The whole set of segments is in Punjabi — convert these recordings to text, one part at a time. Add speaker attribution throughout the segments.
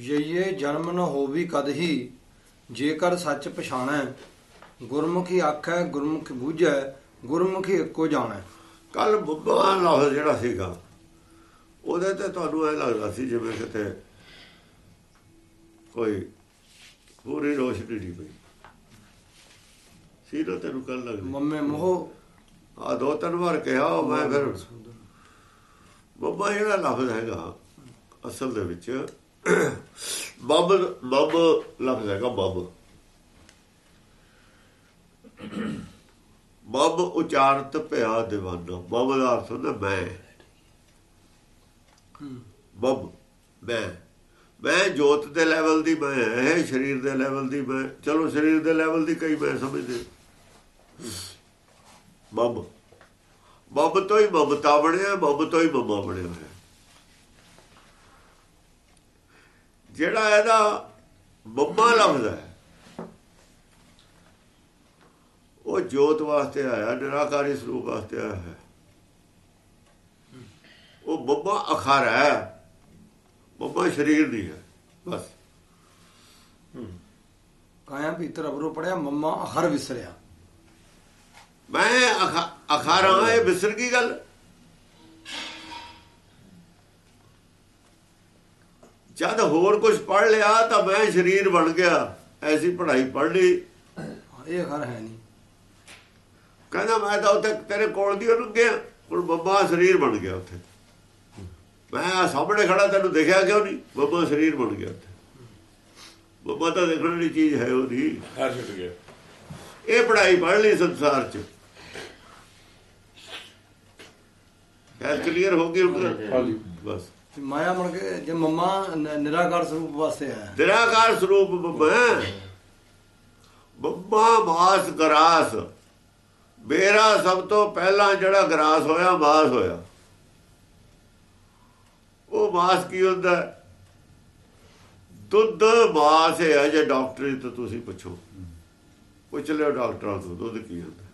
Speaker 1: ਯਈਏ ਜਨਮ ਨ ਹੋਵੀ ਕਦਹੀ ਜੇਕਰ ਸੱਚ ਪਛਾਣੈ ਗੁਰਮੁਖੀ ਆਖੈ ਗੁਰਮੁਖ ਬੂਝੈ ਗੁਰਮੁਖੀ ਇੱਕੋ ਜਾਣੈ।
Speaker 2: ਕੱਲ ਬੱਬਾ ਲਫ਼ਜ਼ ਜਿਹੜਾ ਸੀਗਾ ਉਹਦੇ ਤੇ ਤੁਹਾਨੂੰ ਇਹ ਲੱਗਦਾ ਸੀ ਜਿਵੇਂ ਕਿਤੇ ਕੋਈ ਪੂਰੀ ਰੋਸ਼ਨੀ ਨਹੀਂ ਪਈ। ਸੀ ਨਾ ਤੈਨੂੰ ਕੱਲ ਲੱਗਦੀ।
Speaker 1: ਮੰਮੇ ਮੋਹ।
Speaker 2: ਆ ਦੋ ਤਿੰਨ ਵਾਰ ਕਿਹਾ ਮੈਂ ਫਿਰ ਬੱਬਾ ਜਿਹੜਾ ਲਫ਼ਜ਼ ਹੈਗਾ ਅਸਲ ਦੇ ਵਿੱਚ ਬੱਬ ਬੱਬ ਲਫ਼ਜ਼ ਹੈਗਾ ਬੱਬ ਬੱਬ ਉਚਾਰਤ ਭਿਆ دیਵਾਨਾ ਬੱਬ ਦਾ ਅਰਥ ਹੁੰਦਾ ਮੈਂ ਬੱਬ ਮੈਂ ਮੈਂ ਜੋਤ ਦੇ ਲੈਵਲ ਦੀ ਮੈਂ ਹੈ ਸਰੀਰ ਦੇ ਲੈਵਲ ਦੀ ਮੈਂ ਚਲੋ ਸਰੀਰ ਦੇ ਲੈਵਲ ਦੀ ਕਈ ਮੈਂ ਸਮਝਦੇ ਬੱਬ ਬੱਬ ਤੋਂ ਹੀ ਮਮਤਾ ਬਣਿਆ ਬੱਬ ਤੋਂ ਹੀ ਮਮਾ ਬਣਿਆ ਜਿਹੜਾ ਇਹਦਾ ਬੱਬਾ ਲਫ਼ਜ਼ ਹੈ ਉਹ ਜੋਤ ਵਾਸਤੇ ਆਇਆ ਨਿਰਾਕਾਰੀ ਸਰੂਪ ਵਾਸਤੇ ਆਇਆ ਹੈ। ਉਹ ਬੱਬਾ ਅਖਰ ਹੈ ਬੱਬਾ ਸਰੀਰ ਨਹੀਂ ਹੈ ਬਸ।
Speaker 1: ਕਾਇਆ ਭੀਤਰ ਅਬਰੋ ਪੜਿਆ ਮੰਮਾ ਹਰ ਵਿਸਰਿਆ।
Speaker 2: ਮੈਂ ਅਖਾਰਾਂ ਇਹ ਵਿਸਰ ਕੀ ਗੱਲ? ਜਦ ਹੋਰ ਕੁਝ ਪੜ ਲਿਆ ਤਾਂ ਮੈਂ ਸਰੀਰ ਬਣ ਗਿਆ। ਐਸੀ ਪੜ੍ਹਾਈ ਪੜ ਲਈ।
Speaker 1: ਇਹ ਹਰ ਹੈ ਨਹੀਂ।
Speaker 2: ਕਹਿੰਦਾ ਮੈਂ ਤਾਂ ਉੱਥੇ ਤੇਰੇ ਕੋਲ ਦੀ ਉਹਨੂੰ ਗਿਆ। ਹੁਣ ਬੱਬਾ ਸਰੀਰ ਬਣ ਗਿਆ ਉੱਥੇ। ਮੈਂ ਆ ਸਾਹਮਣੇ ਖੜਾ ਤੈਨੂੰ ਦੇਖਿਆ ਕਿਉਂ ਨਹੀਂ? ਬੱਬਾ ਸਰੀਰ ਬਣ ਗਿਆ ਉੱਥੇ। ਬੱਬਾ ਤਾਂ ਦੇਖਣ ਵਾਲੀ ਚੀਜ਼ ਹੈ ਉਹਦੀ।
Speaker 3: ਹਰ ਛੁੱਟ ਗਿਆ।
Speaker 2: ਇਹ ਪੜ੍ਹਾਈ ਪੜ ਲਈ ਸੰਸਾਰ 'ਚ। ਕਲੀਅਰ ਹੋ ਗਈ ਬਸ।
Speaker 1: ਮਾਇਆ ਮਣ ਕੇ ਜੇ ਮੰਮਾ ਨਿਰਾਕਾਰ ਸਰੂਪ ਵਾਸਤੇ ਆਇਆ।
Speaker 2: ਨਿਰਾਕਾਰ ਸਰੂਪ ਬੱਬਾ ਬੱਬਾ ਮਾਸ ਗਰਾਸ। ਮੇਰਾ ਸਭ ਤੋਂ ਪਹਿਲਾਂ ਜਿਹੜਾ ਗਰਾਸ ਹੋਇਆ ਮਾਸ ਹੋਇਆ। ਉਹ ਮਾਸ ਕੀ ਹੁੰਦਾ? ਦੁੱਧ ਮਾਸ ਹੈ ਜੇ ਡਾਕਟਰੀ ਤੋਂ ਤੁਸੀਂ ਪੁੱਛੋ। ਪੁੱਛ ਲਿਓ ਡਾਕਟਰਾਂ ਤੋਂ, ਦੁੱਧ ਕੀ ਹੁੰਦਾ?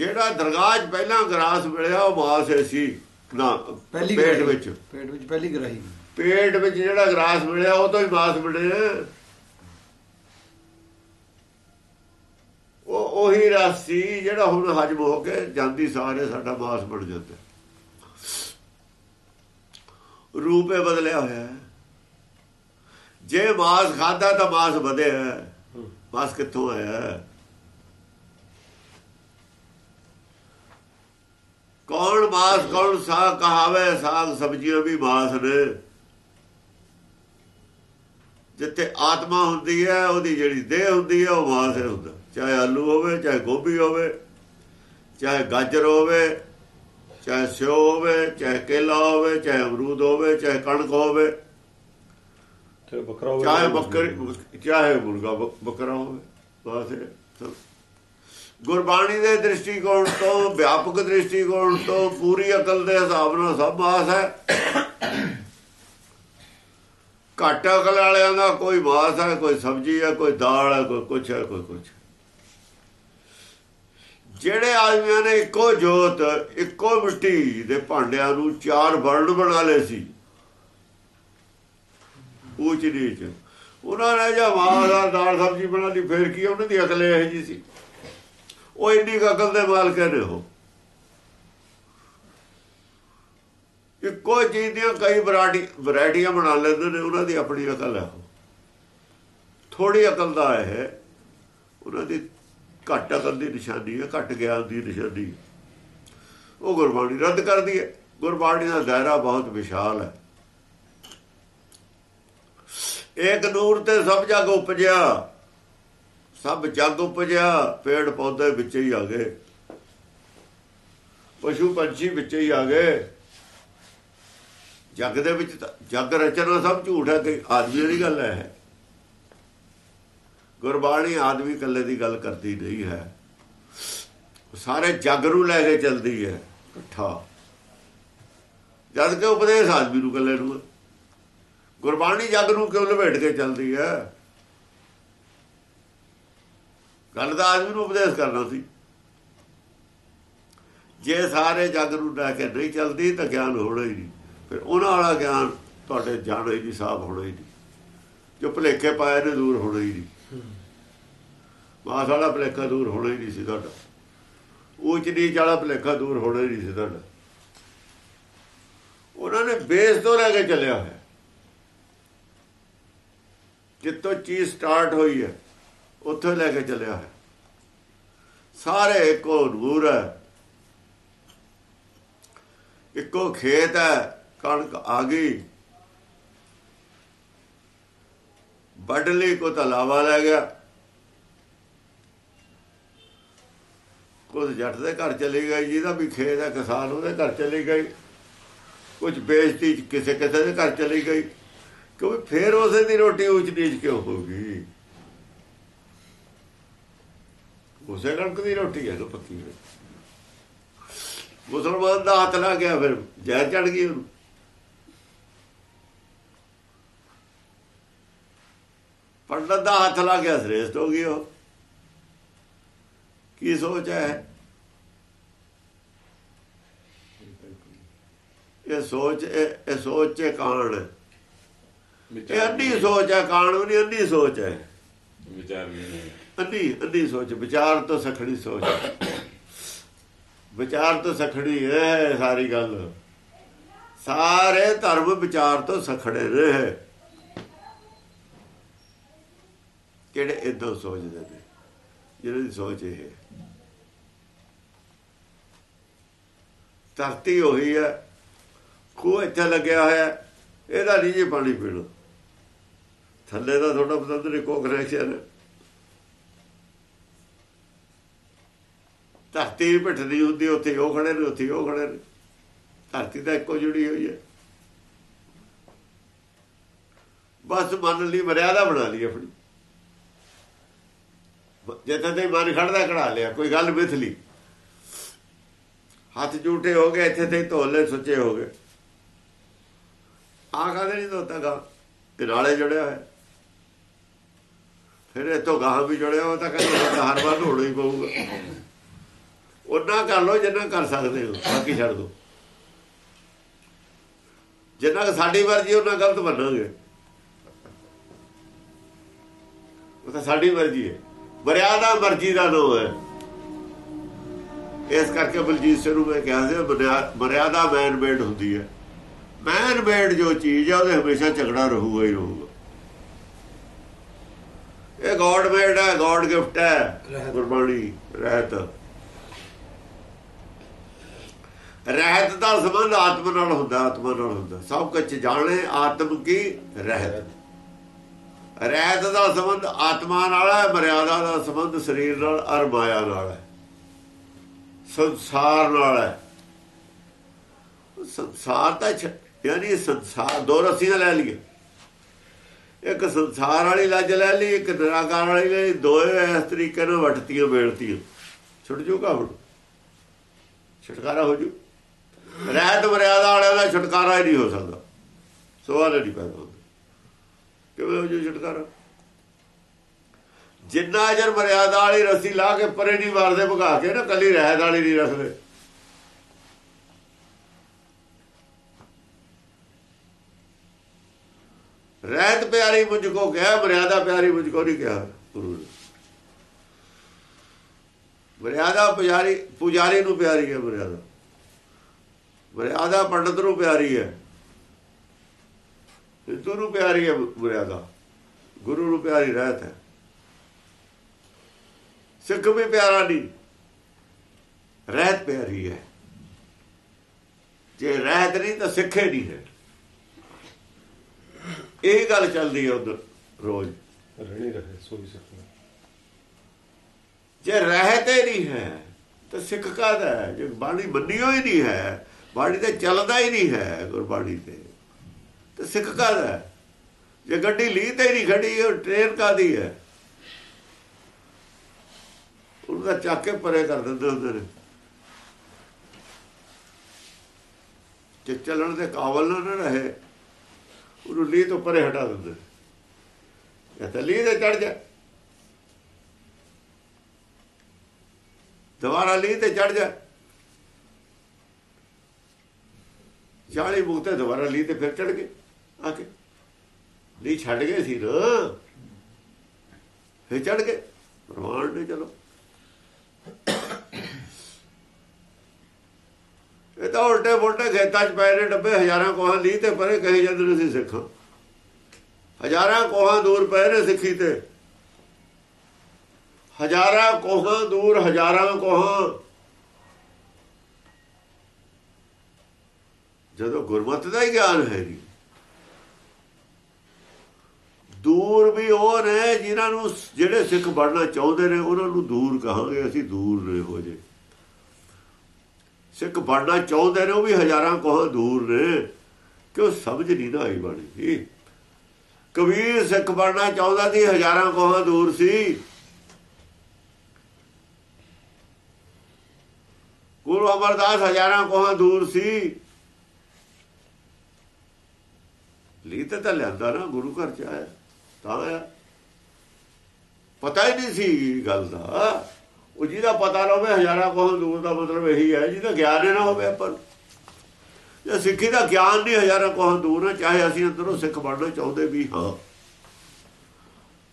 Speaker 2: ਜਿਹੜਾ ਦਰਗਾਹ 'ਚ ਪਹਿਲਾਂ ਗਰਾਸ ਮਿਲਿਆ ਉਹ ਮਾਸ ਸੀ ਨਾ
Speaker 1: ਪਹਿਲੀ
Speaker 2: ਪੇਟ। ਵਿੱਚ।
Speaker 1: ਪੇਟ ਵਿੱਚ ਪਹਿਲੀ ਗ੍ਰਾਹੀ।
Speaker 2: ਪੇਟ ਵਿੱਚ ਜਿਹੜਾ ਗਰਾਸ ਮਿਲਿਆ ਉਹ ਤੋਂ ਹੀ ਮਾਸ ਮਿਲਿਆ ਉਹ ਉਹੀ ਰਸ ਸੀ ਜਿਹੜਾ ਹੁਣ ਹਜਮ ਹੋ ਕੇ ਜਾਂਦੀ ਸਾਰੇ ਸਾਡਾ ਮਾਸ ਬਣ ਜਾਂਦਾ। ਰੂਪੇ ਬਦਲਿਆ ਹੋਇਆ ਹੈ। ਜੇ ਮਾਸ ਖਾਦਾ ਤਾਂ ਮਾਸ ਵਧਿਆ ਮਾਸ ਕਿੱਥੋਂ ਆਇਆ ਕੌਣ ਮਾਸ ਕੌਣ ਸਾਗ ਕਹਾਵੇ ਸਾਗ ਸਬਜ਼ੀਆਂ ਵੀ ਮਾਸ ਨੇ। ਜਿੱਥੇ ਆਤਮਾ ਹੁੰਦੀ ਹੈ ਉਹਦੀ ਜਿਹੜੀ ਦੇਹ ਹੁੰਦੀ ਹੈ ਉਹ ਹੈ ਹੁੰਦਾ। ਚਾਹੇ ਆਲੂ ਹੋਵੇ ਚਾਹੇ ਗੋਭੀ ਹੋਵੇ ਚਾਹੇ ਗਾਜਰ ਹੋਵੇ ਚਾਹੇ ਸਿਓ ਹੋਵੇ ਚਾਹੇ ਕੇਲਾ ਹੋਵੇ ਚਾਹੇ ਅਮਰੂਦ ਹੋਵੇ ਚਾਹੇ ਕਣਕ ਹੋਵੇ।
Speaker 3: ਤੇ ਬੱਕਰਾ ਹੋਵੇ
Speaker 2: ਚਾਹੇ ਬੱਕਰੀ ਚਾਹੇ ਮੁਰਗਾ ਬੱਕਰਾ ਹੋਵੇ ਬਸ ਸਭ। ਗੁਰਬਾਣੀ ਦੇ ਦ੍ਰਿਸ਼ਟੀਕੋਣ ਤੋਂ, ਵਿਆਪਕ ਦ੍ਰਿਸ਼ਟੀਕੋਣ ਤੋਂ, ਪੂਰੀ ਅਕਲ ਦੇ ਹਿਸਾਬ ਨਾਲ ਸਭ ਮਾਸ ਹੈ। ਘੱਟ ਅਕਲ ਵਾਲਿਆਂ ਦਾ ਕੋਈ ਮਾਸ ਹੈ, ਕੋਈ ਸਬਜ਼ੀ ਹੈ, ਕੋਈ ਦਾਲ ਹੈ, ਕੋਈ ਕੁਛ ਹੈ, ਕੋਈ ਕੁਛ। ਜਿਹੜੇ ਆਦਮੀਆਂ ਨੇ ਇੱਕੋ ਜੋਤ, ਇੱਕੋ ਮਿੱਟੀ ਦੇ ਭਾਂਡਿਆਂ ਨੂੰ ਚਾਰ ਵਰਣ ਬਣਾ ਲਏ ਸੀ। ਉੱਚ ਨੀਚ। ਉਹਨਾਂ ਨੇ ਜਾਂ ਮਾਂ ਦਾ ਦਾਲ ਸਬਜ਼ੀ ਬਣਾ ਲਈ, ਫੇਰ ਕੀ ਉਹਨਾਂ ਦੀ ਅਕਲ ਇਹ ਜੀ ਸੀ। ਉਹ ਇੰਨੀ ਕੁ ਅਕਲ ਦੇ ਮਾਲਕ ਨੇ ਉਹ। ਇੱਕੋ ਚੀਜ਼ ਦੀਆਂ ਕਈ ਵੈਰਾਈਟੀ ਵੈਰਾਈਟੀਆਂ ਬਣਾ ਲੈਂਦੇ ਨੇ, ਉਹਨਾਂ ਦੀ ਆਪਣੀ ਅਕਲ ਹੈ ਥੋੜੀ ਅਕਲ ਦਾ ਹੈ, ਉਹਨਾਂ ਦੀ ਘੱਟ ਅਕਲ ਦੀ ਨਿਸ਼ਾਨੀ ਹੈ, ਘੱਟ ਗਿਆਨ ਦੀ ਨਿਸ਼ਾਨੀ ਉਹ ਗੁਰਬਾਣੀ ਰੱਦ ਕਰਦੀ ਹੈ। ਗੁਰਬਾਣੀ ਦਾ ਦਾਇਰਾ ਬਹੁਤ ਵਿਸ਼ਾਲ ਹੈ। ਏਕ ਨੂਰ ਤੇ ਸਭ ਜਗ ਉਪਜਿਆ। ਸਭ ਜਗ ਉਪਜਿਆ ਪੇੜ ਪੌਦੇ ਵਿੱਚ ਹੀ ਆ ਗਏ। ਪਸ਼ੂ ਪੰਛੀ ਵਿੱਚ ਹੀ ਆ ਗਏ। ਜਗ ਦੇ ਵਿੱਚ ਤਾਂ, ਜਗ ਰਚਨਾ ਸਭ ਝੂਠ ਹੈ ਕਿ ਆਦਮੀ ਦੀ ਗੱਲ ਹੈ। ਗੁਰਬਾਣੀ ਆਦਮੀ ਇਕੱਲੇ ਦੀ ਗੱਲ ਕਰਦੀ ਨਹੀਂ ਹੈ। ਸਾਰੇ ਜਗ ਨੂੰ ਲੈ ਕੇ ਚੱਲਦੀ ਹੈ, ਇਕੱਠਾ। ਜਦ ਕਿ ਉਪਦੇਸ਼ ਆਦਮੀ ਨੂੰ ਇਕੱਲੇ ਨੂੰ ਗੁਰਬਾਣੀ ਜਗ ਨੂੰ ਕਿਉਂ ਲਪੇਟ ਕੇ ਚੱਲਦੀ ਹੈ? ਗੱਲ ਦਾ ਆਦਮੀ ਨੂੰ ਉਪਦੇਸ਼ ਕਰਨਾ ਸੀ। ਜੇ ਸਾਰੇ ਜੱਗ ਨੂੰ ਲੈ ਕੇ ਨਹੀਂ ਚੱਲਦੀ ਤਾਂ ਗਿਆਨ ਹੋਣਾ ਹੀ ਨਹੀਂ। ਫਿਰ ਉਹਨਾਂ ਵਾਲਾ ਗਿਆਨ ਤੁਹਾਡੇ ਜਾਣਾ ਹੀ ਨਹੀਂ ਸਾਫ਼ ਹੋਣਾ ਹੀ ਨਹੀਂ। ਜੋ ਭਲੇਖੇ ਪਾਏ ਨੇ ਦੂਰ ਹੋਣਾ ਹੀ ਨਹੀਂ। ਮਾਸ ਵਾਲਾ ਭਲੇਖਾ ਦੂਰ ਹੋਣਾ ਹੀ ਨਹੀਂ ਸੀ ਤੁਹਾਡਾ। ਉੱਚ ਨੀਚ ਵਾਲਾ ਭਲੇਖਾ ਦੂਰ ਹੋਣਾ ਹੀ ਨਹੀਂ ਸੀ ਤੁਹਾਡਾ। ਉਹਨਾਂ ਨੇ ਬੇਸ ਤੋਂ ਲੈ ਕੇ ਚੱਲਿਆ ਹੋਇਆ। ਜਿੱਤੋਂ ਚੀਜ਼ ਸਟਾਰਟ ਹੋਈ ਹੈ। ਉੱਥੇ ਲੈ ਕੇ ਚੱਲਿਆ ਹੈ। ਸਾਰੇ ਇੱਕੋ ਨੂਰ ਹੈ। ਇੱਕੋ ਖੇਤ ਹੈ, ਕਣਕ ਆ ਗਈ। ਵੱਢ ਲਈ ਕੋ ਤਲਾਵਾ ਲੈ ਗਿਆ। ਕੁਝ ਜੱਟ ਦੇ ਘਰ ਚਲੀ ਗਈ, ਜਿਹਦਾ ਵੀ ਖੇਤ ਹੈ, ਕਿਸਾਨ ਉਹਦੇ ਘਰ ਚਲੀ ਗਈ। ਕੁਝ ਬੇਇੱਜ਼ਤੀ ਕਿਸੇ ਕਿਸੇ ਦੇ ਘਰ ਚਲੀ ਗਈ। ਕਿਉਂਕਿ ਫੇਰ ਉਸੇ ਦੀ ਰੋਟੀ ਉੱਚ ਨੀਚ ਕਿਉਂ ਹੋਊਗੀ ਉਸੇ ਕਣਕ ਦੀ ਰੋਟੀ ਹੈ ਨਾ ਪੱਕੀ ਹੋਈ ਮੁਸਲਮਾਨ ਦਾ ਹੱਥ ਲਾ ਗਿਆ ਫਿਰ, ਜ਼ਹਿਰ ਚੜ ਗਈ ਉਹਨੂੰ। ਪੰਡਤ ਦਾ ਹੱਥ ਲੱਗ ਗਿਆ, ਸ੍ਰੇਸ਼ਟ ਹੋ ਗਈ ਉਹ। ਕੀ ਸੋਚ ਹੈ? ਇਹ ਸੋਚ ਇਹ ਸੋਚ ਹੈ ਕਾਣ। ਇਹ ਅੰਨੀ ਸੋਚ ਹੈ, ਕਾਣ ਵੀ ਨਹੀਂ ਅੰਨੀ ਸੋਚ ਹੈ।
Speaker 3: ਵਿਚਾਰ ਨਹੀਂ।
Speaker 2: ਅੰਨੀ ਅੰਨੀ ਸੋਚ, ਵਿਚਾਰ ਤੋਂ ਸਖੜੀ ਸੋਚ। ਵਿਚਾਰ ਤੋਂ ਸਖੜੀ ਹੈ ਸਾਰੀ ਗੱਲ। ਸਾਰੇ ਧਰਮ ਵਿਚਾਰ ਤੋਂ ਸਖੜੇ ਰਹੇ ਕਿਹੜੇ ਇਦਾਂ ਸੋਚਦੇ ਨੇ? ਜਿਹਨਾਂ ਦੀ ਸੋਚ ਇਹ ਧਰਤੀ ਉਹੀ ਹੈ। ਖੂਹ ਇੱਥੇ ਲੱਗਿਆ ਹੋਇਆ। ਇਹਦਾ ਨਹੀਂ ਜੀ ਪਾਣੀ ਪੀਣਾ। ਥੱਲੇ ਦਾ ਤੁਹਾਡਾ ਪਸੰਦ ਨਹੀਂ ਕੋ ਕਨੈਕਸ਼ਨ ਧਰਤੀ ਪਿੱਠਦੀ ਹੁੰਦੀ, ਉੱਥੇ ਉਹ ਖੜੇ ਨੇ, ਉੱਥੇ ਉਹ ਖੜੇ ਨੇ। ਧਰਤੀ ਤਾਂ ਇੱਕੋ ਜੁੜੀ ਹੋਈ ਹੈ। ਬਸ ਮੰਨ ਲਈ ਮਰਿਆਦਾ ਬਣਾ ਲਈ ਆਪਣੀ। ਜਿੱਥੇ ਤੇ ਮਨ ਖੜਦਾ, ਕਢਾ ਲਿਆ, ਕੋਈ ਗੱਲ ਮਿਥ ਲਈ ਹੱਥ ਝੂਠੇ ਹੋ ਗਏ, ਇੱਥੇ ਤੇ ਧੋਲੇ, ਸੁੱਚੇ ਹੋ ਗਏ। ਆ ਕਾਹਦੇ ਨਹੀਂ ਧੋਤਾ ਗਾ? ਇਹ ਨਾਲੇ ਜੁੜਿਆ ਹੋਇਆ। ਫਿਰ ਇਹ ਤੋਂ ਗਾਹਾਂ ਵੀ ਜੁੜਿਆ ਹੋਇਆ ਤਾਂ ਕਹਿੰਦੇ ਹਰ ਵਾਰ ਧੋਣਾ ਹੀ ਪਊਗਾ। ਉਹਨਾਂ ਕਰ ਲਓ ਜਿੰਨਾ ਕਰ ਸਕਦੇ ਹੋ ਬਾਕੀ ਛੱਡ ਦਿਓ ਜਿੰਨਾ ਕੁ ਸਾਡੀ ਮਰਜ਼ੀ ਉਹਨਾਂ ਗਲਤ ਮੰਨਾਂਗੇ। ਉਹ ਤਾਂ ਸਾਡੀ ਮਰਜ਼ੀ ਹੈ। ਮਰਿਆਦਾ ਮਰਜ਼ੀ ਦਾ ਨੋ ਹੈ ਇਸ ਕਰਕੇ ਬਲਜੀਤ ਸਿੰਘ ਨੂੰ ਮੈਂ ਕਿਹਾ ਸੀ ਮਰਿਆ- ਮਰਿਆਦਾ ਮੈਨ ਮੇਡ ਹੁੰਦੀ ਹੈ। ਮੈਨ ਮੇਡ ਜੋ ਚੀਜ਼ ਹੈ ਉਹਦੇ ਹਮੇਸ਼ਾ ਝਗੜਾ ਰਹੂਗਾ ਹੀ ਰਹੂਗਾ। ਇਹ ਗੋਡ ਮੇਡ ਹੈ ਗੋਡ ਗਿਫਟ ਹੈ। ਗੁਰਬਾਣੀ ਰਹਿਤ। ਰਹਿਤ ਦਾ ਸੰਬੰਧ ਆਤਮ ਨਾਲ ਹੁੰਦਾ, ਆਤਮਾ ਨਾਲ ਹੁੰਦਾ। ਸਭ ਕੁਝ ਜਾਣੇ, ਆਤਮ ਕੀ? ਰਹਿਤ। ਰਹਿਤ ਦਾ ਸੰਬੰਧ ਆਤਮਾ ਨਾਲ ਹੈ, ਮਰਿਆਦਾ ਦਾ ਸੰਬੰਧ ਸਰੀਰ ਨਾਲ, ਅਰ ਮਾਇਆ ਨਾਲ ਹੈ। ਸੰਸਾਰ ਨਾਲ ਹੈ। ਸੰਸਾਰ ਤਾਂ ਛ- ਯਾਨੀ ਸੰਸਾਰ, ਦੋ ਰੱਸੀਆਂ ਲੈ ਲਈਏ। ਇੱਕ ਸੰਸਾਰ ਵਾਲੀ ਲੱਜ ਲੈ ਲਈ, ਇੱਕ ਨਿਰਾਕਾਰ ਵਾਲੀ ਲੈ ਲਈ। ਦੋਏ ਇਸ ਤਰੀਕੇ ਨਾਲ ਵਟਤੀਆਂ ਬੇਲਤੀਆਂ ਛੁੱਟ ਜੂਗਾ ਹੁਣ? ਛੁਟਕਾਰਾ ਹੋ ਜੂ? ਰਹਿਤ ਮਰਿਆਦਾ ਵਾਲਿਆਂ ਦਾ ਛੁਟਕਾਰਾ ਹੀ ਨਹੀਂ ਹੋ ਸਕਦਾ। ਸਵਾਲ ਹੀ ਨਹੀਂ ਪੈਦਾ ਹੁੰਦਾ। ਕਿਵੇਂ ਹੋ ਜੂ ਛੁਟਕਾਰਾ? ਜਿੰਨਾ ਜਰ ਮਰਿਆਦਾ ਵਾਲੀ ਰੱਸੀ ਲਾ ਕੇ ਪਰੇ ਨਹੀਂ ਮਾਰਦੇ, ਭਗਾ ਕੇ ਨਾ ਕੱਲੀ ਰਹਿਤ ਵਾਲੀ ਨਹੀਂ ਰੱਖਦੇ। ਰਹਿਤ ਪਿਆਰੀ ਮੁਝ ਕੋ ਕਿਹਾ, ਮਰਿਆਦਾ ਪਿਆਰੀ ਮੁਝ ਕੋ ਨਹੀਂ ਕਿਹਾ ਗੁਰੂ ਨੇ। ਮਰਿਆਦਾ ਪੁਜਾਰੀ ਪੁਜਾਰੀ ਨੂੰ ਪਿਆਰੀ ਹੈ ਮਰਿਆਦਾ। ਮਰਿਆਦਾ ਪੰਡਤ ਨੂੰ ਪਿਆਰੀ ਹੈ। ਹਿੰਦੂ ਨੂੰ ਪਿਆਰੀ ਹੈ ਮਰਿਆਦਾ ਗੁਰੂ ਨੂੰ ਪਿਆਰੀ ਰਹਿਤ ਹੈ। ਸਿੱਖ ਵੀ ਪਿਆਰਾ ਨਹੀਂ ਰਹਿਤ ਪਿਆਰੀ ਹੈ। ਜੇ ਰਹਿਤ ਨਹੀਂ ਤਾਂ ਸਿੱਖੇ ਨਹੀਂ ਹੈ। ਇਹ ਗੱਲ ਚੱਲਦੀ ਹੈ ਉਧਰ ਰੋਜ਼।
Speaker 3: ਰਹਿਣੀ ਰਹੇ ਸੋਈ ਸਕਦਾ
Speaker 2: ਜੇ ਰਹਿਤੇ ਨਹੀਂ ਹੈ ਤਾਂ ਸਿੱਖ ਕਾਹਦਾ ਹੈ? ਜੇ ਬਾਣੀ ਮੰਨੀ ਹੋਈ ਨਹੀਂ ਹੈ ਬਾਣੀ ਤੇ ਚੱਲਦਾ ਹੀ ਨਹੀਂ ਹੈ ਗੁਰਬਾਣੀ ਤੇ। ਤਾਂ ਸਿੱਖ ਕਾਹਦਾ ਜੇ ਗੱਡੀ ਲੀ ਤੇ ਹੀ ਨਹੀਂ ਖੜੀ, ਉਹ ਟ੍ਰੇਨ ਕਾਦੀ ਹੈ? ਉਹਨੂੰ ਚੱਕ ਕੇ ਪਰੇ ਕਰ ਦਿੰਦੇ ਹੁੰਦੇ ਨੇ। ਜੇ ਚੱਲਣ ਦੇ ਕਾਬਲ ਨਾ ਰਹੇ, ਉਹਨੂੰ ਲੀ ਤੋਂ ਪਰੇ ਹਟਾ ਦਿੰਦੇ। ਜਾਂ ਤਾਂ ਲੀ ਤੇ ਚੜ ਜਾ। ਦੁਬਾਰਾ ਲੀ ਤੇ ਚੜ ਜਾ। 40 ਮੁਕਤੇ ਦੁਬਾਰਾ ਲਈ ਤੇ ਫਿਰ ਚੜ ਗਏ, ਆ ਕੇ। ਲਈ ਛੱਡ ਗਏ ਸੀ ਨਾ। ਫਿਰ ਚੜ ਗਏ। ਪ੍ਰਮਾਣ ਨੇ ਚਲੋ। ਇਹ ਤਾਂ ਉਲਟੇ ਫੁਲਟੇ ਖੇਤਾਂ 'ਚ ਪਏ ਨੇ, ਡੱਬੇ ਹਜ਼ਾਰਾਂ ਕੋਹਾਂ ਲਈ ਤੇ ਪਰੇ, ਕਹੇ ਜਾਂਦੇ ਨੇ ਸੀ ਸਿੱਖਾਂ। ਹਜ਼ਾਰਾਂ ਕੋਹਾਂ ਦੂਰ ਪਏ ਨੇ ਸਿੱਖੀ ਤੇ। ਹਜ਼ਾਰਾਂ ਕੋਹਾਂ ਦੂਰ, ਹਜ਼ਾਰਾਂ ਕੋਹਾਂ ਜਦੋਂ ਗੁਰਮਤਿ ਦਾ ਹੀ ਗਿਆਨ ਹੈ ਨਹੀਂ ਦੂਰ ਵੀ ਉਹ ਨੇ ਜਿਨ੍ਹਾਂ ਨੂੰ ਜਿਹੜੇ ਸਿੱਖ ਬਣਨਾ ਚਾਹੁੰਦੇ ਨੇ, ਉਹਨਾਂ ਨੂੰ ਦੂਰ ਕਹਾਂਗੇ, ਅਸੀਂ ਦੂਰ ਨੇ ਹੋ ਜੇ। ਸਿੱਖ ਬਣਨਾ ਚਾਹੁੰਦੇ ਨੇ, ਉਹ ਵੀ ਹਜ਼ਾਰਾਂ ਕੋਹਾਂ ਦੂਰ ਨੇ, ਕਿਉਂ ਸਮਝ ਨਹੀਂ ਨਾ ਆਈ ਬਣੀ ਕਬੀਰ ਸਿੱਖ ਬਣਨਾ ਚਾਹੁੰਦਾ ਸੀ, ਹਜ਼ਾਰਾਂ ਕੋਹਾਂ ਦੂਰ ਸੀ। ਗੁਰੂ ਅਮਰਦਾਸ ਹਜ਼ਾਰਾਂ ਕੋਹਾਂ ਦੂਰ ਸੀ। ਲਈ ਤਾਂ ਤਾਂ ਲਿਆਂਦਾ ਨਾ, ਗੁਰੂ ਘਰ ਚ ਆਇਆ। ਤਾਂ ਆਇਆ ਪਤਾ ਹੀ ਨਹੀਂ ਸੀ ਗੱਲ ਦਾ। ਉਹ ਜਿਹਦਾ ਪਤਾ ਨਾ ਹੋਵੇ, ਹਜ਼ਾਰਾਂ ਕੋਹਾਂ ਦੂਰ ਦਾ ਮਤਲਬ ਇਹੀ ਹੈ, ਜਿਹਦਾ ਗਿਆਨ ਨਾ ਹੋਵੇ ਆਪਾਂ ਨੂੰ। ਜੇ ਸਿੱਖੀ ਦਾ ਗਿਆਨ ਨਹੀਂ, ਹਜ਼ਾਰਾਂ ਕੋਹਾਂ ਦੂਰ ਹੈ, ਚਾਹੇ ਅਸੀਂ ਅੰਦਰੋਂ ਸਿੱਖ ਬਣਨਾ ਚਾਹੁੰਦੇ ਵੀ ਹਾਂ।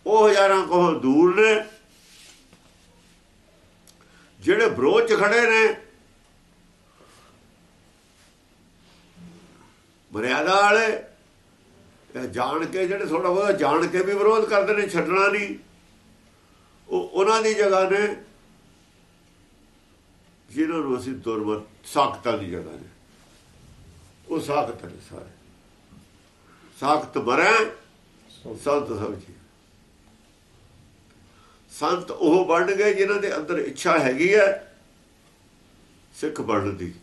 Speaker 2: ਉਹ ਹਜ਼ਾਰਾਂ ਕੋਹਾਂ ਦੂਰ ਨੇ। ਜਿਹੜੇ ਵਿਰੋਧ ਚ ਖੜੇ ਨੇ, ਮਰਿਆਦਾ ਵਾਲੇ ਜਾਣ ਕੇ ਜਿਹੜੇ ਥੋੜਾ ਬਹੁਤਾ ਜਾਣ ਕੇ ਵੀ ਵਿਰੋਧ ਕਰਦੇ ਨੇ, ਛੱਡਣਾ ਨਹੀਂ। ਉਹ ਉਹਨਾਂ ਦੀ ਜਗ੍ਹਾ ਨੇ ਜਿਹਨਾਂ ਨੂੰ ਅਸੀਂ ਦੁਰਮਤ ਸਾਖਤਾਂ ਦੀ ਜਗ੍ਹਾ ਨੇ। ਉਹ ਸਾਖਤ ਨੇ ਸਾਰੇ। ਸਾਖਤ ਬਰੇ ਸੰਤ ਸਭ ਜੀ ਸੰਤ ਉਹ ਬਣ ਗਏ ਜਿਨ੍ਹਾਂ ਦੇ ਅੰਦਰ ਇੱਛਾ ਹੈਗੀ ਹੈ, ਸਿੱਖ ਬਣਨ ਦੀ।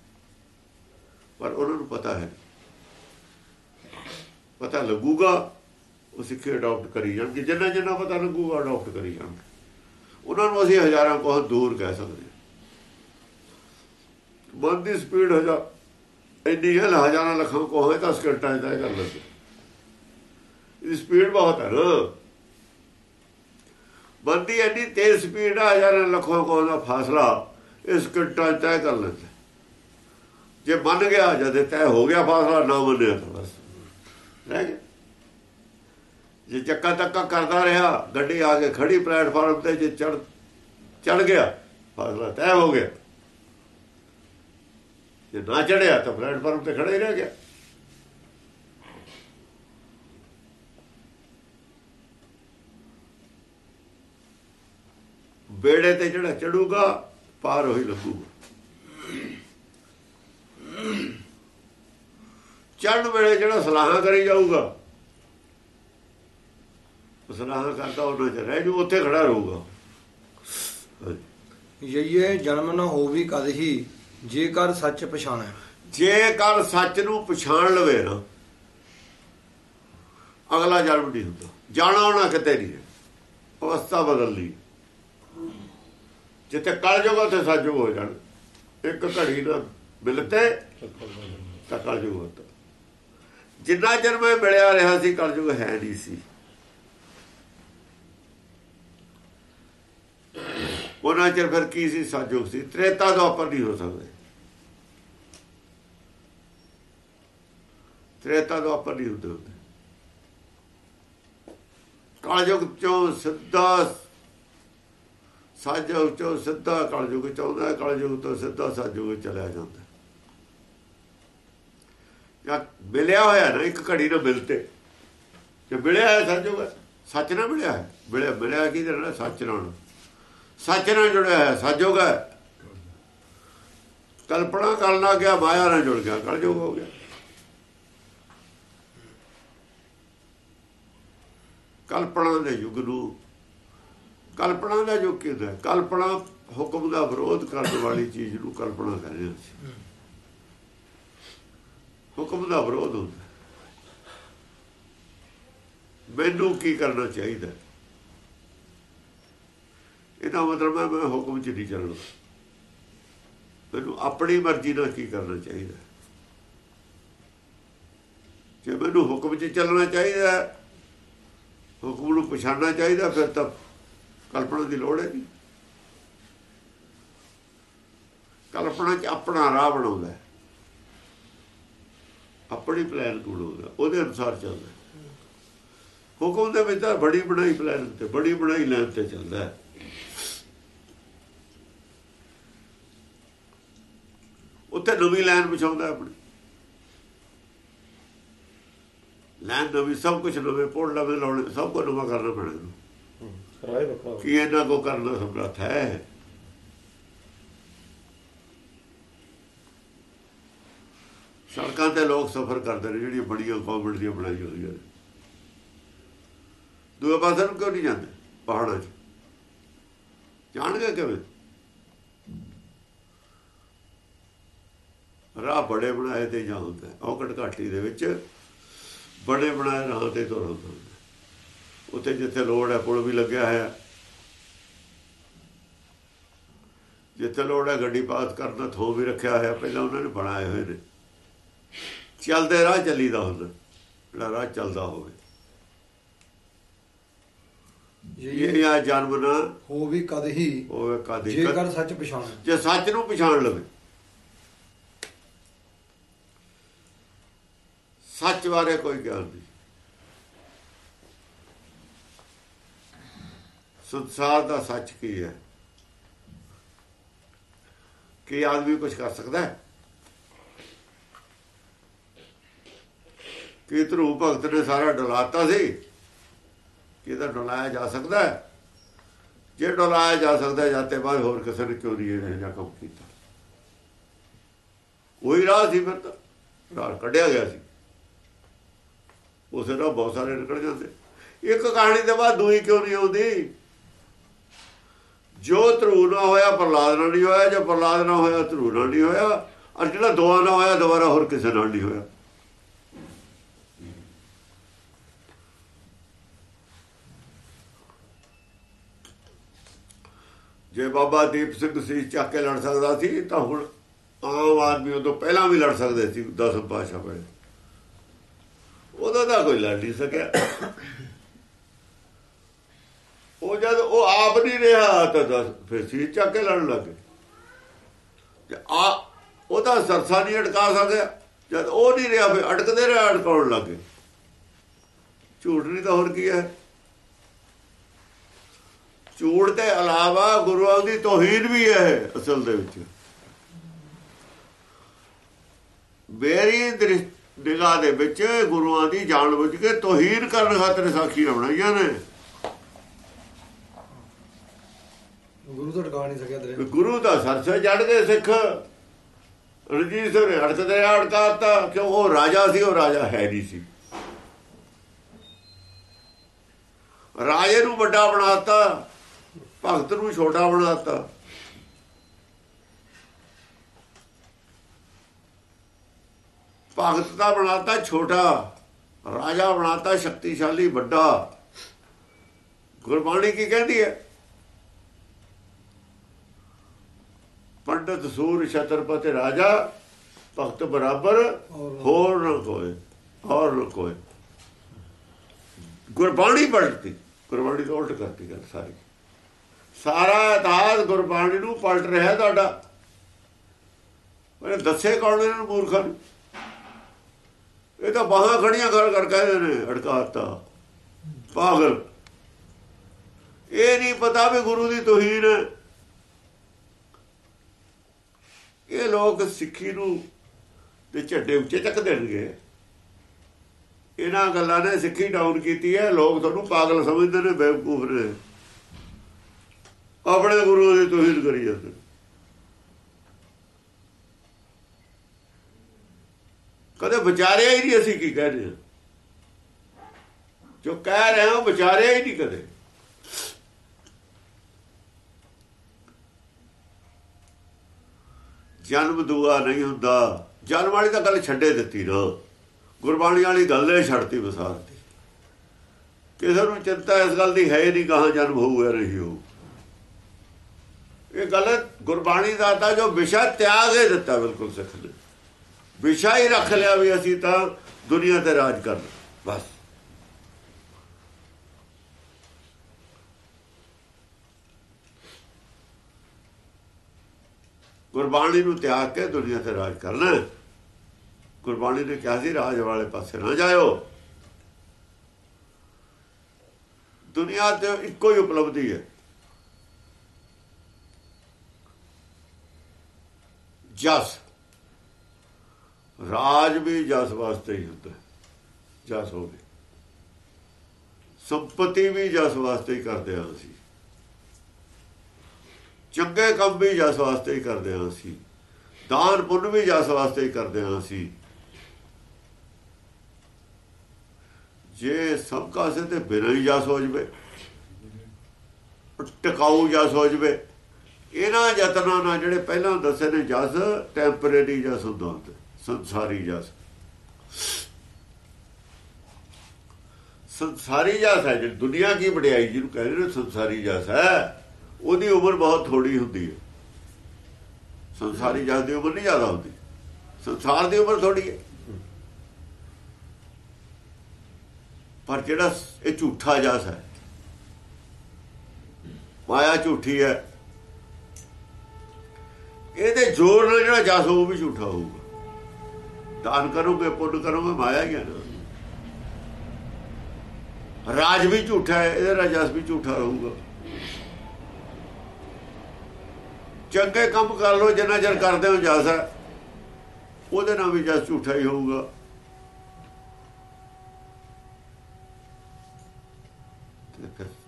Speaker 2: ਪਰ ਉਹਨਾਂ ਨੂੰ ਪਤਾ ਹੈ ਪਤਾ ਲੱਗੂਗਾ, ਉਹ ਸਿੱਖੇ ਅਡਾਪਟ ਕਰੀ ਜਾਣਗੇ। ਜਿੰਨਾ ਜਿੰਨਾ ਪਤਾ ਲੱਗੂਗਾ ਅਡਾਪਟ ਕਰੀ ਜਾਣਗੇ। ਉਹਨਾਂ ਨੂੰ ਅਸੀਂ ਹਜ਼ਾਰਾਂ ਕੋਹ ਦੂਰ ਕਹਿ ਸਕਦੇ ਹਾਂ। ਮਨ ਦੀ ਸਪੀਡ ਹਜ਼ਾਰ ਇੰਨੀ ਹੈ ਹਜ਼ਾਰਾਂ ਲੱਖਾਂ ਕੋਹ ਹੈ 10 ਘੰਟਾ ਦਾ ਕਰ ਲੈਂਦੇ ਇਹਦੀ ਸਪੀਡ ਬਹੁਤ ਹੈ ਨਾ। ਮਨ ਦੀ ਇੰਨੀ ਤੇਜ਼ ਸਪੀਡ ਆ, ਹਜ਼ਾਰਾਂ ਲੱਖਾਂ ਕੋਹ ਦਾ ਫਾਸਲਾ ਇਸ ਘੰਟਾ ਤੈਅ ਕਰ ਲੈਂਦਾ ਜੇ ਮੰਨ ਗਿਆ, ਜਦ ਤੈਅ ਹੋ ਗਿਆ ਫਾਸਲਾ, ਨਾ ਮੰਨਿਆ ਤਾਂ ਬਸ। ਰਹਿ ਗਿਆ ਜੇ ਚੱਕਾ ਤੱਕਾ ਕਰਦਾ ਰਿਹਾ, ਗੱਡੀ ਆ ਕੇ ਖੜੀ ਪਲੇਟਫਾਰਮ ਤੇ ਜੇ ਚੜ ਚੜ ਗਿਆ, ਫਾਸਲਾ ਤੈਅ ਹੋ ਗਿਆ। ਜੇ ਨਾ ਚੜਿਆ ਤਾਂ ਪਲੇਟਫਾਰਮ ਤੇ ਖੜਾ ਹੀ ਰਹਿ ਗਿਆ। ਬੇੜੇ ਤੇ ਜਿਹੜਾ ਚੜੂਗਾ, ਪਾਰ ਹੋਈ ਲੱਗੂਗਾ। ਚੜਨ ਵੇਲੇ ਜਿਹੜਾ ਸਲਾਹਾਂ ਕਰੀ ਜਾਊਗਾ ਸਲਾਹਾਂ ਕਰਦਾ ਉਹਨਾਂ ਚ ਰਹਿ ਜੂ ਉੱਥੇ ਖੜਾ ਰਹੂਗਾ।
Speaker 1: ਯਈਏ ਜਨਮ ਨ ਹੋਵੀ ਕਦ ਹੀ ਜੇਕਰ ਸੱਚ ਪਛਾਣੈ।
Speaker 2: ਜੇ ਕੱਲ ਸੱਚ ਨੂੰ ਪਛਾਣ ਲਵੇ ਨਾ ਅਗਲਾ ਜਨਮ ਨਹੀਂ ਹੁੰਦਾ। ਜਾਣਾ ਹੋਣਾ ਕਿਤੇ ਨਹੀਂ। ਅਵਸਥਾ ਬਦਲ ਲਈ। ਜਿੱਥੇ ਕਲ ਜੋਗਾ ਉੱਥੇ ਸੱਜੋ ਹੋ ਜਾਣ। ਇੱਕ ਘੜੀ ਨਾ ਮਿਲਤੇ ਤਾਂ ਕਲ ਜੋਗ ਹੁੰਦਾ। ਜਿੰਨਾ ਚਿਰ ਮੈਂ ਮਿਲਿਆ ਰਿਹਾ ਸੀ, ਕਲਯੁਗ ਹੈ ਨਹੀਂ ਸੀ। ਉਹਨਾਂ ਚਿਰ ਫਿਰ ਕੀ ਸੀ? ਸੱਜੋਗ ਸੀ। ਤ੍ਰੇਤਾ ਦਾ ਉੱਪਰ ਨਹੀਂ ਹੋ ਸਕਦੇ। ਤ੍ਰੇਤਾ ਦਾ ਉੱਪਰ ਨਹੀਂ ਹੁੰਦੇ ਹੁੰਦੇ। ਕਲਯੁਗ ਚੋਂ ਸਿੱਧਾ ਸਾਜੋਗ ਚੋਂ ਸਿੱਧਾ, ਕਲਯੁਗ ਚ ਆਉਂਦਾ ਕਲਯੁਗ ਤੋਂ ਸਿੱਧਾ ਸਾਜੋਗ ਚਲਿਆ ਜਾਂਦਾ। ਜਾਂ ਮਿਲਿਆ ਹੋਇਆ ਨਾ ਇੱਕ ਘੜੀ ਨਾਲ ਮਿਲਤੇ ਜੇ ਮਿਲਿਆ ਹੈ ਸਾਜੋਗ ਸੱਚ ਨਾਲ ਮਿਲਿਆ ਹੈ ਮਿਲਿਆ ਮਿਲਿਆ ਕੀ ਨਾਲ? ਸੱਚ ਨਾਲ ਸੱਚ ਨਾਲ ਜੁੜਿਆ ਹੈ ਸਾਜੋਗ ਹੈ ਕਲਪਨਾ ਕਰਨਾ ਗਿਆ, ਮਾਇਆ ਨਾਲ ਜੁੜ ਗਿਆ, ਕਲਯੁਗ ਹੋ ਗਿਆ। ਕਲਪਨਾ ਦੇ ਯੁੱਗ ਨੂੰ, ਕਲਪਨਾ ਦਾ ਯੁੱਗ ਕਿਹਦਾ? ਕਲਪਨਾ ਹੁਕਮ ਦਾ ਵਿਰੋਧ ਕਰਨ ਵਾਲੀ ਚੀਜ਼ ਨੂੰ ਕਲਪਨਾ ਕਹਿੰਦੇ ਹਾਂ ਹੁਕਮ ਦਾ ਵਿਰੋਧ ਹੁੰਦਾ। ਮੈਨੂੰ ਕੀ ਕਰਨਾ ਚਾਹੀਦਾ? ਇਹਦਾ ਮਤਲਬ ਹੈ ਮੈਂ ਹੁਕਮ 'ਚ ਨਹੀਂ ਚੱਲਣਾ। ਮੈਨੂੰ ਆਪਣੀ ਮਰਜ਼ੀ ਨਾਲ ਕੀ ਕਰਨਾ ਚਾਹੀਦਾ? ਜੇ ਮੈਨੂੰ ਹੁਕਮ 'ਚ ਚੱਲਣਾ ਚਾਹੀਦਾ, ਹੁਕਮ ਨੂੰ ਪਛਾਣਨਾ ਚਾਹੀਦਾ, ਫਿਰ ਤਾਂ ਕਲਪਨਾ ਦੀ ਲੋੜ ਹੈ ਨਹੀਂ ਕਲਪਨਾ 'ਚ ਆਪਣਾ ਰਾਹ ਬਣਾਉਂਦਾ ਆਪਣੀ ਪਲਾਨ ਬਣਾਉਂਦਾ ਉਹਦੇ ਅਨੁਸਾਰ ਚੱਲਦਾ। ਹੁਕਮ ਦੇ ਵਿੱਚ ਤਾਂ ਬੜੀ ਬਣਾਈ ਪਲਾਨ ਤੇ ਬੜੀ ਬਣਾਈ ਲਾਈਨ ਤੇ ਚੱਲਦਾ ਉੱਥੇ ਨਵੀਂ ਲਾਈਨ ਵਿਛਾਉਂਦਾ ਆਪਣੀ। ਲਾਈਨ ਨਵੀਂ ਸਭ ਕੁਝ ਨਵੇਂ ਪੋੜ ਲਵੇ ਲਾਉਣੇ ਸਭ ਕੁਝ ਨਵਾਂ ਕਰਨਾ ਪੈਣਾ। ਕੀ ਇਹਨਾਂ ਕੋ ਕਰਨਾ ਸਮਰੱਥ ਹੈ। ਸੜਕਾਂ ਤੇ ਲੋਕ ਸਫ਼ਰ ਕਰਦੇ ਨੇ, ਜਿਹੜੀਆਂ ਬੜੀਆਂ ਗਵਰਨਮੈਂਟ ਦੀਆਂ ਬਣਾਈਆਂ ਹੋਈਆਂ ਨੇ। ਦੂਏ ਪਾਸੇ ਨੂੰ ਕਿਉਂ ਨਹੀਂ ਜਾਂਦੇ? ਪਹਾੜਾਂ 'ਚ। ਜਾਣਗੇ ਕਿਵੇਂ? ਰਾਹ ਬੜੇ ਬਣਾਏ ਤੇ ਜਾਂਦਾ ਔਕੜ ਘਾਟੀ ਦੇ ਵਿੱਚ ਬੜੇ ਬਣਾਏ ਰਾਹ ਤੇ ਤੁਰ ਉੱਥੇ ਜਿੱਥੇ ਲੋੜ ਹੈ, ਪੁਲ ਵੀ ਲੱਗਿਆ ਹੈ। ਜਿੱਥੇ ਲੋੜ ਹੈ, ਗੱਡੀ ਪਾਸ ਕਰਨ ਦਾ ਥੋ ਵੀ ਰੱਖਿਆ ਹੋਇਆ, ਪਹਿਲਾਂ ਉਹਨਾਂ ਨੇ ਬਣਾਏ ਹੋਏ ਨੇ। ਚੱਲਦੇ ਰਾਹ ਚੱਲੀਦਾ ਹੁੰਦਾ ਜਿਹੜਾ ਰਾਹ ਚੱਲਦਾ ਹੋਵੇ। ਇਹ ਆ ਜਨਮ ਨਾ
Speaker 1: ਹੋ ਵੀ ਕਦ ਹੀ
Speaker 2: ਹੋਵੇ ਕਦੀ
Speaker 1: ਜੇਕਰ ਸੱਚ ਪਛਾਣ।
Speaker 2: ਜੇ ਸੱਚ ਨੂੰ ਪਛਾਣ ਲਵੇ। ਸੱਚ ਬਾਰੇ ਕੋਈ ਗਿਆਨ ਨਹੀਂ। ਸੰਸਾਰ ਦਾ ਸੱਚ ਕੀ ਹੈ? ਕੀ ਆਦਮੀ ਕੁਝ ਕਰ ਸਕਦਾ ਹੈ? ਕੀ ਧਰੂ ਭਗਤ ਨੇ ਸਾਰਾ ਡਲਾਤਾ ਸੀ ਕਿ ਇਹਦਾ ਡਲਾਇਆ ਜਾ ਸਕਦਾ ਜੇ ਡਲਾਇਆ ਜਾ ਸਕਦਾ ਜਾਤੇ ਬਾਅਦ ਹੋਰ ਕਿਸੇ ਨੇ ਕਿਉਂ ਨਹੀਂ ਇਹ ਜਿਹਾ ਕੰਮ ਕੀਤਾ? ਉਹੀ ਰਾਹ ਸੀ ਫਿਰ ਤਾਂ। ਰਾਹ ਕੱਢਿਆ ਗਿਆ ਸੀ। ਉਸੇ ਨਾਲ ਬਹੁਤ ਸਾਰੇ ਨਿਕਲ ਜਾਂਦੇ। ਇੱਕ ਕਹਾਣੀ ਦੇ ਬਾਅਦ ਦੂਈ ਕਿਉਂ ਨਹੀਂ ਆਉਂਦੀ? ਜੋ ਧਰੂ ਨਾ ਹੋਇਆ ਪ੍ਰਲਾਦ ਨਾਲ ਨਹੀਂ ਹੋਇਆ, ਜੋ ਪ੍ਰਲਾਦ ਨਾ ਹੋਇਆ, ਧਰੂ ਨਾਲ ਨਹੀਂ ਹੋਇਆ ਔਰ ਜਿਹੜਾ ਦੋਆ ਨਾ ਹੋਇਆ, ਦੁਬਾਰਾ ਹੋਰ ਕਿਸੇ ਨਾਲ ਨਹੀਂ ਹੋਇਆ। ਜੇ ਬਾਬਾ ਦੀਪ ਸਿੰਘ ਸੀ ਚੱਕ ਕੇ ਲੜ ਸਕਦਾ ਸੀ, ਤਾਂ ਹੁਣ ਆਮ ਆਦਮੀ ਉਦੋਂ ਪਹਿਲਾਂ ਵੀ ਲੜ ਸਕਦੇ ਸੀ, ਦਸ ਪਾਸ਼ਾ ਵੇਲੇ ਉਹਦਾ ਤਾਂ ਕੋਈ ਲੜ ਨਹੀਂ ਸਕਿਆ। ਉਹ ਜਦ ਉਹ ਆਪ ਨਹੀਂ ਰਿਹਾ, ਤਾਂ ਦਸ ਫਿਰ ਸੀ ਚੱਕ ਕੇ ਲੜਨ ਲੱਗੇ ਤੇ ਆ, ਉਹਦਾ ਸਰਸਾ ਨਹੀਂ ਅਟਕਾ ਸਕਿਆ। ਜਦ ਉਹ ਨਹੀਂ ਰਿਹਾ, ਫਿਰ ਅਟਕਦੇ ਰਹੇ, ਅਟਕਾਉਣ ਲੱਗੇ ਝੂਠ ਨਹੀਂ ਤਾਂ ਹੋਰ ਕੀ ਹੈ? ਝੂਠ ਦੇ ਇਲਾਵਾ ਗੁਰੂਆਂ ਦੀ ਤੋਹੀਨ ਵੀ ਹੈ ਅਸਲ ਦੇ ਵਿੱਚ। ਮੇਰੀ ਨਿਗਾਹ ਦੇ ਵਿੱਚ ਗੁਰੂਆਂ ਦੀ ਜਾਣ ਬੁੱਝ ਕੇ ਤੋਹੀਨ ਕਰਨ ਖਾਤਰ ਸਾਖੀਆਂ ਬਣਾਈਆਂ ਨੇ।
Speaker 1: ਗੁਰੂ ਤੋਂ ਟਿਕਾ ਨਹੀਂ ਸਕਿਆ ਤੇਰੇ।
Speaker 2: ਗੁਰੂ ਦਾ ਸਰਸੇ ਜੜ ਗਏ ਸਿੱਖ। ਰਣਜੀਤ ਸਿੰਘ ਨੇ ਅੜਕਦੇ ਅੜਕਾਤਾ ਕਿਉਂ? ਉਹ ਰਾਜਾ ਸੀ ਉਹ ਰਾਜਾ ਹੈ ਨਹੀਂ ਸੀ। ਰਾਜੇ ਨੂੰ ਵੱਡਾ ਬਣਾਤਾ। ਭਗਤ ਨੂੰ ਛੋਟਾ ਬਣਾਤਾ ਭਗਤ ਦਾ ਬਣਾਤਾ ਛੋਟਾ, ਰਾਜਾ ਬਣਾਤਾ ਸ਼ਕਤੀਸ਼ਾਲੀ ਵੱਡਾ। ਗੁਰਬਾਣੀ ਕੀ ਕਹਿੰਦੀ ਹੈ? ਪੰਡਤ ਸੂਰ ਛਤਰਪਤੀ ਰਾਜਾ, ਭਗਤ ਬਰਾਬਰ, ਹੋਰ ਨਾ ਕੋਏ ਹੋਰ ਨਾ ਕੋਏ ਗੁਰਬਾਣੀ ਪਲਟਦੀ ਗੁਰਬਾਣੀ ਤੋਂ ਉਲਟ ਕਰਤੀ ਗੱਲ ਸਾਰੀ। ਸਾਰਾ ਇਤਿਹਾਸ ਗੁਰਬਾਣੀ ਨੂੰ ਪਲਟ ਰਿਹਾ ਤੁਹਾਡਾ। ਉਹਨੇ ਦੱਸੇ ਕੌਣ ਇਹਨਾਂ ਨੂੰ ਮੂਰਖਾਂ ਨੂੰ? ਇਹ ਤਾਂ ਬਾਹਾਂ ਖੜੀਆਂ ਕਰ ਕਰ ਕਹਿੰਦੇ ਨੇ ਅੜਕਾਤਾ ਪਾਗਲ। ਇਹ ਨਹੀਂ ਪਤਾ ਵੀ ਗੁਰੂ ਦੀ ਤੋਹੀਨ ਇਹ ਲੋਕ ਸਿੱਖੀ ਨੂੰ ਤੇ ਝੱਡੇ ਉੱਚੇ ਚੱਕ ਦੇਣਗੇ। ਇਹਨਾਂ ਗੱਲਾਂ ਨੇ ਸਿੱਖੀ ਡਾਊਨ ਕੀਤੀ ਹੈ। ਲੋਕ ਤੁਹਾਨੂੰ ਪਾਗਲ ਸਮਝਦੇ ਨੇ, ਬੇਵਕੂਫ ਨੇ। ਆਪਣੇ ਗੁਰੂ ਦੀ ਤੋਹੀਨ ਕਰੀ ਜਾਂਦੇ ਕਦੇ ਵਿਚਾਰਿਆ ਹੀ ਨਹੀਂ ਅਸੀਂ ਕੀ ਕਹਿ ਰਹੇ ਹਾਂ। ਜੋ ਕਹਿ ਰਹੇ ਹਾਂ ਉਹ ਵਿਚਾਰਿਆ ਹੀ ਨਹੀਂ ਕਦੇ। ਜਨਮ ਦੁਆ ਨਹੀਂ ਹੁੰਦਾ। ਜਨਮ ਵਾਲੀ ਤਾਂ ਗੱਲ ਛੱਡੇ ਦਿੱਤੀ ਨਾ। ਗੁਰਬਾਣੀ ਵਾਲੀ ਗੱਲ ਨੇ ਛੱਡਤੀ, ਵਸਾਰਤੀ। ਕਿਸੇ ਨੂੰ ਚਿੰਤਾ ਇਸ ਗੱਲ ਦੀ ਹੈ ਨਹੀਂ, ਕਹਾ ਜਨਮ ਹੋਊਗਾ ਨਹੀਂ ਹੋਊ। ਇਹ ਗੱਲ ਗੁਰਬਾਣੀ ਦਾ ਤਾਂ ਜੋ ਵਿਸ਼ਾ ਤਿਆਗ ਹੀ ਦਿੱਤਾ ਬਿਲਕੁਲ ਸਿੱਖ ਨੇ। ਵਿਸ਼ਾ ਹੀ ਰੱਖ ਲਿਆ ਵੀ ਅਸੀਂ ਤਾਂ ਦੁਨੀਆ ਤੇ ਰਾਜ ਕਰਨਾ ਬਸ। ਗੁਰਬਾਣੀ ਨੂੰ ਤਿਆਗ ਕੇ ਦੁਨੀਆ ਤੇ ਰਾਜ ਕਰਨਾ ਗੁਰਬਾਣੀ ਨੇ ਕਿਹਾ ਸੀ, ਰਾਜ ਵਾਲੇ ਪਾਸੇ ਨਾ ਜਾਇਓ। ਦੁਨੀਆ ਤੇ ਇੱਕੋ ਹੀ ਉਪਲਬਧੀ ਹੈ। ਜਸ। ਰਾਜ ਵੀ ਜਸ ਵਾਸਤੇ ਹੀ ਹੁੰਦਾ ਜਸ ਹੋਵੇ ਸੰਪਤੀ ਵੀ ਜਸ ਵਾਸਤੇ ਹੀ ਕਰਦੇ ਹਾਂ ਅਸੀਂ। ਚੰਗੇ ਕੰਮ ਵੀ ਜਸ ਵਾਸਤੇ ਹੀ ਕਰਦੇ ਹਾਂ ਅਸੀਂ। ਦਾਨ ਪੁੰਨ ਵੀ ਜਸ ਵਾਸਤੇ ਹੀ ਕਰਦੇ ਹਾਂ ਅਸੀਂ। ਜੇ ਸਭ ਕਾਸੇ ਤੇ ਬਿਨਾਂ ਹੀ ਜਸ ਹੋ ਜਵੇ, ਟਿਕਾਊ ਜਸ ਹੋ ਜਵੇ ਇਹਨਾਂ ਯਤਨਾਂ ਨਾਲ ਜਿਹੜੇ ਪਹਿਲਾਂ ਦੱਸੇ ਨੇ ਜਸ ਟੈਂਪਰੇਰੀ ਜਸ ਹੁੰਦਾ ਸੰਸਾਰੀ ਜਸ। ਸੰਸਾਰੀ ਜਸ ਹੈ, ਜਿਹੜੀ ਦੁਨੀਆ ਕੀ ਵਡਿਆਈ ਜਿਹਨੂੰ ਕਹਿੰਦੇ ਨੇ ਸੰਸਾਰੀ ਜਸ ਹੈ, ਉਹਦੀ ਉਮਰ ਬਹੁਤ ਥੋੜੀ ਹੁੰਦੀ ਹੈ। ਸੰਸਾਰੀ ਜਸ ਦੀ ਉਮਰ ਨਹੀਂ ਜ਼ਿਆਦਾ ਹੁੰਦੀ। ਸੰਸਾਰ ਦੀ ਉਮਰ ਥੋੜੀ ਹੈ। ਪਰ ਜਿਹੜਾ ਇਹ ਝੂਠਾ ਜਸ ਹੈ, ਮਾਇਆ ਝੂਠੀ ਹੈ ਇਹਦੇ ਜ਼ੋਰ ਨਾਲ ਜਿਹੜਾ ਜਸ ਹੋਊ ਵੀ ਝੂਠਾ ਹੋਊਗਾ। ਦਾਨ ਕਰੋਗੇ, ਪੁੰਨ ਕਰੋਗੇ, ਮਾਇਆ ਹੀ ਹੈ ਨਾ। ਰਾਜ ਵੀ ਝੂਠਾ ਹੈ, ਇਹਦਾ ਰਾਜਸ ਵੀ ਝੂਠਾ ਰਹੂਗਾ। ਚੰਗੇ ਕੰਮ ਕਰ ਲੋ ਜਿੰਨਾ ਚਿਰ ਕਰਦੇ ਹੋ ਜਸ ਹੈ, ਉਹਦੇ ਨਾਲ ਵੀ ਜਸ ਝੂਠਾ ਹੀ ਹੋਊਗਾ।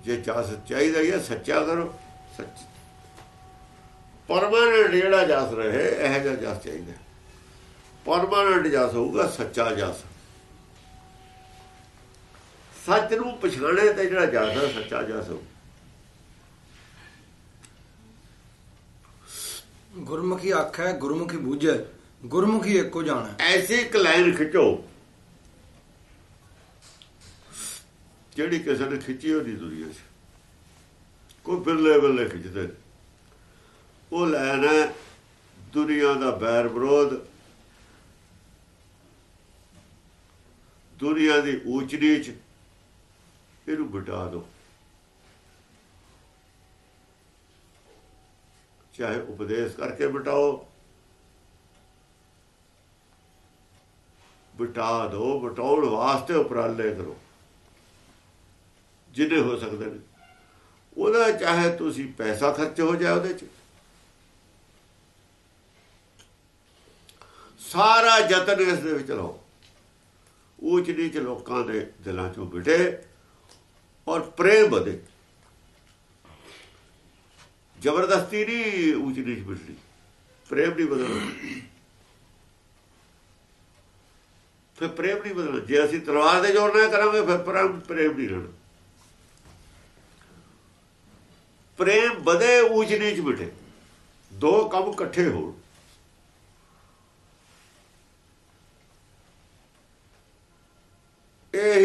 Speaker 2: ਜੇ ਜਸ ਚਾਹੀਦਾ ਹੈ, ਸੱਚਾ ਕਰੋ, ਸੱਚ ਪਰਮਾਨੈਂਟ ਜਿਹੜਾ ਜਸ ਰਹੇ ਇਹ ਜਿਹਾ ਜਸ ਚਾਹੀਦਾ। ਪਰਮਾਨੈਂਟ ਜਸ ਹੋਊਗਾ ਸੱਚਾ ਜਸ। ਸੱਚ ਨੂੰ ਪਛਾਣੇ ਤੇ ਜਿਹੜਾ ਜਸ ਹੈ ਸੱਚਾ ਜਸ ਹੋਊ।
Speaker 1: ਗੁਰਮੁਖੀ ਆਖੈ ਗੁਰਮੁਖੀ ਬੂਝੈ ਗੁਰਮੁਖੀ ਇੱਕੋ ਜਾਣੈ।
Speaker 2: ਐਸੀ ਇੱਕ ਲਾਈਨ ਖਿੱਚੋ। ਜਿਹੜੀ ਕਿਸੇ ਨੇ ਖਿੱਚੀ ਹੋਣੀ ਦੁਨੀਆ 'ਚ। ਕੋਈ ਬਿਰਲੇ ਬਿਰਲੇ ਖਿੱਚਦੇ। ਉਹ ਲਾਈਨ ਹੈ, ਦੁਨੀਆ ਦਾ ਬੈਰ ਵਿਰੋਧ। ਦੁਨੀਆ ਦੀ ਊਚ ਨੀਚ ਇਹਨੂੰ ਮਿਟਾ ਦਿਓ ਚਾਹੇ ਉਪਦੇਸ਼ ਕਰਕੇ ਮਿਟਾਓ। ਬਿਟਾ ਦੋ ਬਟਾਉਣ ਵਾਸਤੇ ਉਪਰਾਲੇ ਕਰੋ। ਜਿੰਨੇ ਹੋ ਸਕਦੇ ਨੇ। ਉਹਦਾ ਚਾਹੇ ਤੁਸੀਂ ਪੈਸਾ ਖਰਚ ਹੋ ਜਾਏ ਉਹਦੇ ਚ। ਸਾਰਾ ਯਤਨ ਇਸ ਦੇ ਵਿੱਚ ਲਾਓ ਉੱਚ ਨੀਚ ਲੋਕਾਂ ਦੇ ਦਿਲਾਂ ਚੋਂ ਬਿਟੇ ਔਰ ਪ੍ਰੇਮ ਵਧੇ। ਜ਼ਬਰਦਸਤੀ ਨਹੀਂ ਉੱਚ ਨੀਚ ਬਿਟਣੀ ਪ੍ਰੇਮ ਨਹੀਂ ਬਦਲਣਾ। ਫਿਰ ਪ੍ਰੇਮ ਨਹੀਂ ਬਦਲਣਾ। ਜੇ ਅਸੀਂ ਤਲਵਾਰ ਦੇ ਜ਼ੋਰ ਨਾਲ ਕਰਾਂਗੇ, ਫਿਰ ਪ੍ਰੇਮ ਪ੍ਰੇਮ ਨਹੀਂ ਰਹਿਣਾ। ਪ੍ਰੇਮ ਵਧੇ, ਉੱਚ ਨੀਚ ਬਿਟੇ ਦੋ ਕੰਮ ਇਕੱਠੇ ਹੋਣ।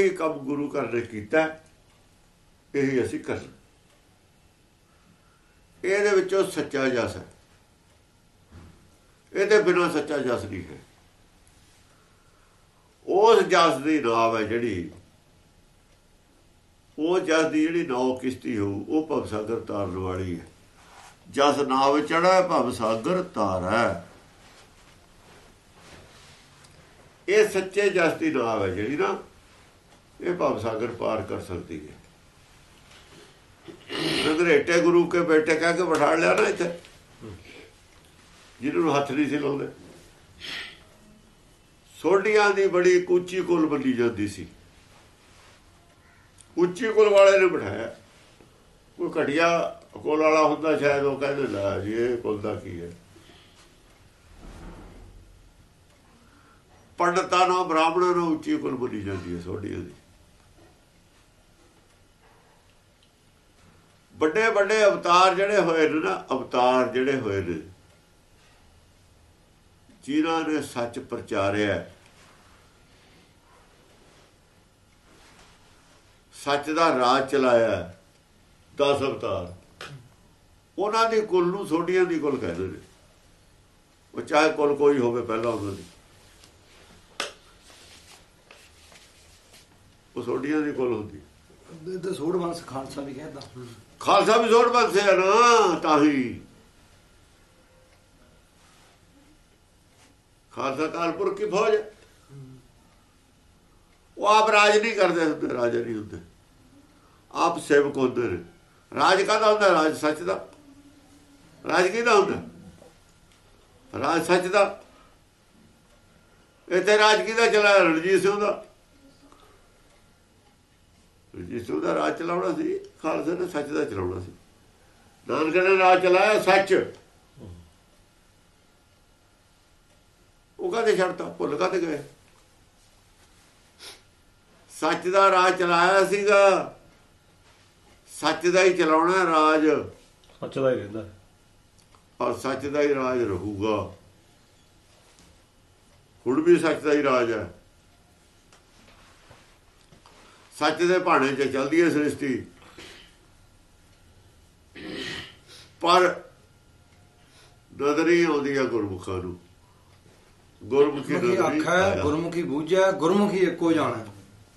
Speaker 2: ਇਹੀ ਕੰਮ ਗੁਰੂ ਘਰ ਨੇ ਕੀਤਾ, ਇਹੀ ਅਸੀਂ ਕਰਨਾ। ਇਹਦੇ ਵਿੱਚੋਂ ਸੱਚਾ ਜਸ ਹੈ ਇਹਦੇ ਬਿਨਾਂ ਸੱਚਾ ਜਸ ਨਹੀਂ ਹੈ। ਉਸ ਜਸ ਦੀ ਨਾਮ ਹੈ ਜਿਹੜੀ, ਉਹ ਜਸ ਦੀ ਜਿਹੜੀ ਨੌ ਕਿਸ਼ਤੀ ਹੋਊ, ਉਹ ਭਵ ਸਾਗਰ ਤਾਰਨ ਵਾਲੀ ਹੈ। ਜਸ ਨਾਮ ਚੜਾ ਭਵ ਸਾਗਰ ਤਾਰਾ। ਇਹ ਸੱਚੇ ਜਸ ਦੀ ਨਾਮ ਹੈ ਜਿਹੜੀ ਨਾ ਇਹ ਭਵ ਸਾਗਰ ਪਾਰ ਕਰ ਸਕਦੀ ਹੈ। ਰਗਰੇਟੇ ਗੁਰੂ ਕੇ ਬੇਟੇ ਕਹਿ ਕੇ ਬਿਠਾ ਲਿਆ ਨਾ ਇੱਥੇ, ਜਿਹਨੂੰ ਹੱਥ ਨਹੀਂ ਸੀ ਲਾਉਂਦੇ। ਸੋਢੀਆਂ ਦੀ ਬੜੀ ਉੱਚੀ ਕੁਲ ਬੰਦੀ ਜਾਂਦੀ ਸੀ। ਉੱਚੀ ਕੁਲ ਵਾਲੇ ਨੇ ਬਿਠਾਇਆ। ਕੋਈ ਘਟਿਆ ਕੁਲ ਵਾਲਾ ਹੁੰਦਾ ਸ਼ਾਇਦ, ਉਹ ਕਹਿੰਦੇ, ਲਾ ਜੀ, ਇਹ ਕੁਲ ਦਾ ਕੀ ਹੈ? ਪੰਡਤਾਂ ਨੂੰ ਬ੍ਰਾਹਮਣਾਂ ਨੂੰ ਉੱਚੀ ਕੁਲ ਬਣੀ ਜਾਂਦੀ ਹੈ ਸੋਢੀਆਂ ਦੀ। ਵੱਡੇ ਵੱਡੇ ਅਵਤਾਰ ਜਿਹੜੇ ਹੋਏ ਨੇ ਨਾ, ਅਵਤਾਰ ਜਿਹੜੇ ਹੋਏ ਨੇ, ਜਿਨ੍ਹਾਂ ਨੇ ਸੱਚ ਪ੍ਰਚਾਰਿਆ ਸੱਚ ਦਾ ਰਾਜ ਚਲਾਇਆ 10 ਅਵਤਾਰ। ਉਹਨਾਂ ਦੀ ਕੁੱਲ ਨੂੰ ਸੋਢੀਆਂ ਦੀ ਕੁੱਲ ਕਹਿੰਦੇ ਨੇ। ਉਹ ਚਾਹੇ ਕੁੱਲ ਕੋਈ ਹੋਵੇ ਪਹਿਲਾਂ ਉਹਨਾਂ ਦੀ। ਉਹ ਸੋਢੀਆਂ ਦੀ ਕੁੱਲ ਹੁੰਦੀ।
Speaker 1: ਤੇ ਸੋੜ ਵੰਸ ਖਾਲਸਾ ਵੀ ਕਹਿੰਦਾ।
Speaker 2: ਖਾਲਸਾ ਵੀ ਜ਼ੋਰ ਬੰਸੇ ਨਾ, ਤਾਂ ਹੀ। ਖਾਲਸਾ ਕਾਲਪੁਰ ਕੀ ਫੌਜ ਉਹ ਆਪ ਰਾਜ ਨਹੀਂ ਕਰਦੇ ਹੁੰਦੇ, ਰਾਜਾ ਨਹੀਂ ਹੁੰਦੇ। ਆਪ ਸੇਵਕ ਹੁੰਦੇ ਨੇ। ਰਾਜ ਕਾਹਦਾ ਹੁੰਦਾ? ਰਾਜ ਸੱਚ ਦਾ। ਰਾਜ ਕਿਹਦਾ ਹੁੰਦਾ? ਰਾਜ ਸੱਚ ਦਾ। ਇੱਥੇ ਰਾਜ ਕਿਹਦਾ ਚਲਾ ਰਣਜੀਤ ਸਿੰਘ ਦਾ। ਸਿੰਘ ਦਾ ਰਾਜ ਚਲਾਉਣਾ ਸੀ ਖਾਲਸੇ ਨੇ ਸੱਚ ਦਾ ਚਲਾਉਣਾ ਸੀ। ਨਾਨਕ ਨੇ ਰਾਜ ਚਲਾਇਆ ਸੱਚ। ਉਹ ਕਾਹਦੇ ਛੱਡਤਾ ਭੁੱਲ ਕਾਹਦੇ ਗਏ? ਸੱਚ ਦਾ ਰਾਜ ਚਲਾਇਆ ਸੀਗਾ। ਸੱਚ ਦਾ ਹੀ ਚਲਾਉਣਾ ਰਾਜ।
Speaker 3: ਸੱਚ ਦਾ ਹੀ ਰਹਿੰਦਾ।
Speaker 2: ਔਰ ਸੱਚ ਦਾ ਹੀ ਰਾਜ ਰਹੂਗਾ। ਹੁਣ ਵੀ ਸੱਚ ਦਾ ਹੀ ਰਾਜ ਹੈ। ਸੱਚ ਦੇ ਭਾਣੇ 'ਚ ਚੱਲਦੀ ਹੈ ਸ੍ਰਿਸ਼ਟੀ। ਪਰ ਨਜ਼ਰੀ ਆਉਂਦੀ ਹੈ ਗੁਰਮੁਖਾਂ ਨੂੰ। ਗੁਰਮੁਖੀ ਆਇਆ।
Speaker 1: ਗੁਰਮੁਖੀ ਬੂਝੈ ਗੁਰਮੁਖੀ ਇੱਕੋ ਜਾਣੈ।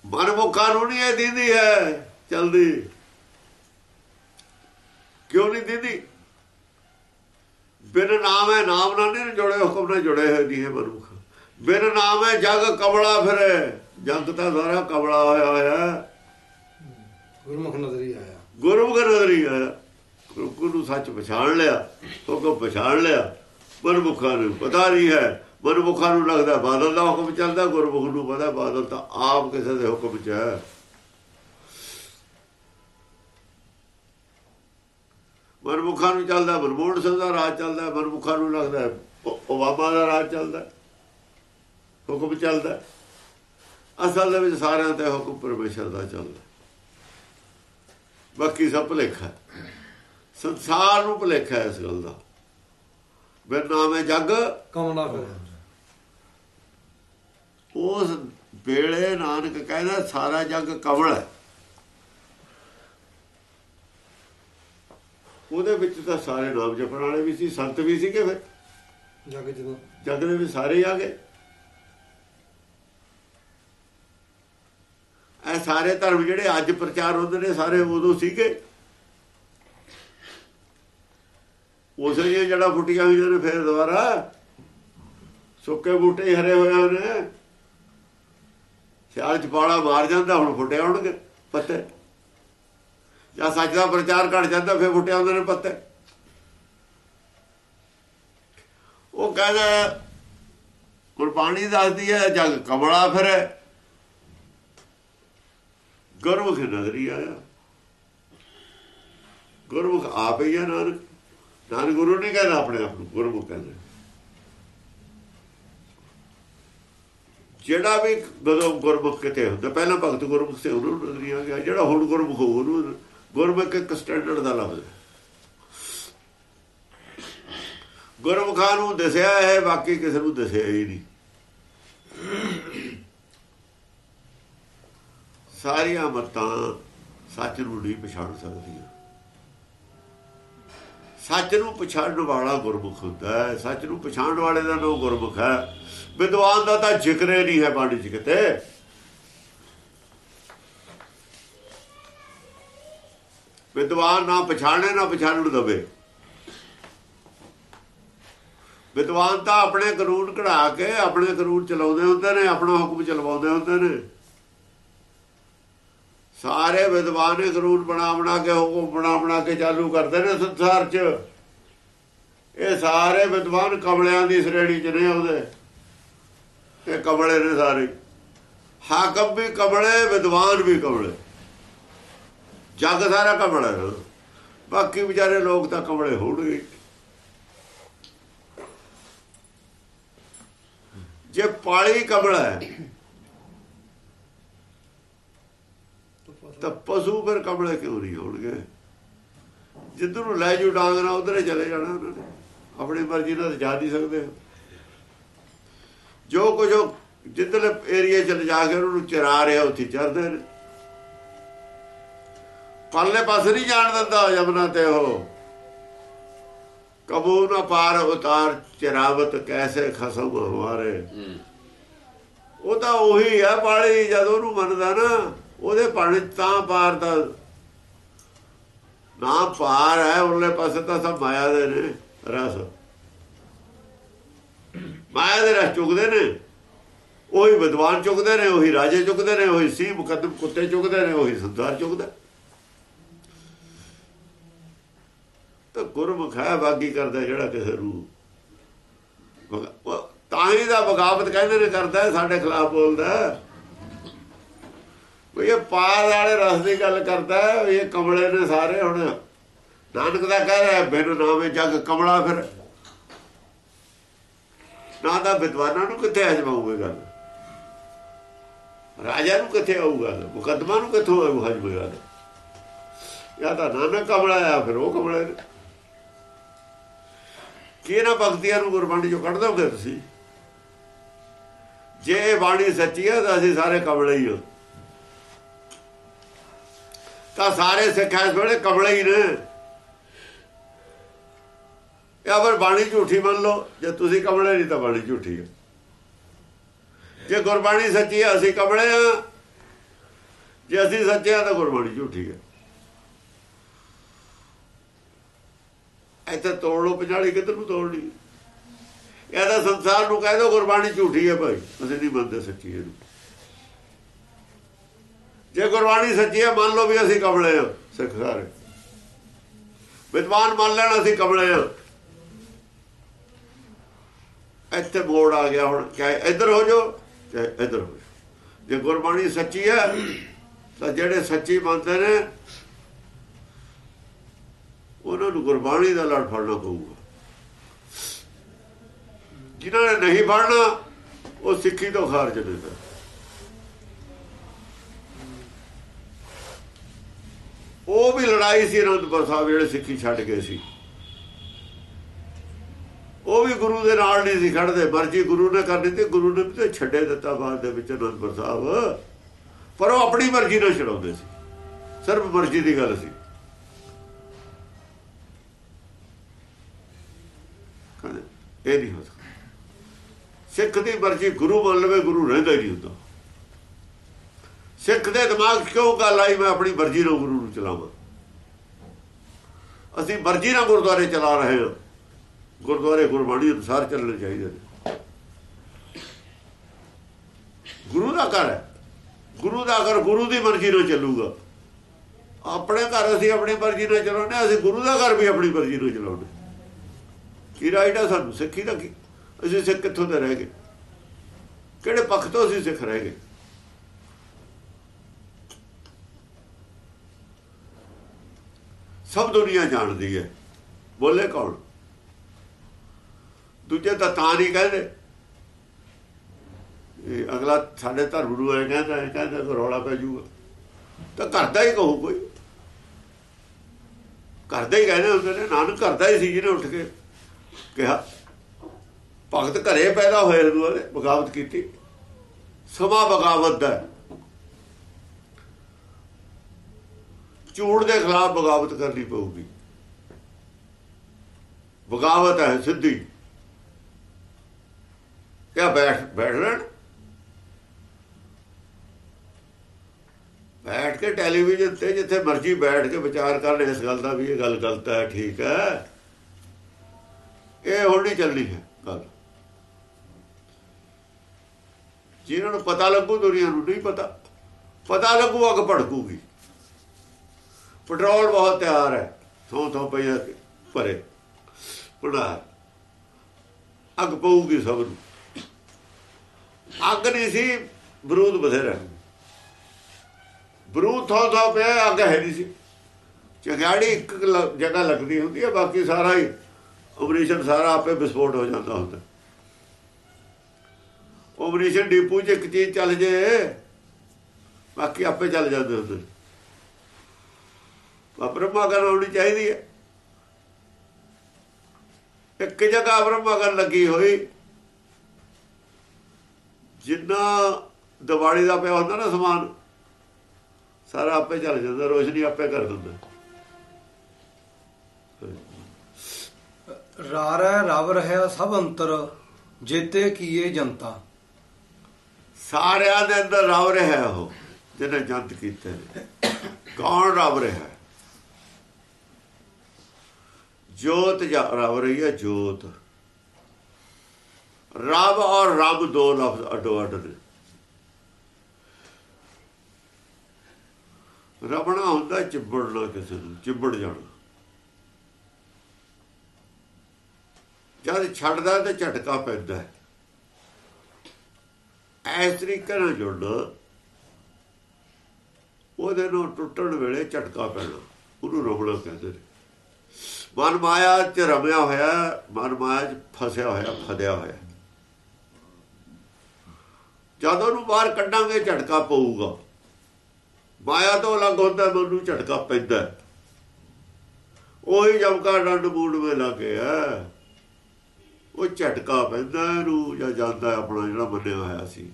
Speaker 2: ਮਨਮੁਖਾਂ ਨੂੰ ਨਹੀਂ ਇਹ ਦਿੰਦੀ ਹੈ ਚਲਦੀ। ਕਿਉਂ ਨਹੀਂ ਦਿੰਦੀ? ਬਿਨ ਨਾਮ ਹੈ ਨਾਮ ਨਾਲ ਨਹੀਂ ਜੁੜੇ ਹੁਕਮ ਨਾਲ ਜੁੜੇ ਹੋਏ ਦੀ ਹੈ ਮਨਮੁਖ। ਬਿਨ ਨਾਮ ਹੈ ਜਗ ਕਬਲਾ ਫਿਰੇ। ਜਗ ਤਾਂ ਸਾਰਾ ਕਬਲਾ ਹੋਇਆ ਹੋਇਆ।
Speaker 1: ਗੁਰਮੁਖ ਨਜ਼ਰੀ ਆਇਆ
Speaker 2: ਗੁਰਮੁਖ ਨਜ਼ਰੀ ਆਇਆ ਗੁਰੂ ਨੂੰ ਸੱਚ ਪਛਾਣ ਲਿਆ ਹੁਕਮ ਪਛਾਣ ਲਿਆ ਮਨਮੁਖਾਂ ਨੂੰ ਪਤਾ ਨਹੀਂ ਹੈ ਮਨਮੁਖਾਂ ਨੂੰ ਲੱਗਦਾ ਬਾਦਲ ਦਾ ਹੁਕਮ ਚੱਲਦਾ ਗੁਰਮੁਖ ਨੂੰ ਪਤਾ ਬਾਦਲ ਤਾਂ ਆਪ ਕਿਸੇ ਦੇ ਹੁਕਮ 'ਚ ਹੈ ਮਨਮੁਖਾਂ ਨੂੰ ਚੱਲਦਾ ਮਨਮੋਹਨ ਸਿੰਘ ਦਾ ਰਾਜ ਚੱਲਦਾ ਮਨਮੁਖਾਂ ਨੂੰ ਲੱਗਦਾ ਓਬਾਮਾ ਦਾ ਰਾਜ ਚੱਲਦਾ। ਹੁਕਮ ਚੱਲਦਾ। ਅਸਲ ਦੇ ਵਿੱਚ ਸਾਰਿਆਂ ਤੇ ਹੁਕਮ ਪਰਮੇਸ਼ਰ ਦਾ ਚੱਲਦਾ। ਬਾਕੀ ਸਭ ਭੁਲੇਖਾ। ਸੰਸਾਰ ਨੂੰ ਭੁਲੇਖਾ ਇਸ ਗੱਲ ਦਾ। ਬਿਨ ਨਾਮੇ ਜੱਗ।
Speaker 1: ਕਮਲਾ ਫਿਰ
Speaker 2: ਉਸ ਵੇਲੇ ਨਾਨਕ ਕਹਿੰਦਾ ਸਾਰਾ ਜੱਗ ਕਮਲ ਹੈ। ਉਹਦੇ ਵਿੱਚ ਤਾਂ ਸਾਰੇ ਨਾਮ ਜਪਣ ਵਾਲੇ ਵੀ ਸੀ ਸੰਤ ਵੀ ਸੀਗੇ ਫਿਰ।
Speaker 1: ਜਾ ਕੇ ਜਦੋਂ
Speaker 2: ਜੱਗ ਦੇ ਵਿੱਚ ਸਾਰੇ ਆ ਗਏ। ਇਹ ਸਾਰੇ ਧਰਮ ਜਿਹੜੇ ਅੱਜ ਪ੍ਰਚਾਰ ਹੁੰਦੇ ਨੇ, ਸਾਰੇ ਉਦੋਂ ਸੀਗੇ। ਉਸੇ ਹੀ ਜੜਾ ਫੁੱਟੀਆਂ ਹੋਈਆਂ ਨੇ ਫਿਰ ਦੁਬਾਰਾ। ਸੁੱਕੇ ਬੂਟੇ ਹਰੇ ਹੋਏ ਨੇ। ਸਿਆਲ ਚ ਪਾਲਾ ਮਾਰ ਜਾਂਦਾ, ਹੁਣ ਫੁੱਟੇ ਆਉਣਗੇ ਪੱਤੇ। ਜਾਂ ਸੱਚ ਦਾ ਪ੍ਰਚਾਰ ਘਟ ਜਾਂਦਾ, ਫਿਰ ਫੁੱਟੇ ਆਉਂਦੇ ਨੇ ਪੱਤੇ। ਉਹ ਕਹਿੰਦਾ ਗੁਰਬਾਣੀ ਦੱਸਦੀ ਹੈ ਜਗ ਕਮਲਾ ਫਿਰ। ਗੁਰਮੁਖ ਨਜ਼ਰੀ ਆਇਆ। ਗੁਰਮੁਖ ਆਪ ਹੀ ਹੈ ਨਾਨਕ। ਨਾਨਕ ਗੁਰੂ ਨਹੀਂ ਕਹਿੰਦਾ ਆਪਣੇ ਆਪ ਨੂੰ, ਗੁਰਮੁਖ ਕਹਿੰਦਾ। ਜਿਹੜਾ ਵੀ ਜਦੋਂ ਗੁਰਮੁਖ ਕਿਤੇ ਹੁੰਦਾ, ਪਹਿਲਾਂ ਭਗਤ ਗੁਰਮੁਖ ਸੇ ਉਹਨੂੰ ਨਜ਼ਰੀ ਆ ਗਿਆ, ਜਿਹੜਾ ਹੁਣ ਗੁਰਮੁਖ ਹੋ ਉਹਨੂੰ ਗੁਰਮੁਖ ਇੱਕ ਸਟੈਂਡਰਡ ਦਾ ਲਫ਼ਜ਼ ਹੈ। ਗੁਰਮੁਖਾਂ ਨੂੰ ਦੱਸਿਆ ਹੈ ਬਾਕੀ ਕਿਸੇ ਨੂੰ ਦੱਸਿਆ ਹੀ ਨਹੀਂ। ਸਾਰੀਆਂ ਮਤਾਂ ਸੱਚ ਨੂੰ ਨਹੀਂ ਪਛਾਣ ਸਕਦੀਆਂ। ਸੱਚ ਨੂੰ ਪਛਾਣਨ ਵਾਲਾ ਗੁਰਮੁਖ ਹੁੰਦਾ ਹੈ। ਸੱਚ ਨੂੰ ਪਛਾਣਨ ਵਾਲੇ ਦਾ ਨਾਮ ਗੁਰਮੁਖ ਹੈ। ਵਿਦਵਾਨ ਦਾ ਤਾਂ ਜ਼ਿਕਰ ਹੀ ਨਹੀਂ ਹੈ ਬਾਣੀ 'ਚ ਕਿਤੇ। ਵਿਦਵਾਨ ਨਾ ਪਛਾਣੇ, ਨਾ ਪਛਾਣਨ ਦਵੇ। ਵਿਦਵਾਨ ਤਾਂ ਆਪਣੇ ਕਾਨੂੰਨ ਕਢਾ ਕੇ ਆਪਣੇ ਕਾਨੂੰਨ ਚਲਾਉਂਦੇ ਹੁੰਦੇ ਨੇ, ਆਪਣਾ ਹੁਕਮ ਚਲਵਾਉਂਦੇ ਹੁੰਦੇ ਨੇ। ਸਾਰੇ ਵਿਦਵਾਨ ਇਹ ਕਾਨੂੰਨ ਬਣਾ ਬਣਾ ਕੇ ਹੁਕਮ ਬਣਾ ਬਣਾ ਕੇ ਚਾਲੂ ਕਰਦੇ ਨੇ ਸੰਸਾਰ 'ਚ। ਇਹ ਸਾਰੇ ਵਿਦਵਾਨ ਕਮਲਿਆਂ ਦੀ ਸ਼੍ਰੇਣੀ 'ਚ ਨੇ ਉਹਦੇ। ਇਹ ਕਮਲੇ ਨੇ ਸਾਰੇ। ਹਾਕਮ ਵੀ ਕਮਲੇ, ਵਿਦਵਾਨ ਵੀ ਕਮਲੇ। ਜੱਗ ਸਾਰਾ ਕਮਲਾ ਹੈ। ਬਾਕੀ ਵਿਚਾਰੇ ਲੋਕ ਤਾਂ ਕਮਲੇ ਹੋਣਗੇ। ਜੇ ਪਾਲੀ ਕਮਲਾ ਹੈ ਤਾਂ ਪਸ਼ੂ ਫਿਰ ਕਮਲੇ ਕਿਉਂ ਨਹੀਂ ਹੋਣਗੇ? ਜਿੱਧਰ ਨੂੰ ਲੈ ਜੂ ਡਾਂਗ ਨਾ ਉਧਰ ਹੀ ਚਲੇ ਜਾਣਾ ਉਹਨਾਂ ਨੇ। ਆਪਣੀ ਮਰਜ਼ੀ ਨਾਲ ਜਾ ਨਹੀਂ ਸਕਦੇ। ਜੋ ਕੁਝ ਜਿੱਧਰ ਏਰੀਆ ਚ ਜਾ ਕੇ ਉਹਨੂੰ ਚਰਾ ਰਿਹਾ ਉੱਥੇ ਚਰਦੇ ਨੇ। ਪਰਲੇ ਪਾਸੇ ਨਹੀਂ ਜਾਣ ਦਿੰਦਾ ਯਮਨਾ ਤੇ ਉਹ। ਕਬੂ ਨਾ ਪਾਰ ਉਤਾਰ ਚਰਾਵਤ ਕੈਸੇ ਖਸਮ ਹਮਾਰੇ। ਉਹ ਤਾਂ ਉਹੀ ਹੈ ਪਾਲੀ ਜਦ ਉਹਨੂੰ ਮੰਨਦਾ ਨਾ। ਉਹਦੇ ਪਾਣੀ ਤਾਂ ਪਾਰ ਦਾ ਨਾ ਪਾਰ ਹੈ ਉਹਲੇ ਪਾਸੇ ਤਾਂ ਸਭ ਮਾਇਆ ਦੇ ਨੇ, ਰਸ। ਮਾਇਆ ਦੇ ਰਸ ਚੁਗਦੇ ਨੇ। ਉਹੀ ਵਿਦਵਾਨ ਚੁੱਕਦੇ ਨੇ, ਉਹੀ ਰਾਜੇ ਚੁੱਕਦੇ ਨੇ, ਉਹੀ ਸੀ ਮੁਕੱਦਮ ਕੁੱਤੇ ਚੁੱਕਦੇ ਨੇ, ਉਹੀ ਸੰਸਾਰ ਚੁੱਕਦਾ ਤਾਂ ਗੁਰਮੁਖ ਹੈ, ਬਾਗੀ ਕਰਦਾ ਜਿਹੜਾ ਕਿਸੇ ਨੂੰ ਤਾਂ ਹੀ ਦਾ ਬਗਾਵਤ ਕਹਿੰਦੇ ਨੇ, ਕਰਦਾ ਸਾਡੇ ਖਿਲਾਫ ਬੋਲਦਾ ਹੈ। ਵੀ ਇਹ ਪਾਰ ਵਾਲੇ ਰਸ ਦੀ ਗੱਲ ਕਰਦਾ ਵੀ ਇਹ ਕਮਲੇ ਨੇ ਸਾਰੇ ਹੁਣ, ਨਾਨਕ ਦਾ ਕਹਿ ਰਿਹਾ, ਬਿਨ ਨਾਮੇ ਜਗ ਕਮਲਾ ਫਿਰ। ਨਾ ਤਾਂ ਵਿਦਵਾਨਾਂ ਨੂੰ ਕਿੱਥੇ ਹਜਮਾਊਗਾ ਗੱਲ? ਰਾਜਾ ਨੂੰ ਕਿੱਥੇ ਆਊਗਾ ਮੁਕੱਦਮਾ ਨੂੰ ਕਿੱਥੋਂ ਆਊ ਹਜਮੇਗਾ ਜਾਂ ਤਾਂ ਨਾਨਕ ਕਮਲਾ ਆ, ਫਿਰ ਉਹ ਕਮਲਾ ਨੇ। ਕੀ ਇਹਨਾਂ ਭਗਤੀਆਂ ਨੂੰ ਗੁਰਬਾਣੀ ਚੋਂ ਕੱਢ ਦੋਗੇ ਤੁਸੀਂ? ਜੇ ਬਾਣੀ ਸੱਚੀ ਹੈ ਤਾਂ ਅਸੀਂ ਸਾਰੇ ਕਮਲੇ ਹੀ ਹਾਂ। ਤਾਂ ਸਾਰੇ ਸਿੱਖ ਇਸ ਵੇਲੇ ਕਮਲੇ ਹੀ ਨੇ। ਜਾਂ ਫਿਰ ਬਾਣੀ ਝੂਠੀ ਮੰਨ ਲਓ, ਜੇ ਤੁਸੀਂ ਕਮਲੇ ਨਹੀਂ ਤਾਂ ਬਾਣੀ ਝੂਠੀ ਹੈ। ਜੇ ਗੁਰਬਾਣੀ ਸੱਚੀ ਹੈ, ਅਸੀਂ ਕਮਲੇ ਹਾਂ। ਜੇ ਅਸੀਂ ਸੱਚੇ ਹਾਂ ਤਾਂ ਗੁਰਬਾਣੀ ਝੂਠੀ ਹੈ। ਇੱਥੇ ਤੋੜ ਲਓ ਪਛਾੜੀ ਕਿੱਧਰ ਨੂੰ ਤੋੜਨੀ? ਇਹ ਤਾਂ ਸੰਸਾਰ ਨੂੰ ਕਹਿ ਦੋ ਗੁਰਬਾਣੀ ਝੂਠੀ ਹੈ ਭਾਈ, ਅਸੀਂ ਨਹੀਂ ਮੰਨਦੇ ਸੱਚੀ ਇਹਨੂੰ। ਜੇ ਗੁਰਬਾਣੀ ਸੱਚੀ ਹੈ, ਮੰਨ ਲਓ ਵੀ ਅਸੀਂ ਕਮਲੇ ਹਾਂ, ਸਿੱਖ ਸਾਰੇ। ਵਿਦਵਾਨ ਮੰਨ ਲੈਣ ਅਸੀਂ ਕਮਲੇ ਹਾਂ। ਇੱਥੇ ਮੋੜ ਆ ਗਿਆ ਹੁਣ, ਚਾਹੇ ਇੱਧਰ ਹੋ ਜਾਓ, ਚਾਹੇ ਇੱਧਰ ਹੋ ਜਾਓ। ਜੇ ਗੁਰਬਾਣੀ ਸੱਚੀ ਹੈ, ਤਾਂ ਜਿਹੜੇ ਸੱਚੀ ਮੰਨਦੇ ਨੇ, ਉਹਨਾਂ ਨੂੰ ਗੁਰਬਾਣੀ ਦਾ ਲੜ ਫੜਨਾ ਪਊਗਾ। ਜਿਨ੍ਹਾਂ ਨੇ ਨਹੀਂ ਫੜਨਾ, ਉਹ ਸਿੱਖੀ ਤੋਂ ਖਾਰਜ ਨੇ ਉਹ ਵੀ ਲੜਾਈ ਸੀ, ਅਨੰਦਪੁਰ ਸਾਹਿਬ, ਜਿਹੜੇ ਸਿੱਖੀ ਛੱਡ ਗਏ ਸੀ। ਉਹ ਵੀ ਗੁਰੂ ਦੇ ਨਾਲ ਨਹੀਂ ਸੀ ਖੜਦੇ ਮਰਜ਼ੀ ਗੁਰੂ ਨੇ ਕਰਨੀ ਤੇ ਗੁਰੂ ਨੇ ਵੀ ਤੇ ਛੱਡੇ ਦਿੱਤਾ ਬਾਅਦ ਦੇ ਵਿੱਚ ਅਨੰਦਪੁਰ ਸਾਹਿਬ। ਪਰ ਉਹ ਆਪਣੀ ਮਰਜ਼ੀ ਨਾਲ ਛਡਾਉਂਦੇ ਸੀ। ਸਿਰਫ ਮਰਜ਼ੀ ਦੀ ਗੱਲ ਸੀ। ਇਹ ਨਹੀਂ ਹੋ ਸਕਦਾ। ਸਿੱਖ ਦੀ ਮਰਜ਼ੀ ਗੁਰੂ ਮੰਨ ਲਵੇ, ਗੁਰੂ ਰਹਿੰਦਾ ਹੀ ਨਹੀਂ ਹੁੰਦਾ। ਸਿੱਖ ਦੇ ਦਿਮਾਗ 'ਚ ਕਿਉਂ ਗੱਲ ਆਈ? ਮੈਂ ਆਪਣੀ ਮਰਜ਼ੀ ਨਾਲ ਗੁਰੂ ਨੂੰ ਚਲਾਵਾਂ। ਅਸੀਂ ਮਰਜ਼ੀ ਨਾਲ ਗੁਰਦੁਆਰੇ ਚਲਾ ਰਹੇ ਹਾਂ। ਗੁਰਦੁਆਰੇ ਗੁਰਬਾਣੀ ਅਨੁਸਾਰ ਚੱਲਣੇ ਚਾਹੀਦੇ ਨੇ। ਗੁਰੂ ਦਾ ਘਰ ਹੈ। ਗੁਰੂ ਦਾ ਘਰ ਗੁਰੂ ਦੀ ਮਰਜ਼ੀ ਨਾਲ ਚੱਲੂਗਾ। ਆਪਣੇ ਘਰ ਅਸੀਂ ਆਪਣੀ ਮਰਜ਼ੀ ਨਾਲ ਚਲਾਉਂਦੇ ਅਸੀਂ ਗੁਰੂ ਦਾ ਘਰ ਵੀ ਆਪਣੀ ਮਰਜ਼ੀ ਨਾਲ ਚਲਾਉਂਦੇ ਕੀ ਰਾਈਟ ਆ ਸਾਨੂੰ? ਸਿੱਖੀ ਦਾ ਕੀ? ਅਸੀਂ ਸਿੱਖ ਕਿੱਥੋਂ ਦੇ ਰਹਿ ਗਏ? ਕਿਹੜੇ ਪੱਖ ਤੋਂ ਅਸੀਂ ਸਿੱਖ ਰਹਿ ਗਏ? ਸਭ ਦੁਨੀਆ ਜਾਣਦੀ ਹੈ। ਬੋਲੇ ਕੌਣ? ਦੂਜੇ ਤਾਂ ਤਾਂ ਨਹੀਂ ਕਹਿੰਦੇ। ਇਹ ਅਗਲਾ ਸਾਡੇ ਧਰਮ ਨੂੰ ਐ ਕਹਿੰਦਾ ਐ ਕਹਿੰਦਾ ਕੋਈ ਰੌਲਾ ਪੈ ਜਾਊਗਾ। ਤਾਂ ਕਰਦਾ ਹੀ ਕਹੂ ਕੋਈ। ਕਰਦਾ ਹੀ ਕਹਿੰਦੇ ਹੁੰਦੇ ਨੇ, ਨਾਨਕ ਕਰਦਾ ਹੀ ਸੀ ਜਿਹਨੇ ਉੱਠ ਕੇ ਕਿਹਾ, ਭਗਤ ਘਰੇ ਪੈਦਾ ਹੋਏ ਨੂੰ ਉਹਨੇ ਬਗਾਵਤ ਕੀਤੀ। ਸਮਾਂ ਬਗਾਵਤ ਦਾ ਝੂਠ ਦੇ ਖਿਲਾਫ ਬਗਾਵਤ ਕਰਨੀ ਪਊਗੀ। ਬਗਾਵਤ ਹੈ ਸਿੱਧੀ। ਕਿਆ ਬੈਠ ਬੈਠ ਲੈਣ? ਬੈਠ ਕੇ ਟੈਲੀਵਿਜ਼ਨ ਤੇ ਜਿੱਥੇ ਮਰਜ਼ੀ ਬੈਠ ਕੇ ਵਿਚਾਰ ਕਰਨ, ਇਸ ਗੱਲ ਦਾ ਵੀ ਇਹ ਗੱਲ ਗਲਤ ਹੈ, ਠੀਕ ਹੈ। ਇਹ ਹੁਣ ਨਹੀਂ ਚੱਲਣੀ ਹੈ ਗੱਲ। ਜਿਹਨਾਂ ਨੂੰ ਪਤਾ ਲੱਗੂ ਦੁਨੀਆ ਨੂੰ, ਨਹੀਂ ਪਤਾ। ਪਤਾ ਲੱਗੂ ਅੱਗ ਭੜਕੂਗੀ। ਪੈਟਰੋਲ ਬਹੁਤ ਤਿਆਰ ਹੈ। ਥੋਂ ਥੋਂ ਪਈਆ ਭਰੇ। ਭੰਡਾਰ ਅੱਗ ਪਊਗੀ ਸਭ ਨੂੰ। ਅੱਗ ਨਹੀਂ ਸੀ ਬਰੂਦ ਬਥੇਰਾ ਬਰੂਦ ਥੋਂ ਥੋਂ ਪਿਆ, ਅੱਗ ਹੈ ਨਹੀਂ ਸੀ। ਚਗਾੜੀ ਇੱਕ ਲ- ਜਗ੍ਹਾ ਲੱਗਦੀ ਹੁੰਦੀ ਹੈ, ਬਾਕੀ ਸਾਰਾ ਹੀ ਆਪਰੇਸ਼ਨ ਸਾਰਾ ਆਪੇ ਵਿਸਫੋਟ ਹੋ ਜਾਂਦਾ ਹੁੰਦਾ। ਆਪਰੇਸ਼ਨ ਡਿਪੂ 'ਚ ਇੱਕ ਚੀਜ਼ ਚੱਲ ਜੇ, ਬਾਕੀ ਆਪੇ ਚੱਲ ਜਾਂਦੇ ਹੁੰਦੇ। ਬ੍ਰਹਮਾ ਗੱਲ ਹੋਣੀ ਚਾਹੀਦੀ ਹੈ। ਇੱਕ ਜਗ੍ਹਾ ਬ੍ਰਹਮਾ ਗੱਲ ਲੱਗੀ ਹੋਈ। ਜਿੰਨਾ ਦਿਵਾਲੀ ਦਾ ਪਿਆ ਹੁੰਦਾ ਨਾ ਸਮਾਨ ਸਾਰਾ ਆਪੇ ਚੱਲ ਜਾਂਦਾ ਰੋਸ਼ਨੀ ਆਪੇ ਕਰ ਦਿੰਦਾ।
Speaker 1: ਰਾਰੈ ਰਵ ਰਹਿਆ ਸਭ ਅੰਤਰ ਜੇਤੇ ਕੀਏ ਜਨਤਾ।
Speaker 2: ਸਾਰਿਆਂ ਦੇ ਅੰਦਰ ਰਵ ਰਿਹਾ ਉਹ ਜਿਹਨੇ ਜੰਤ ਕੀਤੇ ਕੌਣ ਰਵ ਰਿਹਾ? ਜੋਤ ਜਾ ਰਵ ਰਹੀ ਹੈ ਜੋਤ। ਰਬ ਔਰ ਰਬ ਦੋ ਲਫ਼ਜ਼ ਅਡੋ ਅਡ ਨੇ। ਰਬਣਾ ਹੁੰਦਾ ਚਿੱਬੜਨਾ ਕਿਸੇ ਨੂੰ, ਚਿਬੜ ਜਾਣਾ। ਜਦ ਛੱਡਦਾ ਤੇ ਝਟਕਾ ਪੈਂਦਾ ਐਸ ਤਰੀਕੇ ਨਾਲ ਜੁੜਨਾ, ਉਹਦੇ ਨੂੰ ਟੁੱਟਣ ਵੇਲੇ ਝਟਕਾ ਪੈਣਾ। ਉਹਨੂੰ ਰੋਬਣਾ ਕਹਿੰਦੇ ਨੇ। ਮਨ ਮਾਇਆ ਚ ਰਮਿਆ ਹੋਇਆ, ਮਨ ਮਾਇਆ ਚ ਫਸਿਆ ਹੋਇਆ, ਫਦਿਆ ਹੋਇਆ। ਜਦੋਂ ਨੂੰ ਬਾਹਰ ਕੱਢਾਂਗੇ, ਝਟਕਾ ਪਊਗਾ। ਮਾਇਆ ਤੋਂ ਅਲੱਗ ਹੁੰਦਾ, ਮਨ ਨੂੰ ਝਟਕਾ ਪੈਂਦਾ। ਉਹੀ ਜਮਕਾ ਡੰਡ ਬੂਡ ਮੇ ਲੱਗੇ ਉਹ ਝਟਕਾ ਪੈਂਦਾ ਨੂੰ ਜਾਂ ਜਾਂਦਾ ਆਪਣਾ, ਜਿਹੜਾ ਮੰਨਿਆ ਹੋਇਆ ਸੀ।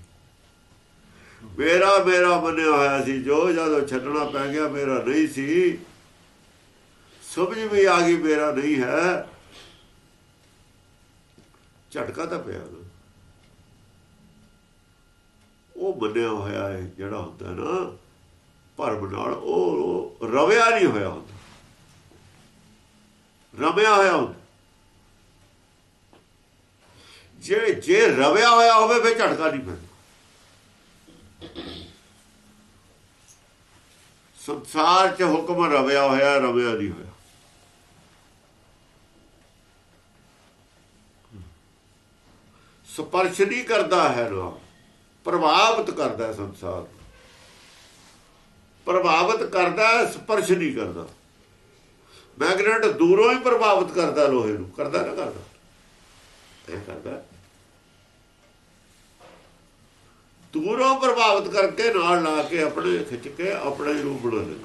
Speaker 2: ਮੇਰਾ ਮੇਰਾ ਮੰਨਿਆ ਹੋਇਆ ਸੀ, ਜੋ ਜਦੋਂ ਛੱਡਣਾ ਪੈ ਗਿਆ, ਮੇਰਾ ਨਹੀਂ ਸੀ। ਸਮਝ ਵੀ ਆ ਗਈ ਮੇਰਾ ਨਹੀਂ ਹੈ। ਝਟਕਾ ਤਾਂ ਪਿਆ ਨਾ ਉਹ ਮੰਨਿਆ ਹੋਇਆ ਹੈ ਜਿਹੜਾ ਹੁੰਦਾ ਨਾ, ਭਰਮ ਨਾਲ ਉਹ ਰਵਿਆ ਨਹੀਂ ਹੋਇਆ ਹੁੰਦਾ। ਰਵਿਆ ਹੋਇਆ ਹੁੰਦਾ। ਜੇ ਜੇ ਰਵਿਆ ਹੋਇਆ ਹੋਵੇ, ਫਿਰ ਝਟਕਾ ਨਹੀਂ ਪੈਂਦਾ। ਸੰਸਾਰ 'ਚ ਹੁਕਮ ਰਵਿਆ ਹੋਇਆ ਰਵਿਆ ਨਹੀਂ ਹੋਇਆ। ਸਪਰਸ਼ ਨਹੀਂ ਕਰਦਾ ਹੈ ਨਾ ਪ੍ਰਭਾਵਿਤ ਕਰਦਾ ਹੈ ਸੰਸਾਰ ਪ੍ਰਭਾਵਿਤ ਕਰਦਾ ਸਪਰਸ਼ ਨਹੀਂ ਕਰਦਾ। ਮੈਗਨੇਟ ਦੂਰੋਂ ਹੀ ਪ੍ਰਭਾਵਿਤ ਕਰਦਾ ਲੋਹੇ ਨੂੰ, ਕਰਦਾ ਨਾ ਕਰਦਾ? ਇਹ ਕਰਦਾ। ਦੂਰੋਂ ਪ੍ਰਭਾਵਿਤ ਕਰਕੇ ਨਾਲ ਲਾ ਕੇ ਆਪਣੇ ਖਿੱਚ ਕੇ ਆਪਣੇ ਰੂਪ ਬਣਾ ਲੈ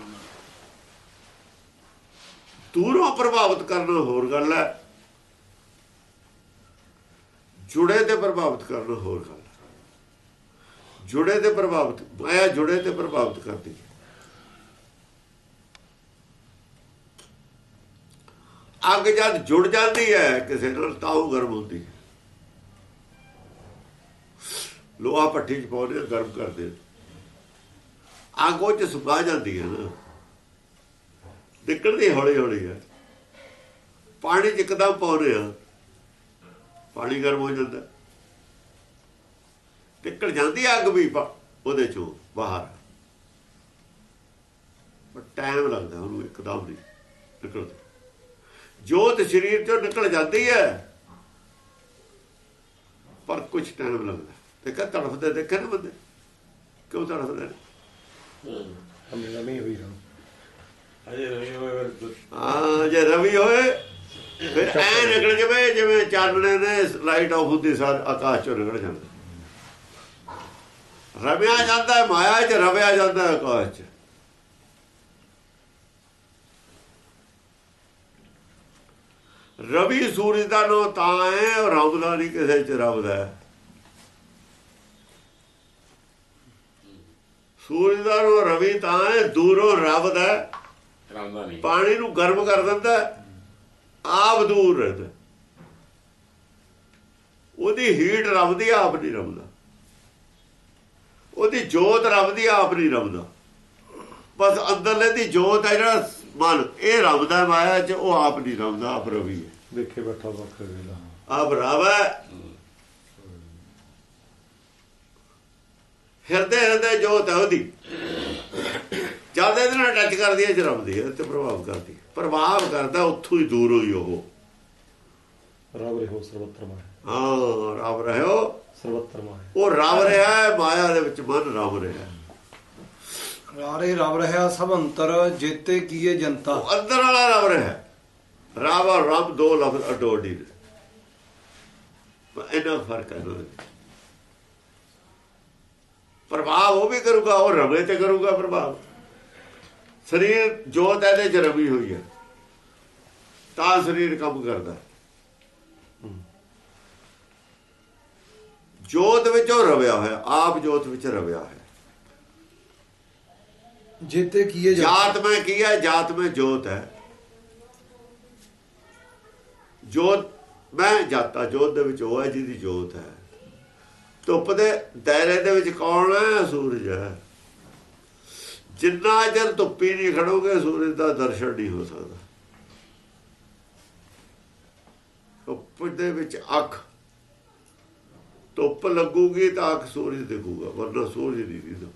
Speaker 2: ਦੂਰੋਂ ਪ੍ਰਭਾਵਿਤ ਕਰਨਾ ਹੋਰ ਗੱਲ ਹੈ। ਜੁੜੇ ਤੇ ਪ੍ਰਭਾਵਿਤ ਕਰਨਾ ਹੋਰ ਗੱਲ। ਜੁੜੇ ਤੇ ਪ੍ਰਭਾਵਿਤ, ਮਾਇਆ ਜੁੜੇ ਤੇ ਪ੍ਰਭਾਵਿਤ ਕਰਦੀ ਹੈ। ਅੱਗ ਜਦ ਜੁੜ ਜਾਂਦੀ ਹੈ, ਕਿਸੇ ਨਾਲ ਤਾਂ ਉਹ ਗਰਮ ਹੁੰਦੀ ਹੈ। ਲੋਹਾ ਪੱਠੀ ਚ ਪਾਉਂਦੇ ਗਰਮ ਕਰਦੇ ਅੱਗ ਉਹ ਚ ਸੁਕਾ ਜਾਂਦੀ ਹੈ ਨਾ। ਨਿਕਲਦੀ ਹੌਲੀ ਹੌਲੀ ਹੈ। ਪਾਣੀ ਚ ਇੱਕਦਮ ਪਾਉਂਦੇ ਆ। ਪਾਣੀ ਗਰਮ ਹੋ ਜਾਂਦਾ। ਨਿਕਲ ਜਾਂਦੀ ਅੱਗ ਵੀ ਉਹਦੇ ਚੋਂ ਬਾਹਰ। ਪਰ ਟਾਈਮ ਲੱਗਦਾ ਉਹਨੂੰ ਇੱਕਦਮ ਨਹੀਂ ਨਿਕਲਦੀ ਜੋਤ ਸਰੀਰ ਚੋਂ ਨਿਕਲ ਜਾਂਦੀ ਹੈ। ਪਰ ਕੁਝ ਟਾਈਮ ਲੱਗਦਾ। ਦੇਖਾ ਤੜਫਦੇ ਦੇਖੇ ਨਾ ਬੰਦੇ? ਕਿਉਂ ਤੜਫਦੇ ਨੇ?
Speaker 3: ਹਮੇ। ਨਵੀਂ ਹੋਈ ਹਾਂ ਅਜੇ ਨਵੀਂ ਹੋਏ
Speaker 2: ਹਾਂ ਜੇ ਰਵੀ ਹੋਏ। ਫਿਰ ਐ ਨਿਕਲ ਜਵੇ ਜਿਵੇਂ ਚਾਨਣੇ ਨੇ ਲਾਈਟ ਆਫ ਹੁੰਦੀ ਸਾਰ ਆਕਾਸ਼ ਚੋਂ ਨਿਕਲ ਜਾਂਦਾ। ਰਵਿਆ ਜਾਂਦਾ ਮਾਇਆ 'ਚ ਰਵਿਆ ਜਾਂਦਾ ਆਕਾਸ਼ 'ਚ। ਰਵੀ ਸੂਰਜ ਦਾ ਨੋ ਤਾਂ ਹੈ ਔਰ ਰੱਬ ਦਾ ਨਹੀਂ ਕਿਸੇ 'ਚ ਰੱਬ ਦਾ ਹੈ। ਸੂਰਜ ਦਾ ਨੋ ਰਵੀ ਤਾਂ ਹੈ ਦੂਰੋਂ ਰੱਬ ਦਾ ਹੈ।
Speaker 4: ਰਾਮਦਾ ਨਹੀਂ।
Speaker 2: ਪਾਣੀ ਨੂੰ ਗਰਮ ਕਰ ਦਿੰਦਾ ਆਪ ਦੂਰ ਰਹਿੰਦਾ ਉਹਦੀ ਹੀਟ ਰੱਬ ਦੀ ਆਪ ਨਹੀਂ ਰਮਦਾ। ਉਹਦੀ ਜੋਤ ਰੱਬ ਦੀ ਆਪ ਨਹੀਂ ਰਮਦਾ। ਬਸ ਅੰਦਰਲੇ ਦੀ ਜੋਤ ਹੈ ਜਿਹੜਾ ਮਨ ਇਹ ਰਮਦਾ ਮਾਇਆ ਚ ਉਹ ਆਪ ਨਹੀਂ ਰਮਦਾ ਆਪ ਰਵੀ ਹੈ।
Speaker 3: ਦੇਖੇ ਬੈਠਾ ਵਕਤ ਵੇਲਾ
Speaker 2: ਆਪ ਰਵ ਹੈ। ਹਿਰਦੇ ਹਿਰਦੇ ਜੋਤ ਹੈ ਉਹਦੀ। ਜਦ ਇਹਦੇ ਨਾਲ ਟੱਚ ਕਰਦੀ ਹੈ ਜਰਮਦੀ ਹੈ ਤੇ ਪ੍ਰਭਾਵ ਕਰਦੀ ਹੈ। ਪ੍ਰਭਾਵ ਕਰਦਾ ਉੱਥੋਂ ਹੀ ਦੂਰ ਹੋਈ ਉਹ।
Speaker 3: ਰਬ ਰਹੋ ਸਰਵਤਰ ਮਾਹੈ
Speaker 2: ਹਾਂ ਰੱਬ ਰਹਿਓ
Speaker 3: ਸਰਵਤਰ ਮਾਹੈ
Speaker 2: ਉਹ ਰੱਬ ਰਿਹਾ ਹੈ, ਮਾਇਆ ਦੇ ਵਿੱਚ ਮਨ ਰੱਬ ਰਿਹਾ ਹੈ।
Speaker 1: ਰਾਰੇ ਰਵ ਰਹਾ ਸਭ ਅੰਤਰ ਜੇਤੇ ਕੀਏ ਜਨਤਾ।
Speaker 2: ਉਹ ਅੰਦਰ ਵਾਲਾ ਰੱਬ ਰਿਹਾ ਹੈ। ਰੱਬ ਔਰ ਰੱਬ ਦੋ ਲਫ਼ਜ਼ ਅਡੋਡੀ ਨੇ। ਪਰ ਇਹਨਾਂ ਫ਼ਰਕ ਹੈ। ਪ੍ਰਭਾਵ ਉਹ ਵੀ ਕਰੂਗਾ ਉਹ ਰਵੇ ਤੇ ਕਰੂਗਾ ਪ੍ਰਭਾਵ। ਸਰੀਰ ਜੋਤ ਇਹਦੇ ਚ ਰਵੀ ਹੋਈ ਹੈ। ਤਾਂ ਸਰੀਰ ਕੰਮ ਕਰਦਾ ਹੈ। ਜੋਤ ਵਿੱਚ ਉਹ ਰਵਿਆ ਹੋਇਆ ਆਪ ਜੋਤ ਵਿੱਚ ਰਵਿਆ ਹੈ
Speaker 1: ਜੇਤੇ ਕੀਏ ਜਨਤਾ
Speaker 2: ਜਾਤ ਮੈਂ ਕੀ ਹੈ? ਜਾਤ ਮੈਂ ਜੋਤ ਹੈ। ਜੋਤ ਮੈਂ ਜਾਤਾ ਜੋਤ ਦੇ ਵਿੱਚ ਉਹ ਹੈ ਜਿਹਦੀ ਜੋਤ ਹੈ। ਧੁੱਪ ਦੇ ਦਾਇਰੇ ਦੇ ਵਿੱਚ ਕੌਣ ਹੈ? ਸੂਰਜ ਹੈ। ਜਿੰਨਾ ਚਿਰ ਧੁੱਪੀ ਨਹੀਂ ਖੜੋਗੇ ਸੂਰਜ ਦਾ ਦਰਸ਼ਨ ਨਹੀਂ ਹੋ ਸਕਦਾ ਧੁੱਪ ਦੇ ਵਿੱਚ ਅੱਖ। ਧੁੱਪ ਲੱਗੂਗੀ ਤਾਂ ਅੱਖ ਸੂਰਜ ਦਿਖੂਗਾ, ਵਰਨਾ ਸੂਰਜ ਨਹੀਂ ਦਿਖਦਾ।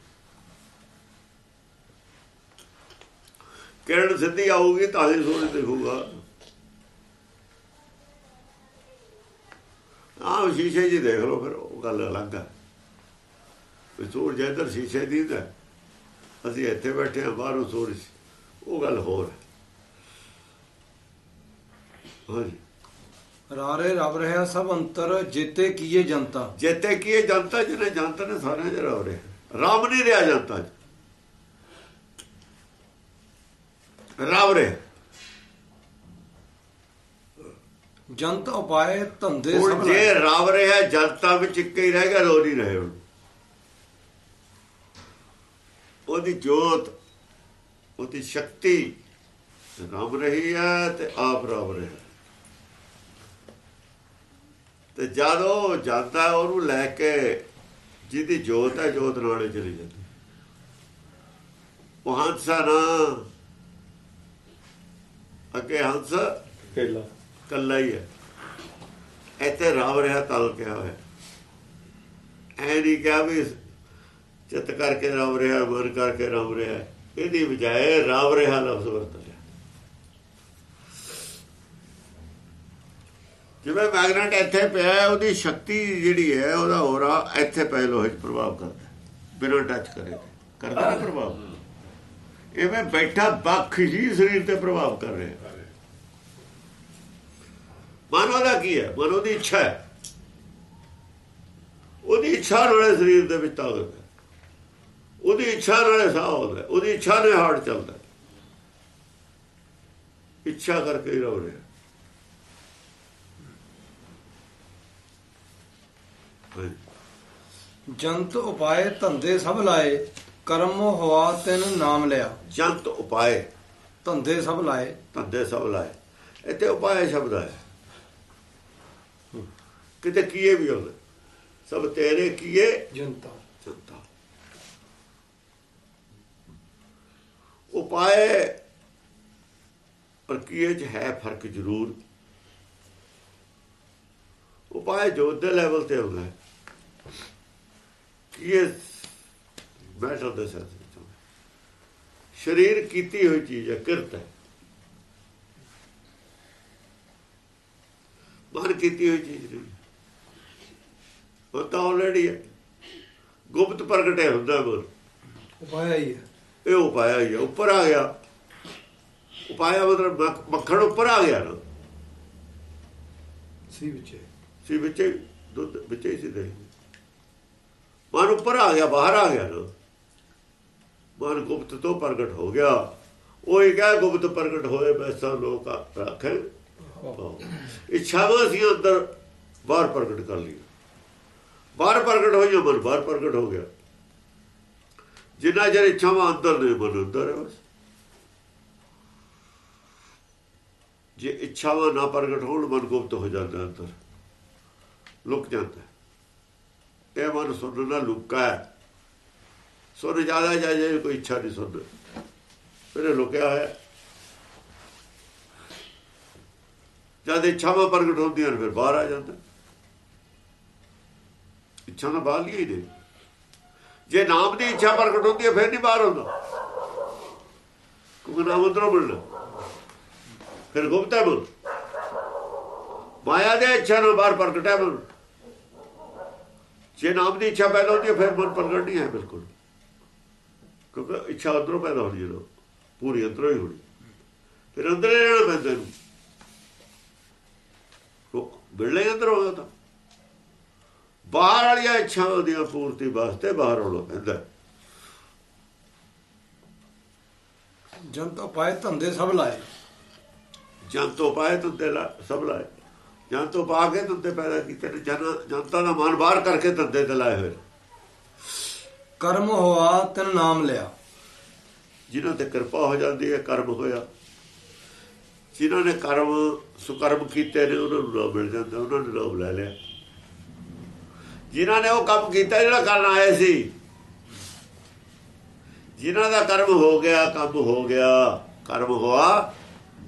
Speaker 2: ਕਿਰਨ ਸਿੱਧੀ ਆਊਗੀ ਤਾਂ ਹੀ ਸੂਰਜ ਦਿਖੂਗਾ। ਆਹ ਸ਼ੀਸ਼ੇ ਜੀ ਦੇਖ ਲਓ ਫਿਰ, ਉਹ ਗੱਲ ਅਲੱਗ ਹੈ ਸੂਰਜ ਇੱਧਰ ਸ਼ੀਸ਼ੇ ਦੀ ਦਾ ਅਸੀਂ ਇੱਥੇ ਬੈਠੇ ਹਾਂ, ਬਾਹਰੋਂ ਸੂਰਜ। ਉਹ ਗੱਲ ਹੋਰ ਹੈ ਹਾਂਜੀ।
Speaker 1: ਰਾਰੇ ਰਬ ਰਿਹਾ ਸਭ ਅੰਤਰ ਜੇਤੇ ਕੀਏ ਜਨਤਾ।
Speaker 2: ਜੇਤੇ ਕੀ ਇਹ ਜਨਤਾ ਜਿਹਨੇ ਜਨਤਾ ਨੇ ਸਾਰਿਆਂ ਚ ਰਵ ਰਿਹਾ। ਰਾਮ ਨਹੀਂ ਰਿਹਾ ਜਨਤਾ ਰਵ ਰਿਹਾ।
Speaker 1: ਜਨਤ ਉਪਾਏ ਧੰਦੇ ਸਭ
Speaker 2: ਜੇ। ਰਵ ਰਿਹਾ ਜਨਤਾ ਵਿੱਚ ਇੱਕ ਹੀ ਰਹਿ ਗਿਆ ਰੋ ਨਹੀਂ ਰਹੇ ਹੁਣ। ਉਹਦੀ ਜੋਤ ਉਹਦੀ ਸ਼ਕਤੀ ਰਮ ਰਹੀ ਹੈ ਤੇ ਆਪ ਰਵ ਰਿਹਾ। ਤੇ ਜਦ ਉਹ ਜਾਂਦਾ ਉਹਨੂੰ ਲੈ ਕੇ ਜਿਹਦੀ ਜੋਤ ਹੈ ਜੋਤ ਨਾਲੇ ਚਲੀ ਜਾਂਦੀ। ਉਹ ਹੰਸਾ ਨਾ? ਅੱਗੇ ਹੰਸ
Speaker 3: ਕੇਲਾ
Speaker 2: ਕੱਲਾ ਹੀ ਹੈ। ਇੱਥੇ ਰਾਮ ਰਿਹਾ ਤਾਂ ਕਿਹਾ ਹੋਇਆ। ਐ ਨਹੀਂ ਕਿਹਾ ਵੀ ਚਿੱਤ ਕਰਕੇ ਰਾਮ ਰਿਹਾ ਮਨ ਕਰਕੇ ਰਾਮ ਰਿਹਾ। ਇਹਦੀ ਬਜਾਏ ਰਾਮ ਰਿਹਾ ਲਫ਼ਜ਼ ਵਰਤ ਜਿਵੇਂ ਮੈਗਨੇਟ ਇੱਥੇ ਪਿਆ ਹੈ, ਉਹਦੀ ਸ਼ਕਤੀ ਜਿਹੜੀ ਹੈ ਉਹਦਾ ਹੋਰਾ ਇੱਥੇ ਪੈ ਲੋਹੇ 'ਚ ਪ੍ਰਭਾਵ ਕਰਦਾ ਬਿਨਾਂ ਟੱਚ ਕਰੇ ਕਰਦਾ ਨਾ ਪ੍ਰਭਾਵ। ਇਵੇਂ ਬੈਠਾ ਬੱਖ ਹੀ ਸਰੀਰ ਤੇ ਪ੍ਰਭਾਵ ਕਰ ਰਿਹਾ ਮਨ ਉਹਦਾ ਕੀ ਹੈ? ਮਨ ਉਹਦੀ ਇੱਛਾ ਹੈ। ਉਹਦੀ ਇੱਛਾ ਨਾਲੇ ਸਰੀਰ ਦੇ ਵਿੱਚ ਤਾਕਤ ਹੈ। ਉਹਦੀ ਇੱਛਾ ਨਾਲੇ ਸਾਹ ਹੁੰਦਾ ਹੈ, ਉਹਦੀ ਇੱਛਾ ਨਾਲ ਹਾਰਟ ਚੱਲਦਾ ਇੱਛਾ ਕਰਕੇ ਹੀ ਰੋ ਰਿਹਾ
Speaker 1: ਜੰਤ ਉਪਾਏ ਧੰਦੇ ਸਭ ਲਾਏ ਕਰਮ ਹੋਆ ਤੈਨ ਨਾਮ ਲਿਆ।
Speaker 2: ਜੰਤ ਉਪਾਏ।
Speaker 1: ਧੰਦੇ ਸਭ ਲਾਏ।
Speaker 2: ਧੰਦੇ ਸਭ ਲਾਏ। ਇੱਥੇ ਉਪਾਏ ਸ਼ਬਦ ਹੈ। ਕਿਤੇ ਕੀਏ ਵੀ ਹੁੰਦਾ ਸਭ ਤੇਰੇ ਕੀਏ।
Speaker 1: ਜਨਤਾ
Speaker 2: ਜਨਤਾ ਉਪਾਏ। ਪਰ ਕੀਏ ਚ ਹੈ ਫ਼ਰਕ ਜ਼ਰੂਰ। ਉਪਾਏ ਜੋਤ ਦੇ ਲੈਵਲ ਤੇ ਹੁੰਦਾ ਹੈ। ਕੀਏ ਮੈਟਰ ਦੇ ਸੈਂਸ ਵਿੱਚ। ਸਰੀਰ ਕੀਤੀ ਹੋਈ ਚੀਜ਼ ਹੈ ਕਿਰਤ ਹੈ। ਮਨ ਕੀਤੀ ਹੋਈ ਚੀਜ਼ ਨਹੀਂ। ਉਹ ਤਾਂ ਆਲਰੇਡੀ ਹੈ। ਗੁਪਤ ਪ੍ਰਗਟੇ ਹੁੰਦਾ ਮਨ
Speaker 1: ਉਪਾਇਆ ਹੀ ਹੈ।
Speaker 2: ਇਹ ਉਪਾਇਆ ਹੀ ਹੈ ਉੱਪਰ ਆ ਗਿਆ। ਉਪਾਇਆ ਮਤਲਬ ਮੱਖ- ਮੱਖਣ ਉੱਪਰ ਆ ਗਿਆ ਨਾ।
Speaker 1: ਸੀ ਵਿੱਚ
Speaker 2: ਸੀ ਵਿੱਚ ਦੁੱਧ ਵਿੱਚ ਹੀ ਸੀ ਦਹੀਂ ਮਨ ਉੱਪਰ ਆ ਗਿਆ ਬਾਹਰ ਆ ਗਿਆ ਨਾ ਮਨ ਗੁਪਤ ਤੋਂ ਪ੍ਰਗਟ ਹੋ ਗਿਆ। ਉਹ ਹੀ ਕਹੇ ਗੁਪਤ ਪ੍ਰਗਟ ਹੋਏ ਵੈਸਾ ਲੋਕ ਰੱਖੇ। ਇੱਛਾਵਾਂ ਸੀ ਅੰਦਰ ਬਾਹਰ ਪ੍ਰਗਟ ਕਰ ਲਈ ਬਾਹਰ ਪ੍ਰਗਟ ਹੋਈਆਂ ਮਨ ਬਾਹਰ ਪ੍ਰਗਟ ਹੋ ਗਿਆ। ਜਿੰਨਾ ਚਿਰ ਇੱਛਾਵਾਂ ਅੰਦਰ ਨੇ ਮਨ ਅੰਦਰ ਹੈ ਬਸ। ਜੇ ਇੱਛਾਵਾਂ ਨਾ ਪ੍ਰਗਟ ਹੋਣ ਮਨ ਗੁਪਤ ਹੋ ਜਾਂਦਾ ਅੰਦਰ। ਲੁਕ ਜਾਂਦਾ। ਇਹ ਮਨ ਸੁਣਨਾ ਲੁਕਾ ਹੈ। ਸੁਣ ਜ਼ਿਆਦਾ ਜਾਏ ਕੋਈ ਇੱਛਾ ਨਹੀਂ ਸੁਣ ਫਿਰ ਲੁਕਿਆ ਹੋਇਆ ਹੈ। ਜਦ ਇੱਛਾਵਾਂ ਪ੍ਰਗਟ ਹੁੰਦੀਆਂ ਨੇ, ਫਿਰ ਬਾਹਰ ਆ ਜਾਂਦਾ। ਇੱਛਾ ਨਾ ਬਾਹਰ ਲਈ ਦੇ ਜੇ ਨਾਮ ਦੀ ਇੱਛਾ ਪ੍ਰਗਟ ਹੁੰਦੀ ਹੈ, ਫਿਰ ਨਹੀਂ ਬਾਹਰ ਹੁੰਦਾ। ਕਿਉਂਕਿ ਨਾਮ ਉਧਰੋਂ ਮਿਲਣਾ। ਫਿਰ ਗੁਪਤ ਹੈ ਮਨ ਮਾਇਆ ਦੇ ਇੱਛਾ ਨਾਲ ਬਾਹਰ ਪ੍ਰਗਟ ਹੈ ਮਨ ਜੇ ਨਾਮ ਦੀ ਇੱਛਾ ਪੈਦਾ ਹੁੰਦੀ ਹੈ ਫਿਰ ਮਨ ਪ੍ਰਗਟ ਨਹੀਂ ਹੈ ਬਿਲਕੁਲ। ਕਿਉਂਕਿ ਇੱਛਾ ਅੰਦਰੋਂ ਪੈਦਾ ਹੋਣੀ ਹੈ ਨਾ, ਪੂਰੀ ਅੰਦਰੋਂ ਹੀ ਹੋਣੀ ਫਿਰ ਅੰਦਰ ਰਹਿਣਾ ਪੈਂਦਾ ਇਹਨੂੰ। ਉਹ ਬਿਰਲੇ ਅੰਦਰ ਹੋਇਆ ਤਾਂ। ਬਾਹਰ ਵਾਲੀਆਂ ਇੱਛਾਵਾਂ ਦੀਆਂ ਪੂਰਤੀ ਵਾਸਤੇ ਬਾਹਰ ਆਉਣਾ ਪੈਂਦਾ।
Speaker 1: ਜੰਤ ਉਪਾਏ ਧੰਦੇ ਸਭ ਲਾਏ।
Speaker 2: ਜਨ ਤੋਂ ਪਾਏ ਤੁੰਦੇ ਲਾ ਸਭ ਲਾਏ। ਜਨ ਤੋਂ ਪਾ ਕੇ ਤੁੰਦੇ ਪੈਦਾ ਕੀਤੇ ਨੇ ਜਨ ਜਨਤਾ ਦਾ ਮਨ ਬਾਹਰ ਕਰਕੇ ਧੰਦੇ ਤੇ ਲਾਏ ਹੋਏ।
Speaker 1: ਕਰਮ ਹੋਆ ਤੈਨ ਨਾਮ ਲਿਆ।
Speaker 2: ਜਿਨ੍ਹਾਂ ਤੇ ਕਿਰਪਾ ਹੋ ਜਾਂਦੀ ਹੈ ਕਰਮ ਹੋਇਆ। ਜਿਨ੍ਹਾਂ ਨੇ ਕਰਮ ਸੁਕਰਮ ਕੀਤੇ ਨੇ ਉਹਨਾਂ ਨੂੰ ਨਾਮ ਮਿਲ ਜਾਂਦਾ ਉਹਨਾਂ ਨੇ ਨਾਮ ਲੈ ਲਿਆ। ਜਿਨ੍ਹਾਂ ਨੇ ਉਹ ਕੰਮ ਕੀਤਾ ਜਿਹੜਾ ਕਰਨ ਆਏ ਸੀ ਜਿਨ੍ਹਾਂ ਦਾ ਕਰਮ ਹੋ ਗਿਆ ਕੰਮ ਹੋ ਗਿਆ ਕਰਮ ਹੋਆ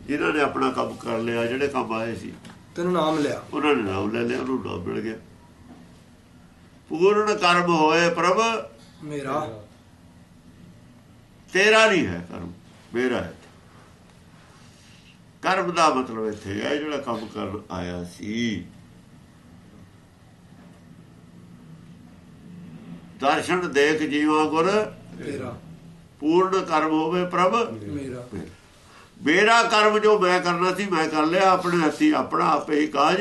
Speaker 2: ਜਿਨ੍ਹਾਂ ਨੇ ਆਪਣਾ ਕੰਮ ਕਰ ਲਿਆ ਜਿਹੜੇ ਕੰਮ ਆਏ ਸੀ।
Speaker 1: ਤੈਨੂੰ ਨਾਮ ਲਿਆ।
Speaker 2: ਉਹਨਾਂ ਨੇ ਨਾਮ ਲੈ ਲਿਆ ਉਹਨੂੰ ਨਾਮ ਮਿਲ ਗਿਆ। ਪੂਰਨ ਕਰਮ ਹੋਏ ਪ੍ਰਭ।
Speaker 1: ਮੇਰਾ।
Speaker 2: ਤੇਰਾ ਨਹੀਂ ਹੈ ਕਰਮ ਮੇਰਾ ਹੈ। ਕਰਮ ਦਾ ਮਤਲਬ ਇੱਥੇ ਹੈ ਜਿਹੜਾ ਕੰਮ ਕਰਨ ਆਇਆ ਸੀ। ਦਰਸ਼ਨ ਦੇਖ ਜੀਵਾ ਗੁਰ।
Speaker 1: ਤੇਰਾ।
Speaker 2: ਪੂਰਨ ਕਰਮ ਹੋਵੇ ਪ੍ਰਭ।
Speaker 1: ਮੇਰਾ।
Speaker 2: ਮੇਰਾ ਕਰਮ ਜੋ ਮੈਂ ਕਰਨਾ ਸੀ, ਮੈਂ ਕਰ ਲਿਆ। ਆਪਣੇ ਹੱਥੀ ਆਪਣਾ ਆਪੇ ਹੀ ਕਾਜ।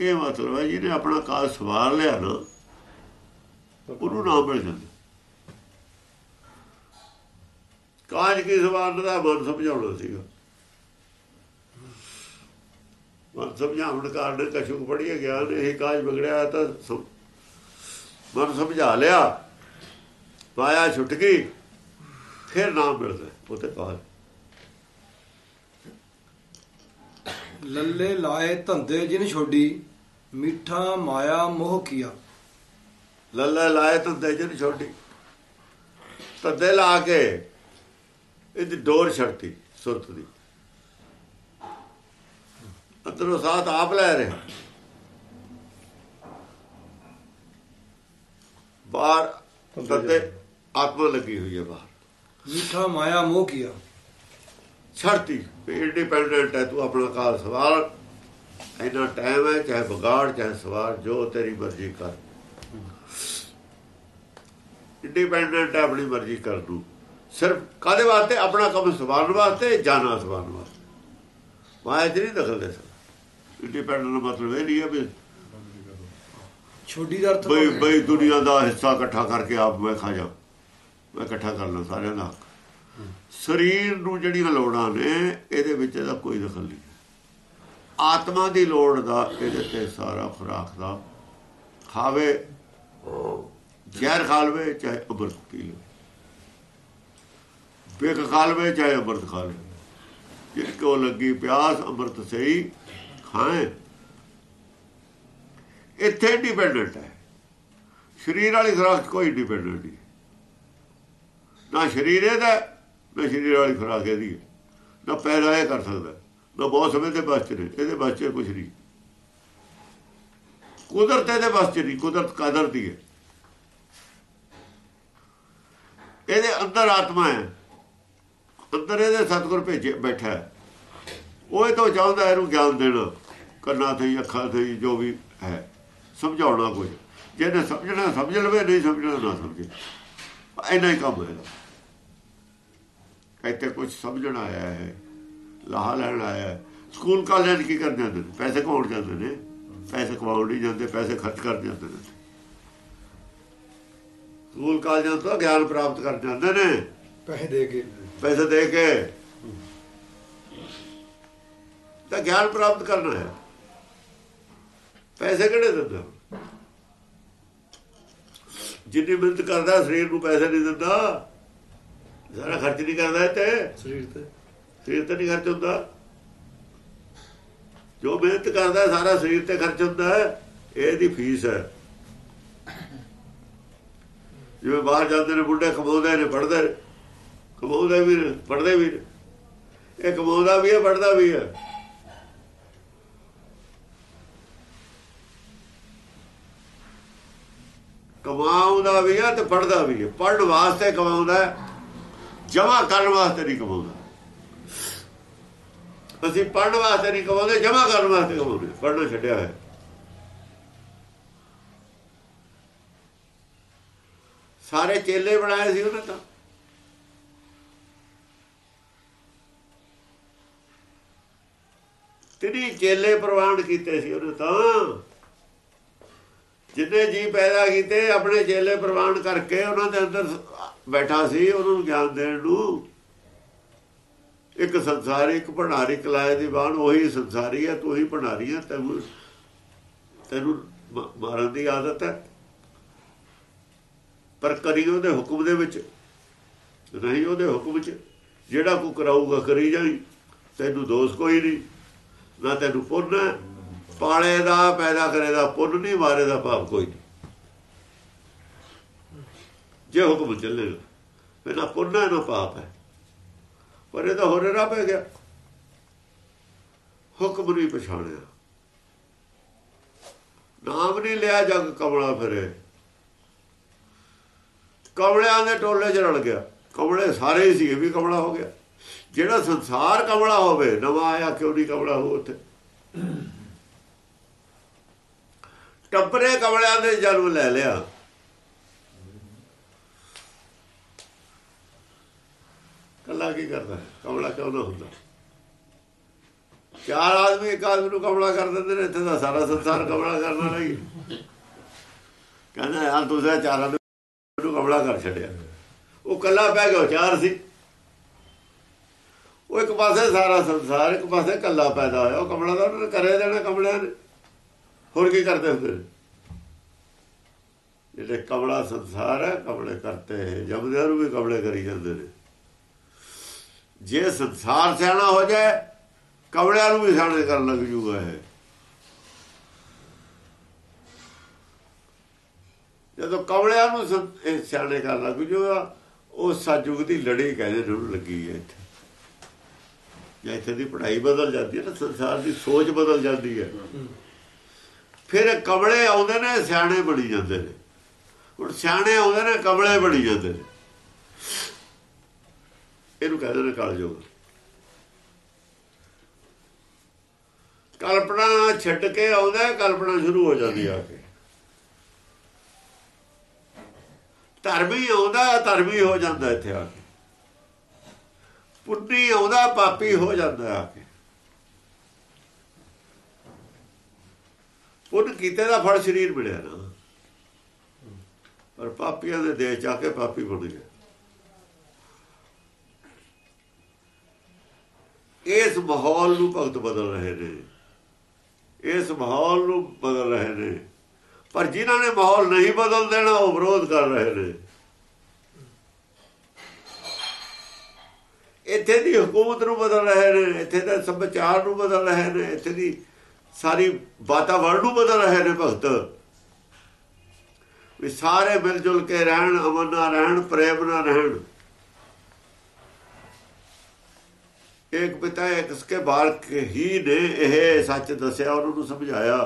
Speaker 2: ਇਹ ਮਤਲਬ ਹੈ ਜਿਹਨੇ ਆਪਣਾ ਕਾਜ ਸਵਾਰ ਲਿਆ ਨਾ, ਉਹਨੂੰ ਨਾਮ ਮਿਲ ਜਾਂਦਾ। ਕਾਜ ਕੀ ਸਵਾਰਨ ਦਾ? ਮਨ ਸਮਝਾਉਣਾ ਸੀਗਾ। ਮਨ ਸਮਝਾਉਣ ਕਾਰਨ ਕਸ਼ੂ ਪੜੀਏ ਗਿਆਨ ਇਹ ਕਾਜ ਵਿਗੜਿਆ ਤਾਂ ਮਨ ਸਮਝਾ ਲਿਆ। ਪਾਇਆ ਛੁੱਟ ਗਈ, ਫਿਰ ਨਾਮ ਮਿਲਦਾ, ਉਹ ਤੇ ਕਾਜ।
Speaker 1: ਲੱਲੇ ਲਾਏ ਧੰਦੇ ਜਿਨ ਛੋਡੀ ਮਿੱਠਾ ਮਾਇਆ ਮੋਹ ਕੀਆ।
Speaker 2: ਲੱਲਾ ਲਾਏ ਧੰਦੇ ਜਨ ਛੋਟੀ ਧੰਦੇ ਲਾ ਕੇ ਇਹਦੀ ਡੋਰ ਛੜਤੀ ਸੁਰਤ ਦੀ। ਅੰਦਰੋਂ ਸਾਥ ਆਪ ਲੈ ਰਹੇ ਬਾਹਰ ਧੰਦੇ ਆਤਮਾ ਲੱਗੀ ਹੋਈ ਹੈ ਬਾਹਰ।
Speaker 1: ਮਿੱਠਾ ਮਾਇਆ ਮੋਹ ਕੀਆ।
Speaker 2: ਛੜਤੀ ਇੰਡੀਪੈਂਡੈਂਟ ਹੈ ਤੂੰ ਆਪਣਾ ਕਾਲ ਸਵਾਲ ਇੰਨਾ ਟਾਈਮ ਹੈ ਚਾਹੇ ਵਿਗਾੜ ਚਾਹੇ ਸਵਾਰ ਜੋ ਤੇਰੀ ਮਰਜ਼ੀ ਕਰ। ਇੰਡੀਪੈਂਡੈਂਟ ਹੈ ਆਪਣੀ ਮਰਜ਼ੀ ਕਰ ਤੂੰ। ਸਿਰਫ ਕਾਦੇ ਵਾਸਤੇ? ਆਪਣਾ ਕੰਮ ਸਵਾਰਨ ਵਾਸਤੇ ਜਾਨਾ ਸਵਾਰਨ ਵਾਸਤੇ? ਮਾਇਆ ਨਹੀਂ ਦਖਲ ਦੇ ਸਕਦਾ। ਇੰਡੀਪੈਂਡੈਂਟ ਦਾ ਮਤਲਬ ਇਹ ਨਹੀਂ ਹੈ ਵੀ
Speaker 1: ਛੋਡੀ ਦਾ ਅਰਥ
Speaker 2: ਬਈ ਬਈ ਦੁਨੀਆ ਦਾ ਹਿੱਸਾ ਇਕੱਠਾ ਕਰਕੇ ਆਪ ਮੈਂ ਖਾ ਜਾ ਮੈਂ ਇਕੱਠਾ ਕਰ ਲਾਂ ਸਾਰਿਆਂ ਦਾ ਹੱਕ ਸਰੀਰ ਨੂੰ ਜਿਹੜੀਆਂ ਲੋੜਾਂ ਨੇ, ਇਹਦੇ ਵਿੱਚ ਇਹਦਾ ਕੋਈ ਦਖਲ ਨਹੀਂ। ਆਤਮਾ ਦੀ ਲੋੜ ਦਾ ਇਹਦੇ ਤੇ ਸਾਰਾ ਖੁਰਾਕ ਦਾ ਖਾਵੇ, ਜ਼ਹਿਰ ਖਾ ਲਵੇ, ਚਾਹੇ ਅੰਮ੍ਰਿਤ ਪੀ ਲਵੇ। ਬੇਕ ਖਾ ਲਵੇ, ਚਾਹੇ ਅੰਮ੍ਰਿਤ ਖਾ ਲਵੇ। ਜਿਸ ਕੋ ਲੱਗੀ ਪਿਆਸ, ਅੰਮ੍ਰਿਤ ਸਹੀ ਖਾਏ। ਇੱਥੇ ਡਿਪੈਂਡੈਂਟ ਹੈ। ਸਰੀਰ ਵਾਲੀ ਖੁਰਾਕ ਕੋਈ ਡਿਪੈਂਡੈਂਟ ਨਹੀਂ। ਨਾ ਸਰੀਰ ਇਹਦਾ ਨਾ ਸਰੀਰ ਵਾਲੀ ਖੁਰਾਕ ਇਹਦੀ ਹੈ ਨਾ ਪੈਦਾ ਇਹ ਕਰ ਸਕਦਾ। ਨਾ ਬਹੁਤ ਸਮੇਂ ਦੇ ਬਸ ਚ ਨੇ, ਇਹਦੇ ਬਸ ਚ ਕੁਝ ਨਹੀਂ ਕੁਦਰਤ ਇਹਦੇ ਬਸ ਚ ਨਹੀਂ ਕੁਦਰਤ ਕਦਰ ਦੀ ਹੈ। ਇਹਦੇ ਅੰਦਰ ਆਤਮਾ ਹੈ। ਅੰਦਰ ਇਹਦੇ ਸਤਿਗੁਰ ਭੇਜੇ ਬੈਠਾ ਉਹ ਇਹ ਤੋਂ ਚਾਹੁੰਦਾ ਇਹਨੂੰ ਗਿਆਨ ਦੇਣਾ। ਕੰਨਾਂ ਤੇ ਅੱਖਾਂ ਤੇ ਜੋ ਵੀ ਹੈ। ਸਮਝਾਉਣਾ ਕੁਝ ਜਿਹਨੇ ਸਮਝਣਾ, ਸਮਝ ਲਵੇ, ਨਹੀਂ ਸਮਝਣਾ, ਨਾ ਸਮਝੇ। ਇੰਨਾ ਹੀ ਕੰਮ ਹੈ ਇੱਥੇ ਕੁਝ ਸਮਝਣ ਆਇਆ ਹੈ ਲਾਹਾ ਲੈਣ ਆਇਆ ਹੈ। ਸਕੂਲ ਕਾਲਜ ਕੀ ਕਰਨ ਜਾਂਦੇ ਨੇ? ਪੈਸੇ ਕਮਾਉਣ ਜਾਂਦੇ ਨੇ। ਪੈਸੇ ਕਮਾਉਣ ਨਹੀਂ ਜਾਂਦੇ ਪੈਸੇ ਖਰਚ ਕਰ ਜਾਂਦੇ ਨੇ। ਸਕੂਲ ਕਾਲਜਾਂ ਤੋਂ ਗਿਆਨ ਪ੍ਰਾਪਤ ਕਰ ਜਾਂਦੇ ਨੇ।
Speaker 1: ਪੈਸੇ ਦੇ ਕੇ।
Speaker 2: ਪੈਸੇ ਦੇ ਕੇ। ਤਾਂ ਗਿਆਨ ਪ੍ਰਾਪਤ ਕਰਨਾ ਹੈ। ਪੈਸੇ ਕਿਹੜੇ ਦਿੰਦਾ ਜਿੰਨੀ ਮਿਹਨਤ ਕਰਦਾ ਸਰੀਰ ਨੂੰ ਪੈਸੇ ਨਹੀਂ ਦਿੰਦਾ। ਸਾਰਾ ਖਰਚ ਨਹੀਂ ਕਰਦਾ ਇੱਥੇ।
Speaker 1: ਸਰੀਰ ਤੇ।
Speaker 2: ਸਰੀਰ ਤੇ ਨਹੀਂ ਖਰਚ ਹੁੰਦਾ। ਜੋ ਮਿਹਨਤ ਕਰਦਾ ਸਾਰਾ ਸਰੀਰ ਤੇ ਖਰਚ ਹੁੰਦਾ। ਇਹਦੀ ਫੀਸ ਹੈ। ਜਿਵੇਂ ਬਾਹਰ ਜਾਂਦੇ ਨੇ ਬੁੱਢੇ ਕਮਾਉਂਦੇ ਨੇ ਪੜਦੇ ਕਮਾਉਂਦੇ ਵੀ ਪੜਦੇ ਵੀ ਇਹ ਕਮਾਉਂਦਾ ਵੀ ਹੈ ਪੜਦਾ ਵੀ ਹੈ। ਕਮਾਉਂਦਾ ਵੀ ਹੈ ਤੇ ਪੜਦਾ ਵੀ ਹੈ। ਪੜਨ ਵਾਸਤੇ ਕਮਾਉਂਦਾ ਜਮਾ ਕਰਨ ਵਾਸਤੇ ਨਹੀਂ ਕਮਾਉਂਦਾ। ਅਸੀਂ ਪੜਨ ਵਾਸਤੇ ਨਹੀਂ ਕਮਾਉਂਦੇ, ਜਮਾ ਕਰਨ ਵਾਸਤੇ ਕਮਾਉਂਦੇ। ਪੜਨਾ ਛੱਡਿਆ ਹੈ ਸਾਰੇ ਚੇਲੇ ਬਣਾਏ ਸੀ ਉਹਨੇ ਤਾਂ। ਤਿੰਨੀ ਚੇਲੇ ਪ੍ਰਵਾਨ ਕੀਤੇ ਸੀ ਉਹਨੇ ਤਾਂ। ਜਿੰਨੇ ਜੀ ਪੈਦਾ ਕੀਤੇ, ਆਪਣੇ ਚੇਲੇ ਪ੍ਰਵਾਨ ਕਰਕੇ ਉਹਨਾਂ ਦੇ ਅੰਦਰ ਬੈਠਾ ਸੀ, ਉਹਨਾਂ ਨੂੰ ਗਿਆਨ ਦੇਣ ਨੂੰ। ਇੱਕ ਸੰਸਾਰੀ, ਇੱਕ ਭੰਡਾਰੀ ਕਲਾਏ ਦੀ ਬਾਣ ਉਹੀ ਸੰਸਾਰੀ ਹੈ, ਤੂੰ ਹੀ ਭੰਡਾਰੀ ਹੈ, ਤੈਨੂੰ ਤੈਨੂੰ ਮਾਰਨ ਦੀ ਆਦਤ ਹੈ। ਪਰ ਕਰੀ ਉਹਦੇ ਹੁਕਮ ਦੇ ਵਿੱਚ, ਨਹੀਂ ਉਹਦੇ ਹੁਕਮ 'ਚ ਜਿਹੜਾ ਕੋ ਕਰਾਊਗਾ ਕਰੀ ਜਾਈ, ਤੈਨੂੰ ਦੋਸ਼ ਕੋਈ ਨਹੀਂ, ਨਾ ਤੈਨੂੰ ਪੁੰਨ ਪਾਲੇ ਦਾ, ਪੈਦਾ ਕਰੇ ਦਾ ਪੁੰਨ ਨਹੀਂ, ਮਾਰੇ ਦਾ ਪਾਪ ਕੋਈ ਨਹੀਂ। ਜੇ ਹੁਕਮ ਚੱਲੇਗਾ ਫਿਰ ਨਾ ਪੁੰਨ ਹੈ ਨਾ ਪਾਪ ਹੈ। ਪਰ ਇਹ ਤਾਂ ਹੋਰ ਰਾਹ ਪੈ ਗਿਆ। ਹੁਕਮ ਨਹੀਂ ਪਛਾਣਿਆ। ਨਾਮ ਨਹੀਂ ਲਿਆ, ਜਗ ਕਮਲਾ ਫਿਰੇ। ਕਮਲਿਆਂ ਦੇ ਟੋਲੇ 'ਚ ਰਲ ਗਿਆ। ਕਮਲੇ ਸਾਰੇ ਹੀ ਸੀ ਇਹ ਵੀ ਕਮਲਾ ਹੋ ਗਿਆ। ਜਿਹੜਾ ਸੰਸਾਰ ਕਮਲਾ ਹੋਵੇ, ਨਵਾਂ ਆਇਆ, ਕਿਉਂ ਨਹੀਂ ਕਮਲਾ ਹੋ ਉੱਥੇ? ਟੱਬਰੇ ਕਮਲਿਆਂ ਦੇ ਜਨਮ ਲੈ ਲਿਆ। ਕੱਲਾ ਕੀ ਕਰਦਾ? ਕਮਲਾ ਕਿਉਂ ਨਾ ਹੁੰਦਾ? ਚਾਰ ਆਦਮੀ ਇੱਕ ਆਦਮੀ ਨੂੰ ਕਮਲਾ ਕਰ ਦਿੰਦੇ ਨੇ, ਇੱਥੇ ਦਾ ਸਾਰਾ ਸੰਸਾਰ ਕਮਲਾ ਕਰਨਾ ਵਾਲਾ ਹੀ ਕਹਿੰਦਾ ਯਾਰ ਤੁਸੀਂ ਚਾਰਾਂ ਨੂੰ ਕਮਲਾ ਕਰ ਛੱਡਿਆ। ਉਹ ਕੱਲਾ ਪੈ ਗਿਆ ਚਾਰ ਸੀ। ਉਹ ਇੱਕ ਪਾਸੇ ਸਾਰਾ ਸੰਸਾਰ, ਇੱਕ ਪਾਸੇ ਕੱਲਾ ਪੈਦਾ ਹੋਇਆ। ਉਹ ਕਮਲਾ ਦਾ ਉਹਨੇ ਕਰਿਆ ਦੇਣਾ ਕਮਲਿਆਂ ਨੇ। ਹੋਰ ਕੀ ਕਰਦੇ ਹੁੰਦੇ ਨੇ? ਜਿਹੜੇ ਕਮਲਾ ਸੰਸਾਰ ਹੈ, ਕਮਲੇ ਕਰਤੇ ਹੈ। ਨੂੰ ਵੀ ਕਮਲੇ ਕਰੀ ਜਾਂਦੇ ਨੇ। ਜੇ ਸੰਸਾਰ ਸਿਆਣਾ ਹੋ ਜਾਏ ਕਮਲਿਆਂ ਨੂੰ ਵੀ ਸਿਆਣੇ ਕਰਨ ਲੱਗ ਜੂਗਾ ਇਹ। ਜਦੋਂ ਕਮਲਿਆਂ ਨੂੰ ਸਿਆਣੇ ਕਰਨ ਲੱਗ ਜੂਗਾ, ਉਹ ਸਤਜੁਗ ਦੀ ਲੜੀ ਕਹਿੰਦੇ ਨੇ ਲੱਗੀ ਹੈ ਇੱਥੇ। ਜਾਂ ਇੱਥੇ ਦੀ ਪੜ੍ਹਾਈ ਬਦਲ ਜਾਂਦੀ ਹੈ ਨਾ, ਸੰਸਾਰ ਦੀ ਸੋਚ ਬਦਲ ਜਾਂਦੀ ਹੈ। ਫਿਰ ਕਮਲੇ ਆਉਂਦੇ ਨੇ, ਸਿਆਣੇ ਬਣੀ ਜਾਂਦੇ ਨੇ। ਹੁਣ ਸਿਆਣੇ ਆਉਂਦੇ ਨੇ ਕਮਲੇ ਬਣੀ ਜਾਂਦੇ ਨੇ। ਇਹਨੂੰ ਕਹਿੰਦੇ ਨੇ ਕਲਯੁਗ। ਕਲਪਨਾ ਛੱਡ ਕੇ ਆਉਂਦਾ, ਕਲਪਨਾ ਸ਼ੁਰੂ ਹੋ ਜਾਂਦੀ ਆ ਕੇ। ਧਰਮੀ ਆਉਂਦਾ, ਧਰਮੀ ਹੋ ਜਾਂਦਾ ਇੱਥੇ ਆ ਕੇ। ਪੁੰਨੀ ਆਉਂਦਾ, ਪਾਪੀ ਹੋ ਜਾਂਦਾ ਆ ਕੇ। ਪੁੰਨ ਕੀਤੇ ਦਾ ਫਲ ਸਰੀਰ ਮਿਲਿਆ ਨਾ। ਪਰ ਪਾਪੀਆਂ ਦੇ ਦੇਸ਼ ਜਾ ਕੇ ਪਾਪੀ ਬਣ ਗਿਆ। ਇਸ ਮਾਹੌਲ ਨੂੰ ਭਗਤ ਬਦਲ ਰਹੇ ਨੇ। ਇਸ ਮਾਹੌਲ ਨੂੰ ਬਦਲ ਰਹੇ ਨੇ। ਪਰ ਜਿਨ੍ਹਾਂ ਨੇ ਮਾਹੌਲ ਨਹੀਂ ਬਦਲ ਦੇਣਾ, ਉਹ ਵਿਰੋਧ ਕਰ ਰਹੇ ਨੇ। ਇੱਥੇ ਦੀ ਹਕੂਮਤ ਨੂੰ ਬਦਲ ਰਹੇ ਨੇ, ਇੱਥੇ ਦੇ ਸੱਭਿਆਚਾਰ ਨੂੰ ਬਦਲ ਰਹੇ ਨੇ, ਇੱਥੇ ਦੀ ਸਾਰੀ ਵਾਤਾਵਰਣ ਨੂੰ ਬਦਲ ਰਹੇ ਨੇ ਭਗਤ। ਵੀ ਸਾਰੇ ਮਿਲ ਜੁਲ ਕੇ ਰਹਿਣ, ਅਮਨ ਨਾਲ ਰਹਿਣ, ਪ੍ਰੇਮ ਨਾਲ ਰਹਿਣ। ਇੱਕ ਪਿਤਾ ਇੱਕ ਇਸਕੇ ਬਾਰ ਹੀ ਨੇ ਇਹ ਸੱਚ ਦੱਸਿਆ ਉਹਨਾਂ ਨੂੰ ਸਮਝਾਇਆ।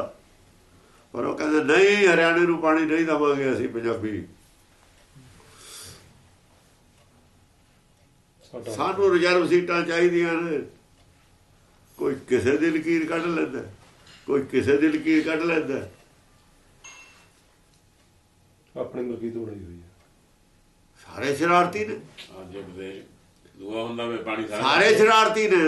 Speaker 2: ਪਰ ਉਹ ਕਹਿੰਦੇ ਨਹੀਂ ਹਰਿਆਣੇ ਨੂੰ ਪਾਣੀ ਨਹੀਂ ਦਵਾਂਗੇ ਅਸੀਂ ਪੰਜਾਬੀ। ਸਾਨੂੰ ਰਿਜ਼ਰਵ ਸੀਟਾਂ ਚਾਹੀਦੀਆਂ ਨੇ। ਕੋਈ ਕਿਸੇ ਦੀ ਲਕੀਰ ਕੱਢ ਲੈਂਦਾ ਕੋਈ ਕਿਸੇ ਦੀ ਲਕੀਰ ਕੱਢ ਲੈਂਦਾ।
Speaker 3: ਆਪਣੀ ਮੁਰਗੀ ਤੋੜੀ ਹੋਈ ਹੈ
Speaker 2: ਸਾਰੇ ਸ਼ਰਾਰਤੀ ਨੇ।
Speaker 4: ਅੱਜ ਦੇ ਦੁਆ ਹੁੰਦਾ ਵੇ ਪਾਣੀ ਸਾਰਾ
Speaker 2: ਸਾਰੇ ਸ਼ਰਾਰਤੀ ਨੇ।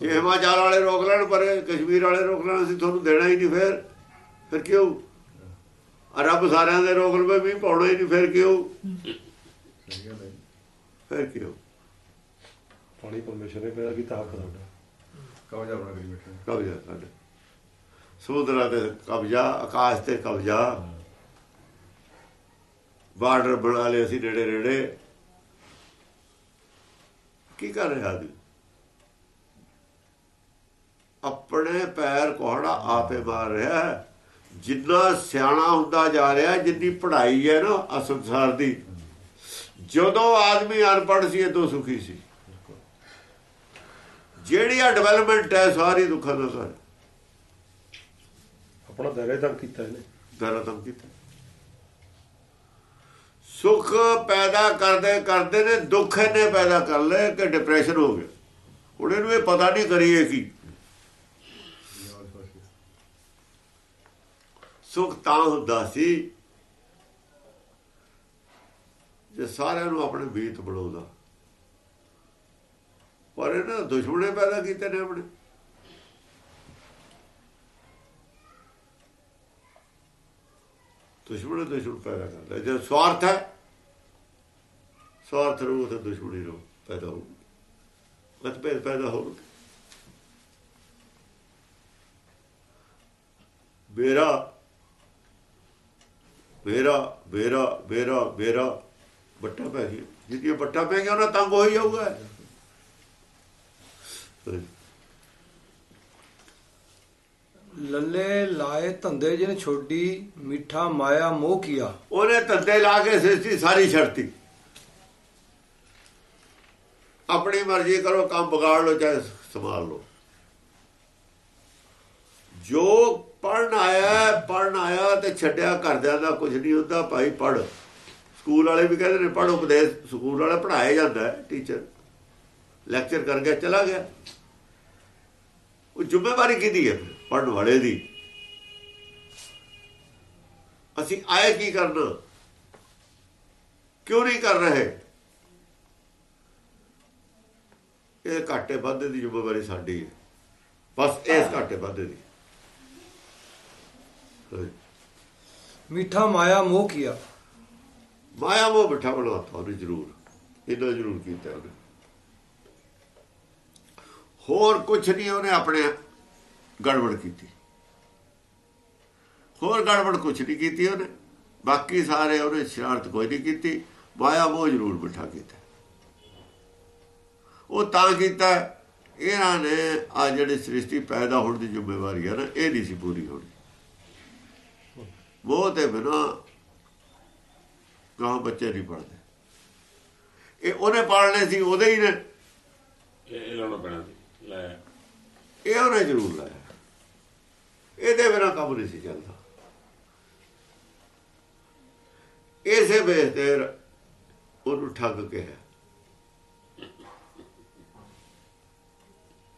Speaker 2: ਜੇ ਹਿਮਾਚਲ ਵਾਲੇ ਰੋਕ ਲੈਣ ਪਰ ਕਸ਼ਮੀਰ ਵਾਲੇ ਰੋਕ ਲੈਣ ਅਸੀਂ ਤੁਹਾਨੂੰ ਦੇਣਾ ਹੀ ਨਹੀਂ ਫੇਰ। ਫਿਰ ਕਿਉਂ? ਆ ਰੱਬ ਸਾਰਿਆਂ ਦੇ ਰੋਕ ਲਵੇ ਵੀ ਪਾਉਣਾ ਹੀ ਨਹੀਂ ਫਿਰ ਕਿਉਂ? ਫਿਰ ਕਿਉਂ?
Speaker 3: ਪਾਣੀ ਪਰਮੇਸ਼ਰ ਨੇ ਪੈਦਾ ਕੀਤਾ ਹੱਕ ਸਾਡਾ
Speaker 1: ਕਵਜਾ ਬਣਾ ਕਰੀ ਬੈਠੇ
Speaker 2: ਕਬਜ਼ਾ ਸਾਡੇ। ਸਮੁੰਦਰਾਂ ਤੇ ਕਬਜ਼ਾ ਆਕਾਸ਼ ਤੇ ਕਬਜ਼ਾ। ਬਾਰਡਰ ਬਣਾ ਲਏ ਅਸੀਂ ਨੇੜੇ ਨੇੜੇ। ਕੀ ਕਰ ਰਿਹਾ ਆਦਮੀ ਆਪਣੇ ਪੈਰ ਕੋਹੜਾ ਆਪੇ ਮਾਰ ਰਿਹਾ ਹੈ। ਜਿੰਨਾ ਸਿਆਣਾ ਹੁੰਦਾ ਜਾ ਰਿਹਾ ਜਿੰਨੀ ਪੜ੍ਹਾਈ ਹੈ ਨਾ ਆ ਸੰਸਾਰ ਦੀ। ਜਦੋਂ ਆਦਮੀ ਅਨਪੜ੍ਹ ਸੀ ਇਹ ਤੋਂ ਸੁਖੀ ਸੀ। ਜਿਹੜੀ ਆ ਡਿਵੈਲਪਮੈਂਟ ਹੈ ਸਾਰੀ ਦੁੱਖਾਂ ਦਾ ਘਰ
Speaker 3: ਆਪਣਾ ਦਾਇਰਾ ਤੰਗ ਕੀਤਾ ਇਹਨੇ।
Speaker 2: ਦਰਦਮ ਕੀਤਾ। ਸੁੱਖ ਪੈਦਾ ਕਰਦੇ ਕਰਦੇ ਨੇ, ਦੁੱਖ ਇਹਨੇ ਪੈਦਾ ਕਰ ਲਏ ਕਿ ਡਿਪਰੈਸ਼ਨ ਹੋ ਗਿਆ। ਹੁਣ ਇਹਨੂੰ ਇਹ ਪਤਾ ਨਹੀਂ ਕਰੀਏ ਕੀ। ਸੁੱਖ ਤਾਂ ਹੁੰਦਾ ਸੀ ਜੇ ਸਾਰਿਆਂ ਨੂੰ ਆਪਣੇ ਬੀਤ ਬਣਾਉਂਦਾ। ਪਰ ਇਹਨਾਂ ਦੁਸ਼ਮਣੇ ਪੈਦਾ ਕੀਤੇ ਨੇ ਆਪਣੇ। ਦੁਸ਼ਮਣ ਦੁਸ਼ਮਣ ਪੈਦਾ ਕਰਦਾ ਜੇ ਸਵਾਰਥ ਹੈ, ਸਵਾਰਥ ਨੂੰ ਤੇ ਦੁਸ਼ਮਣੀ ਨੂੰ ਪੈਦਾ ਹੋਊ ਮਤਭੇਦ ਪੈਦਾ ਹੋਊ ਮੇਰਾ ਮੇਰਾ ਮੇਰਾ ਮੇਰਾ ਮੇਰਾ ਬੱਟਾ ਪੈ ਗਿਆ ਜਿੱਦੀ ਬੱਟਾ ਪੈ ਗਿਆ ਉਹਨਾਂ ਤੰਗ ਹੋ ਹੀ ਜਾਊਗਾ।
Speaker 1: ਲੱਲੇ ਲਾਏ ਧੰਦੇ ਜਿਨ ਛੋਡੀ, ਮਿੱਠਾ ਮਾਇਆ ਮੋਹ ਕੀਆ।
Speaker 2: ਉਹਨੇ ਧੰਦੇ ਲਾ ਕੇ ਸ੍ਰਿਸ਼ਟੀ ਸਾਰੀ ਛੱਡਤੀ। ਆਪਣੀ ਮਰਜ਼ੀ ਕਰੋ, ਕੰਮ ਵਿਗਾੜ ਲਓ, ਚਾਹੇ ਸੰਭਾਲ ਲਓ। ਜੋ ਪੜਨ ਆਇਆ ਪੜਨ ਆਇਆ ਤੇ ਛੱਡਿਆ ਘਰਦਿਆਂ ਦਾ ਕੁਝ ਨਹੀਂ ਹੁੰਦਾ, ਭਾਈ ਪੜ ਸਕੂਲ ਵਾਲੇ ਵੀ ਕਹਿੰਦੇ ਨੇ ਪੜ ਉਪਦੇਸ਼, ਸਕੂਲ ਵਾਲਾ ਪੜਾਇਆ ਜਾਂਦਾ ਟੀਚਰ। ਲੈਕਚਰ ਕਰ ਗਿਆ, ਚਲਾ ਗਿਆ। ਉਹ ਜ਼ਿੰਮੇਵਾਰੀ ਕਿਹਦੀ ਹੈ? ਪੜਨ ਵਾਲੇ ਦੀ। ਅਸੀਂ ਆਏ ਕੀ ਕਰਨਾ? ਕਿਉਂ ਨਹੀਂ ਕਰ ਰਹੇ? ਇਹ ਘਾਟੇ ਵਾਧੇ ਦੀ ਜ਼ਿੰਮੇਵਾਰੀ ਸਾਡੀ ਹੈ। ਬਸ ਇਸ ਘਾਟੇ ਵਾਧੇ ਦੀ।
Speaker 1: ਮੀਠਾ ਮਾਇਆ ਮੋਹ ਕੀਆ?
Speaker 2: ਮਾਇਆ ਉਹ ਬਿਠਾ ਬਣਾਤਾ ਉਹਨੇ ਜ਼ਰੂਰ। ਇਹਦਾ ਜ਼ਰੂਰ ਕੀਤਾ ਉਹਨੇ। ਹੋਰ ਕੁਝ ਨਹੀਂ ਉਹਨੇ ਆਪਣੇ ਗੜਬੜ ਕੀਤੀ। ਹੋਰ ਗੜਬੜ ਕੁਝ ਨਹੀਂ ਕੀਤੀ ਉਹਨੇ। ਬਾਕੀ ਸਾਰੇ ਉਹਨੇ ਸ਼ਰਾਰਤ ਕੋਈ ਨਹੀਂ ਕੀਤੀ। ਮਾਇਆ ਉਹ ਜ਼ਰੂਰ ਬਿਠਾ ਕੀਤਾ ਉਹ ਤਾਂ ਕੀਤਾ ਇਹਨਾਂ ਨੇ ਆ ਜਿਹੜੀ ਸ੍ਰਿਸ਼ਟੀ ਪੈਦਾ ਹੋਣ ਦੀ ਜ਼ਿੰਮੇਵਾਰੀ ਹੈ ਨਾ ਇਹ ਨਹੀਂ ਸੀ ਪੂਰੀ ਹੋਣੀ। ਉਹ ਤੇ ਬਿਨਾ ਗਾਂ ਬੱਚੇ ਨਹੀਂ ਪੜਦੇ ਇਹ ਉਹਨੇ ਪਾਲਣੇ ਸੀ ਉਹਦੇ ਹੀ ਨੇ।
Speaker 4: ਇਹ ਇਹ ਲਾਉਣਾ ਪੈਣਾ ਸੀ ਲੈ।
Speaker 2: ਇਹ ਉਹਨੇ ਜ਼ਰੂਰ ਲਾਇਆ। ਇਹਦੇ ਬਿਨਾ ਕੰਮ ਨਹੀਂ ਸੀ ਚੱਲਦਾ। ਇਸੇ ਬੇਹਤਰ ਉਹਨੂੰ ਠੱਗ ਕੇ ਹੈ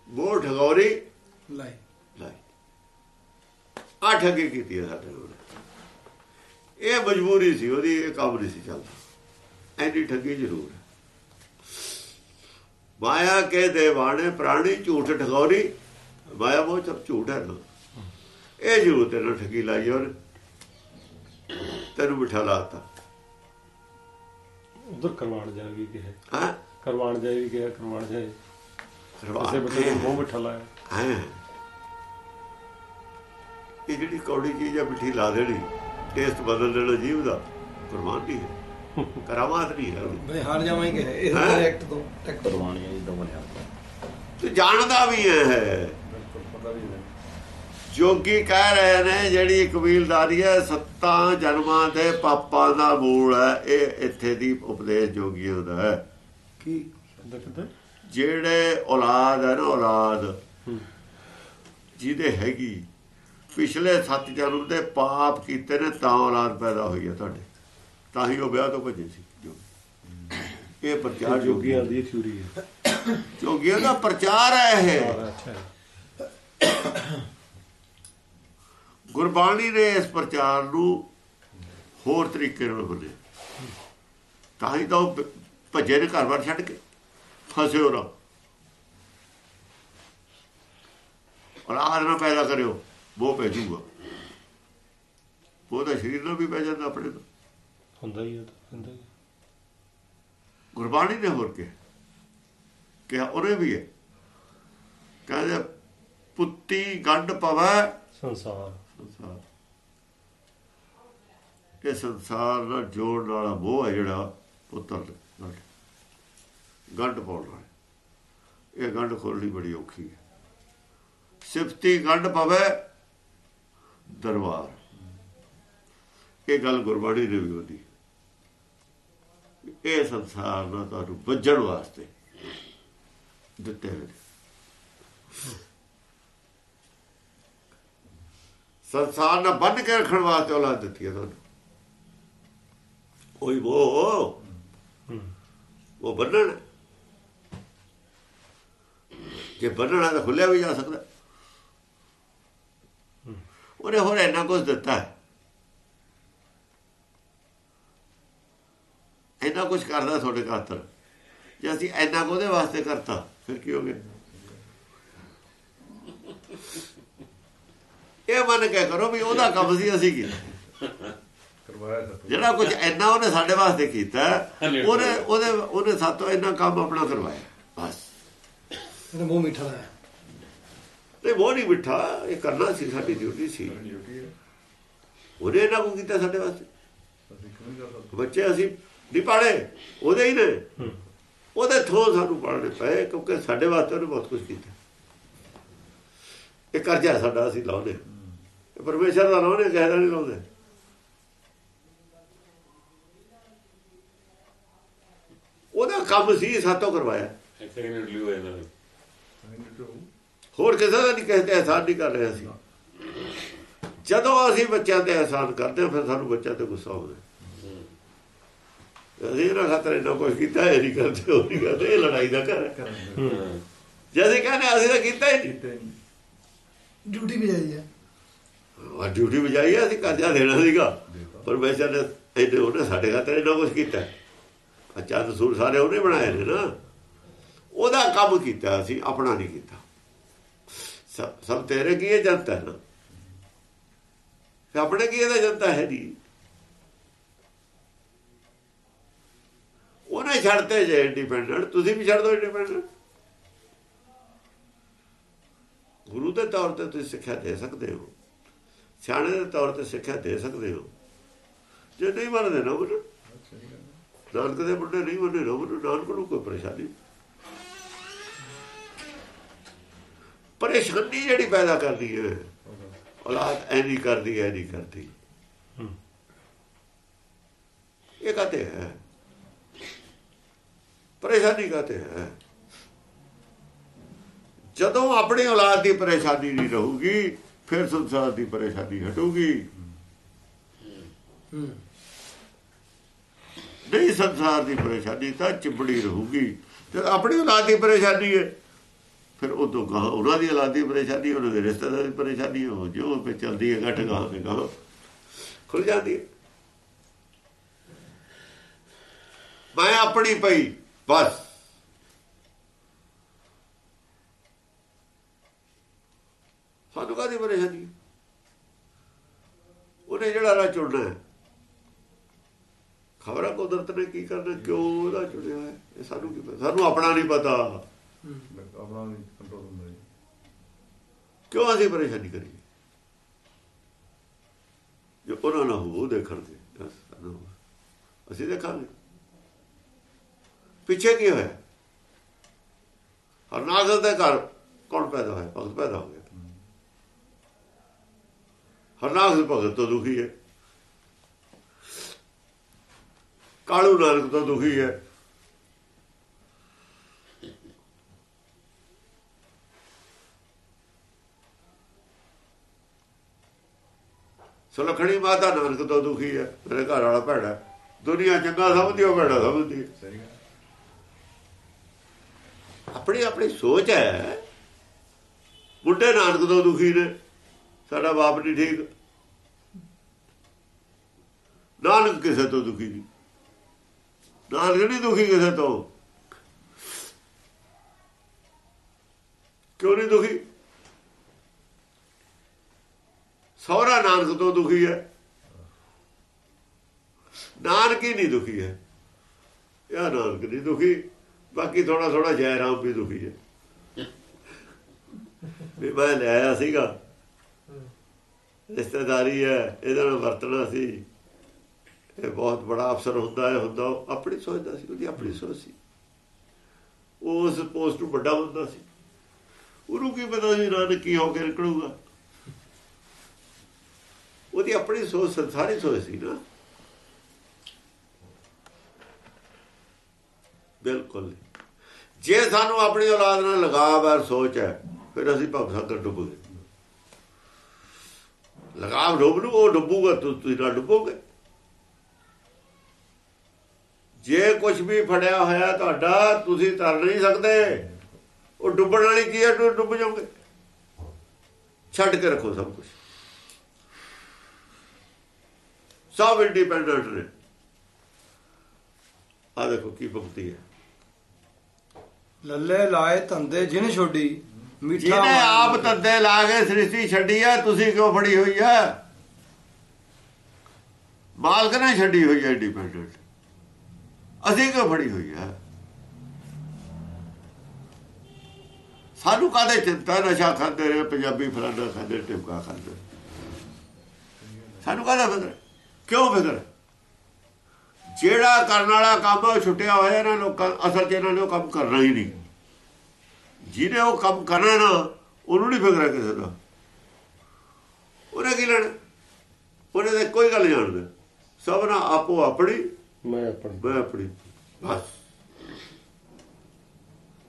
Speaker 2: ਬੋਲ ਠਗੌਰੀ
Speaker 1: ਲੈ
Speaker 2: ਲਾਈ। ਆ ਠੱਗੀ ਕੀਤੀ ਹੈ ਸਾਡੇ ਨਾਲ ਇਹ ਮਜਬੂਰੀ ਸੀ ਉਹਦੀ ਇਹ ਕੰਮ ਨਹੀਂ ਸੀ ਚੱਲਦਾ। ਐਨੀ ਠੱਗੀ ਜ਼ਰੂਰ ਮਾਇਆ ਕੇ ਦੇਵਾਣੇ ਪ੍ਰਾਣੀ ਝੂਠ ਠਗੌਰੀ ਮਾਇਆ ਉਹ ਸਭ ਝੂਠ ਹੈ ਨਾ। ਇਹ ਜ਼ਰੂਰ ਤੈਨੂੰ ਠੱਗੀ ਲਾਈ ਔਰ ਤੈਨੂੰ ਬਿਠਾ ਲਾਤਾ
Speaker 3: ਉਧਰ ਕਰਵਾਣ ਜਾਏ ਵੀ ਕਿਹਾ।
Speaker 2: ਹਾਂ?
Speaker 3: ਕਰਵਾਣ ਜਾਏ ਵੀ ਕਿਹਾ ਕਰਵਾਣ ਜਾਏ। ਕਿਸੇ ਬੱਚੇ ਨੂੰ ਮੂੰਹ ਮਿੱਠਾ ਲਾਇਆ।
Speaker 2: ਹੈਂ। ਇਹ ਜਿਹੜੀ ਕੌੜੀ ਚੀਜ਼ ਆ ਮਿੱਠੀ ਲਾ ਦੇਣੀ। ਟੇਸਟ ਬਦਲ ਦੇਣਾ ਜੀਵ ਦਾ। ਕੁਰਬਾਨ ਹੈ। ਕਰਾਮਾਤ ਨਹੀਂ ਹੈ।
Speaker 1: ਬਈ ਹਾਰ ਜਾਵਾਂ ਹੀ ਕਹੇ। ਇਹ
Speaker 2: ਹੈਂ?
Speaker 1: ਡਾਇਰੈਕਟ ਤੋਂ ਟੈਕਟ
Speaker 5: ਕੁਰਬਾਨੀਆਂ ਜਿੱਦਾਂ ਬਣਿਆ
Speaker 2: ਤੇ ਜਾਣਦਾ ਵੀ ਹੈ।
Speaker 3: ਬਿਲਕੁਲ ਪਤਾ ਵੀ
Speaker 2: ਜੋਗੀ ਕਹਿ ਰਹੇ ਨੇ ਜਿਹੜੀ ਕਬੀਲਦਾਰੀ ਹੈ ਸੱਤਾਂ ਜਨਮਾਂ ਦੇ ਪਾਪਾਂ ਦਾ ਮੂਲ ਹੈ ਇਹ ਇੱਥੇ ਦੀ ਉਪਦੇਸ਼ ਜੋਗੀਆਂ ਦਾ ਹੈ।
Speaker 1: ਕੀ?
Speaker 2: ਜਿਹੜੇ ਔਲਾਦ ਹੈ ਨਾ ਔਲਾਦ ਜਿਹਦੇ ਹੈਗੀ ਪਿਛਲੇ ਸੱਤ ਜਨਮ ਦੇ ਪਾਪ ਕੀਤੇ ਨੇ ਤਾਂ ਔਲਾਦ ਪੈਦਾ ਹੋਈ ਹੈ ਤੁਹਾਡੇ। ਤਾਂ ਹੀ ਉਹ ਵਿਆਹ ਤੋਂ ਭੱਜੇ ਸੀ ਜੋ ਇਹ ਪ੍ਰਚਾਰ
Speaker 3: ਜੋਗੀਆਂ
Speaker 2: ਜੋਗੀਆਂ
Speaker 3: ਦੀ ਥਿਊਰੀ ਹੈ।
Speaker 2: ਜੋਗੀਆਂ ਦਾ ਪ੍ਰਚਾਰ ਹੈ ਇਹ। ਗੁਰਬਾਣੀ ਨੇ ਇਸ ਪ੍ਰਚਾਰ ਨੂੰ ਹੋਰ ਤਰੀਕੇ ਨਾਲ ਬੋਲੇ ਤਾਂ ਹੀ ਤਾਂ ਉਹ ਭੱਜੇ ਨੇ ਘਰ-ਬਾਰ ਛੱਡ ਕੇ ਫਸੇ ਹੋ ਰਹਾ। ਔਰ ਆਹ ਨਾ ਪੈਦਾ ਕਰਿਓ ਉਹ ਭੇਜੂਗਾ ਉਹਦਾ ਸ਼ਰੀਰ ਨਾਲ ਵੀ ਪੈ ਜਾਂਦਾ ਆਪਣੇ ਤੋਂ।
Speaker 3: ਹੁੰਦਾ ਹੀ ਤਾਂ, ਹੁੰਦਾ ਹੀ।
Speaker 2: ਗੁਰਬਾਣੀ ਨੇ ਹੋਰ ਕਿਹਾ। ਕਿਹਾ ਉਹਨੇ ਵੀ ਹੈ। ਕਹਿੰਦੇ ਪੁੱਤੀ ਗੰਢ ਪਵੈ
Speaker 3: ਸੰਸਾਰ।
Speaker 2: ਸੰਸਾਰ। ਇਹ ਸੰਸਾਰ ਨਾਲ ਜੋੜਨ ਵਾਲਾ ਮੋਹ ਹੈ ਜਿਹੜਾ, ਪੁੱਤਰ ਗੰਢ। ਪਾਉਣ ਇਹ ਗੰਢ ਖੋਲਣੀ ਬੜੀ ਔਖੀ ਹੈ। ਸਿਫਤੀ ਗੰਢ ਪਵੇ, ਦਰਬਾਰ। ਇਹ ਗੱਲ ਗੁਰਬਾਣੀ ਨੇ ਵੀ ਉਹਦੀ ਇਹ ਸੰਸਾਰ ਨਾਲ ਤੁਹਾਨੂੰ ਵੱਜਣ ਵਾਸਤੇ ਦਿੱਤੇ ਹੋਏ ਨੇ ਸੰਸਾਰ ਨਾਲ ਬੰਨ ਕੇ ਰੱਖਣ ਵਾਸਤੇ ਔਲਾਦ ਦਿੱਤੀ ਹੈ ਤੁਹਾਨੂੰ। ਉਹੀ ਉਹ ਉਹ ਬੰਨਣ ਜੇ ਬੰਨਣਾ ਤਾਂ ਖੁੱਲਿਆ ਵੀ ਜਾ ਸਕਦਾ। ਉਹਨੇ ਹੋਰ ਇੰਨਾ ਕੁਝ ਦਿੱਤਾ ਇੰਨਾ ਕੁਝ ਕਰਦਾ ਤੁਹਾਡੇ ਖਾਤਰ। ਜੇ ਅਸੀਂ ਇੰਨਾ ਕੁ ਉਹਦੇ ਵਾਸਤੇ ਕਰਤਾ ਫਿਰ ਕੀ ਹੋ ਗਿਆ? ਇਹ ਮੰਨ ਕੇ ਕਰੋ ਵੀ ਉਹਦਾ ਕੰਮ ਸੀ ਅਸੀਂ ਕੀਤਾ। ਜਿਹੜਾ ਕੁਝ ਇੰਨਾ ਉਹਨੇ ਸਾਡੇ ਵਾਸਤੇ ਕੀਤਾ ਉਹਨੇ ਉਹਦੇ ਉਹਨੇ ਸਾਤੋਂ ਇੰਨਾ ਕੰਮ ਆਪਣਾ ਕਰਵਾਇਆ ਬਸ।
Speaker 1: ਇਹਨੇ ਮੂੰਹ ਮਿੱਠਾ ਲਾਇਆ।
Speaker 2: ਤੇ ਉਹ ਨਹੀਂ ਬਿਠਾ ਇਹ ਕਰਨਾ ਸੀ ਸਾਡੀ ਡਿਊਟੀ ਸੀ। ਉਹਨੇ ਇਹਨਾਂ ਕੋ ਕੀਤਾ ਸਾਡੇ ਵਾਸਤੇ। ਬੱਚੇ ਅਸੀਂ ਨਹੀਂ ਪਾਲੇ ਉਹਦੇ ਹੀ ਨੇ। ਉਹਦੇ ਥੋਂ ਸਾਨੂੰ ਪਾਲਣੇ ਪਏ ਕਿਉਂਕਿ ਸਾਡੇ ਵਾਸਤੇ ਉਹਨੇ ਬਹੁਤ ਕੁਝ ਕੀਤਾ। ਇਹ ਕਰਜ਼ਾ ਸਾਡਾ ਅਸੀਂ ਲਾਉਂਦੇ ਪਰਮੇਸ਼ਰ ਦਾ ਲਾਉਂਦੇ ਕਿਸੇ ਦਾ ਨਹੀਂ ਲਾਉਂਦੇ। ਉਹਦਾ ਕੰਮ ਸੀ ਸਾਤੋਂ ਕਰਵਾਇਆ।
Speaker 4: ਇਹਨਾਂ ਨੇ
Speaker 2: ਹੋਰ ਕਿਸੇ ਦਾ ਨਹੀਂ ਕਹਿੰਦੇ ਅਹਿਸਾਨ ਨਹੀਂ ਕਰ ਰਹੇ ਅਸੀਂ ਜਦੋਂ ਅਸੀਂ ਬੱਚਿਆਂ ਤੇ ਅਹਿਸਾਨ ਕਰਦੇ ਹਾਂ, ਫਿਰ ਸਾਨੂੰ ਬੱਚਿਆਂ ਤੇ ਗੁੱਸਾ ਆਉਂਦਾ ਅਸੀਂ ਇਹਨਾਂ ਖਾਤਰ ਇੰਨਾ ਕੁਝ ਕੀਤਾ ਇਹ ਨਹੀਂ ਕਰਦੇ ਉਹ ਨਹੀਂ ਕਰਦੇ ਇਹ ਲੜਾਈ ਦਾ ਘਰ ਹੈ। ਜੇ ਅਸੀਂ ਕਹਿੰਦੇ ਅਸੀਂ ਤਾਂ ਕੀਤਾ ਹੀ ਨਹੀਂ।
Speaker 5: ਡਿਊਟੀ ਵੀ ਜਾਈ ਹੈ।
Speaker 2: ਆ ਡਿਊਟੀ ਵਜਾਈ ਹੈ ਅਸੀਂ ਕਰਜ਼ਾ ਦੇਣਾ ਸੀਗਾ। ਪਰ ਵੈਸੇ ਨੇ ਇਹਨੇ ਉਹਨੇ ਸਾਡੇ ਖਾਤਰ ਇੰਨਾ ਕੁਝ ਕੀਤਾ। ਆ ਚੰਦ ਸੂਰ ਉਹਨੇ ਬਣਾਏ ਨੇ ਨਾ। ਉਹਦਾ ਕੰਮ ਕੀਤਾ ਅਸੀਂ ਆਪਣਾ ਨਹੀਂ ਕੀਤਾ। ਸਭ ਸਭ ਤੇਰੇ ਕੀ ਇਹ ਜਨਤਾ ਨਾ। ਆਪਣੇ ਕੀ ਇਹਦਾ ਜਨਤਾ ਹੈ ਨਹੀਂ। ਉਹਨੇ ਛੱਡਤੇ ਜੇ ਇੰਡੀਪੈਂਡੈਂਟ ਤੁਸੀਂ ਵੀ ਛੱਡ ਦਿਓ ਇੰਡੀਪੈਂਡੈਂਟ ਗੁਰੂ ਦੇ ਤੌਰ ਤੇ ਤੁਸੀਂ ਸਿੱਖਿਆ ਦੇ ਸਕਦੇ ਹੋ। ਸਿਆਣੇ ਦੇ ਤੌਰ ਤੇ ਸਿੱਖਿਆ ਦੇ ਸਕਦੇ ਹੋ। ਜੇ ਨਹੀਂ ਮੰਨਦੇ ਨਾ ਬੋਲੋ ਨਾਨਕ ਦੇ ਮੁੰਡੇ ਨਹੀਂ ਮੰਨੇ ਨਾ ਬੋਲੋ ਨਾਨਕ ਨੂੰ ਕੋਈ ਪਰੇਸ਼ਾਨੀ ਪਰੇਸ਼ਾਨੀ ਜਿਹੜੀ ਪੈਦਾ ਕਰਦੀ ਹੈ ਔਲਾਦ ਐ ਨਹੀਂ ਕਰਦੀ ਐ ਨਹੀਂ ਕਰਦੀ। ਇਹ ਕਹਤੇ ਹੈ? ਪਰੇਸ਼ਾਨੀ ਕਹਤੇ ਹੈ? ਜਦੋਂ ਆਪਣੀ ਔਲਾਦ ਦੀ ਪਰੇਸ਼ਾਨੀ ਨਹੀਂ ਰਹੂਗੀ ਫਿਰ ਸੰਸਾਰ ਦੀ ਪਰੇਸ਼ਾਨੀ ਹਟੂਗੀ। ਨਹੀਂ ਸੰਸਾਰ ਦੀ ਪਰੇਸ਼ਾਨੀ ਤਾਂ ਚਿਬੜੀ ਰਹੂਗੀ। ਜਦ ਆਪਣੀ ਔਲਾਦ ਦੀ ਪਰੇਸ਼ਾਨੀ ਹੈ। ਫਿਰ ਉਹ ਤੋਂ ਗਾਹ ਉਹਨਾਂ ਦੀ ਔਲਾਦ ਦੀ ਪਰੇਸ਼ਾਨੀ ਉਹਨਾਂ ਦੇ ਰਿਸ਼ਤੇਦਾਰ ਦੀ ਪਰੇਸ਼ਾਨੀ ਹੋ ਜੋ ਪੇ ਚਲਦੀ ਹੈ ਗੱਠ ਗਾਹ ਤੇ ਗਾਹ ਖੁੱਲ ਜਾਂਦੀ ਹੈ। ਮੈਂ ਆਪਣੀ ਪਈ ਬਸ। ਸਾਨੂੰ ਕਾਹਦੀ ਪਰੇਸ਼ਾਨੀ? ਉਹਨੇ ਜਿਹੜਾ ਰਾਹ ਚੁਣਨਾ ਹੈ। ਖਬਰਾਂ ਕੁਦਰਤ ਨੇ ਕੀ ਕਰਨਾ ਕਿਉਂ ਉਹਦਾ ਚੁਣਿਆ ਹੈ? ਇਹ ਸਾਨੂੰ ਕੀ ਪਤਾ? ਸਾਨੂੰ ਆਪਣਾ ਨਹੀਂ ਪਤਾ।
Speaker 3: ਆਪਣਾ ਨਹੀਂ ਕੰਟਰੋਲ ਹੁੰਦਾ
Speaker 2: ਕਿਉਂ ਅਸੀਂ ਪਰੇਸ਼ਾਨੀ ਕਰੀਏ? ਜੋ ਉਹਨਾਂ ਨਾਲ ਹੋ ਸਾਨੂੰ ਹੋਰ। ਅਸੀਂ ਦੇਖਾਂਗੇ। ਪਿੱਛੇ ਕੀ ਹੋਇਆ? ਹਰਨਾਗਲ ਦੇ ਘਰ ਕੌਣ ਪੈਦਾ ਹੋਇਆ? ਭਗਤ ਪੈਦਾ ਹੋ ਗਿਆ। ਹਰਨਾਗਲ ਭਗਤ ਤੋਂ ਦੁਖੀ ਹੈ। ਕਾਲੂ ਨਾਨਕ ਤੋਂ ਦੁਖੀ ਹੈ। ਸੁਲਖਣੀ ਮਾਤਾ ਨਾਨਕ ਤੋਂ ਦੁਖੀ ਹੈ। ਮੇਰੇ ਘਰ ਵਾਲਾ ਭੈੜਾ। ਦੁਨੀਆ ਚੰਗਾ ਸਮਝਦੀ ਉਹ ਭੈੜਾ ਸਮਝਦੀ ਆਪਣੀ ਆਪਣੀ ਸੋਚ ਹੈ। ਬੁੱਢੇ ਨਾਨਕ ਤੋਂ ਦੁਖੀ ਨੇ। ਸਾਡਾ ਬਾਪ ਨਹੀਂ ਠੀਕ। ਨਾਨਕ ਕਿਸੇ ਤੋਂ ਦੁਖੀ ਨਹੀਂ। ਨਾਨਕ ਨਹੀਂ ਦੁਖੀ ਕਿਸੇ ਤੋਂ। ਕਿਉਂ ਨਹੀਂ ਦੁਖੀ? ਸਹੁਰਾ ਨਾਨਕ ਤੋਂ ਦੁਖੀ ਹੈ। ਨਾਨਕ ਹੀ ਨਹੀਂ ਦੁਖੀ ਹੈ। ਇਹ ਨਾਨਕ ਨਹੀਂ ਦੁਖੀ। ਬਾਕੀ ਥੋੜਾ ਥੋੜਾ ਜੈ ਰਾਮ ਵੀ ਦੁਖੀ ਹੈ। ਵੀ ਮੈਂ ਲਿਆਇਆ ਸੀਗਾ। ਰਿਸ਼ਤੇਦਾਰੀ ਹੈ, ਇਹਦੇ ਨਾਲ ਵਰਤਣਾ ਸੀ। ਇਹ ਬਹੁਤ ਬੜਾ ਅਫਸਰ ਹੁੰਦਾ ਹੈ, ਹੁੰਦਾ ਉਹ ਆਪਣੀ ਸੋਚਦਾ ਸੀ, ਉਹਦੀ ਆਪਣੀ ਸੋਚ ਸੀ। ਉਸ ਪੋਸਟ ਨੂੰ ਵੱਡਾ ਹੁੰਦਾ ਸੀ। ਉਹਨੂੰ ਕੀ ਪਤਾ ਸੀ ਨਾਨਕ ਕੀ ਹੋ ਕੇ ਨਿਕਲੂਗਾ। ਉਹਦੀ ਆਪਣੀ ਸੋਚ ਸੰਸਾਰੀ ਸੋਚ ਸੀ ਨਾ। ਬਿਲਕੁਲ। ਜੇ ਸਾਨੂੰ ਆਪਣੀ ਔਲਾਦ ਨਾਲ ਲਗਾਵ ਹੈ, ਸੋਚ ਹੈ, ਫਿਰ ਅਸੀਂ ਭਵ ਸਾਗਰ ਡੁੱਬ ਗਏ। ਲਗਾਵ ਡੁੱਬ ਨੂੰ ਉਹ ਡੁੱਬੂਗਾ ਤੁਸੀਂ ਨਾ ਡੁੱਬੋਗੇ ਜੇ ਕੁਝ ਵੀ ਫੜਿਆ ਹੋਇਆ ਤੁਹਾਡਾ, ਤੁਸੀਂ ਤਰ ਨਹੀਂ ਸਕਦੇ। ਉਹ ਡੁੱਬਣ ਵਾਲੀ ਚੀਜ਼ ਹੈ ਡੁੱਬ ਜਾਓਗੇ। ਛੱਡ ਕੇ ਰੱਖੋ ਸਭ ਕੁਝ ਸਭ ਇੰਡੀਪੈਂਡੈਂਟ ਨੇ। ਆ ਦੇਖੋ ਕੀ ਭਗਤੀ ਹੈ।
Speaker 1: ਲੱਲੇ ਲਾਏ ਧੰਦੇ ਜਿਨ ਛੋਡੀ। ਮਿੱਠਾ
Speaker 2: ਜਿਹਨੇ ਆਪ। ਤੱਦੇ ਲਾ ਕੇ ਸ੍ਰਿਸ਼ਟੀ ਛੱਡੀ ਆ ਤੁਸੀਂ ਕਿਉਂ ਫੜੀ ਹੋਈ ਆ? ਮਾਲਕ ਨੇ ਛੱਡੀ ਹੋਈ ਹੈ ਇੰਡੀਪੈਂਡੈਂਟ ਅਸੀਂ ਕਿਉਂ ਫੜੀ ਹੋਈ ਆ? ਸਾਨੂੰ ਕਾਹਦੇ ਚਿੰਤਾ? ਨਸ਼ਾ ਖਾਂਦੇ ਰਹੇ ਪੰਜਾਬੀ ਫਲਾਣਾ ਖਾਂਦੇ ਟਿਪਕਾ ਖਾਂਦੇ ਸਾਨੂੰ ਕਾਹਦਾ ਫਿਕਰ? ਕਿਉਂ ਫਿਕਰ? ਜਿਹੜਾ ਕਰਨ ਵਾਲਾ ਕੰਮ ਛੁੱਟਿਆ ਹੋਇਆ ਨਾ ਲੋਕਾਂ ਅਸਲ 'ਚ ਇਹਨਾਂ ਨੇ ਉਹ ਕੰਮ ਕਰਨਾ ਹੀ ਨਹੀਂ। ਜਿਹਨੇ ਉਹ ਕੰਮ ਕਰਨਾ ਨਾ ਉਹਨੂੰ ਨਹੀਂ ਫਿਕਰ ਕਿਸੇ ਦਾ। ਉਹਨੇ ਕੀ ਲੈਣਾ? ਉਹਨੇ ਤਾਂ ਕੋਈ ਗੱਲ ਨਹੀਂ ਜਾਣਦਾ। ਸਭ ਨਾ ਆਪੋ ਆਪਣੀ
Speaker 4: ਮੈਂ ਆਪਣ।
Speaker 2: ਮੈਂ ਆਪਣੀ। ਬਸ।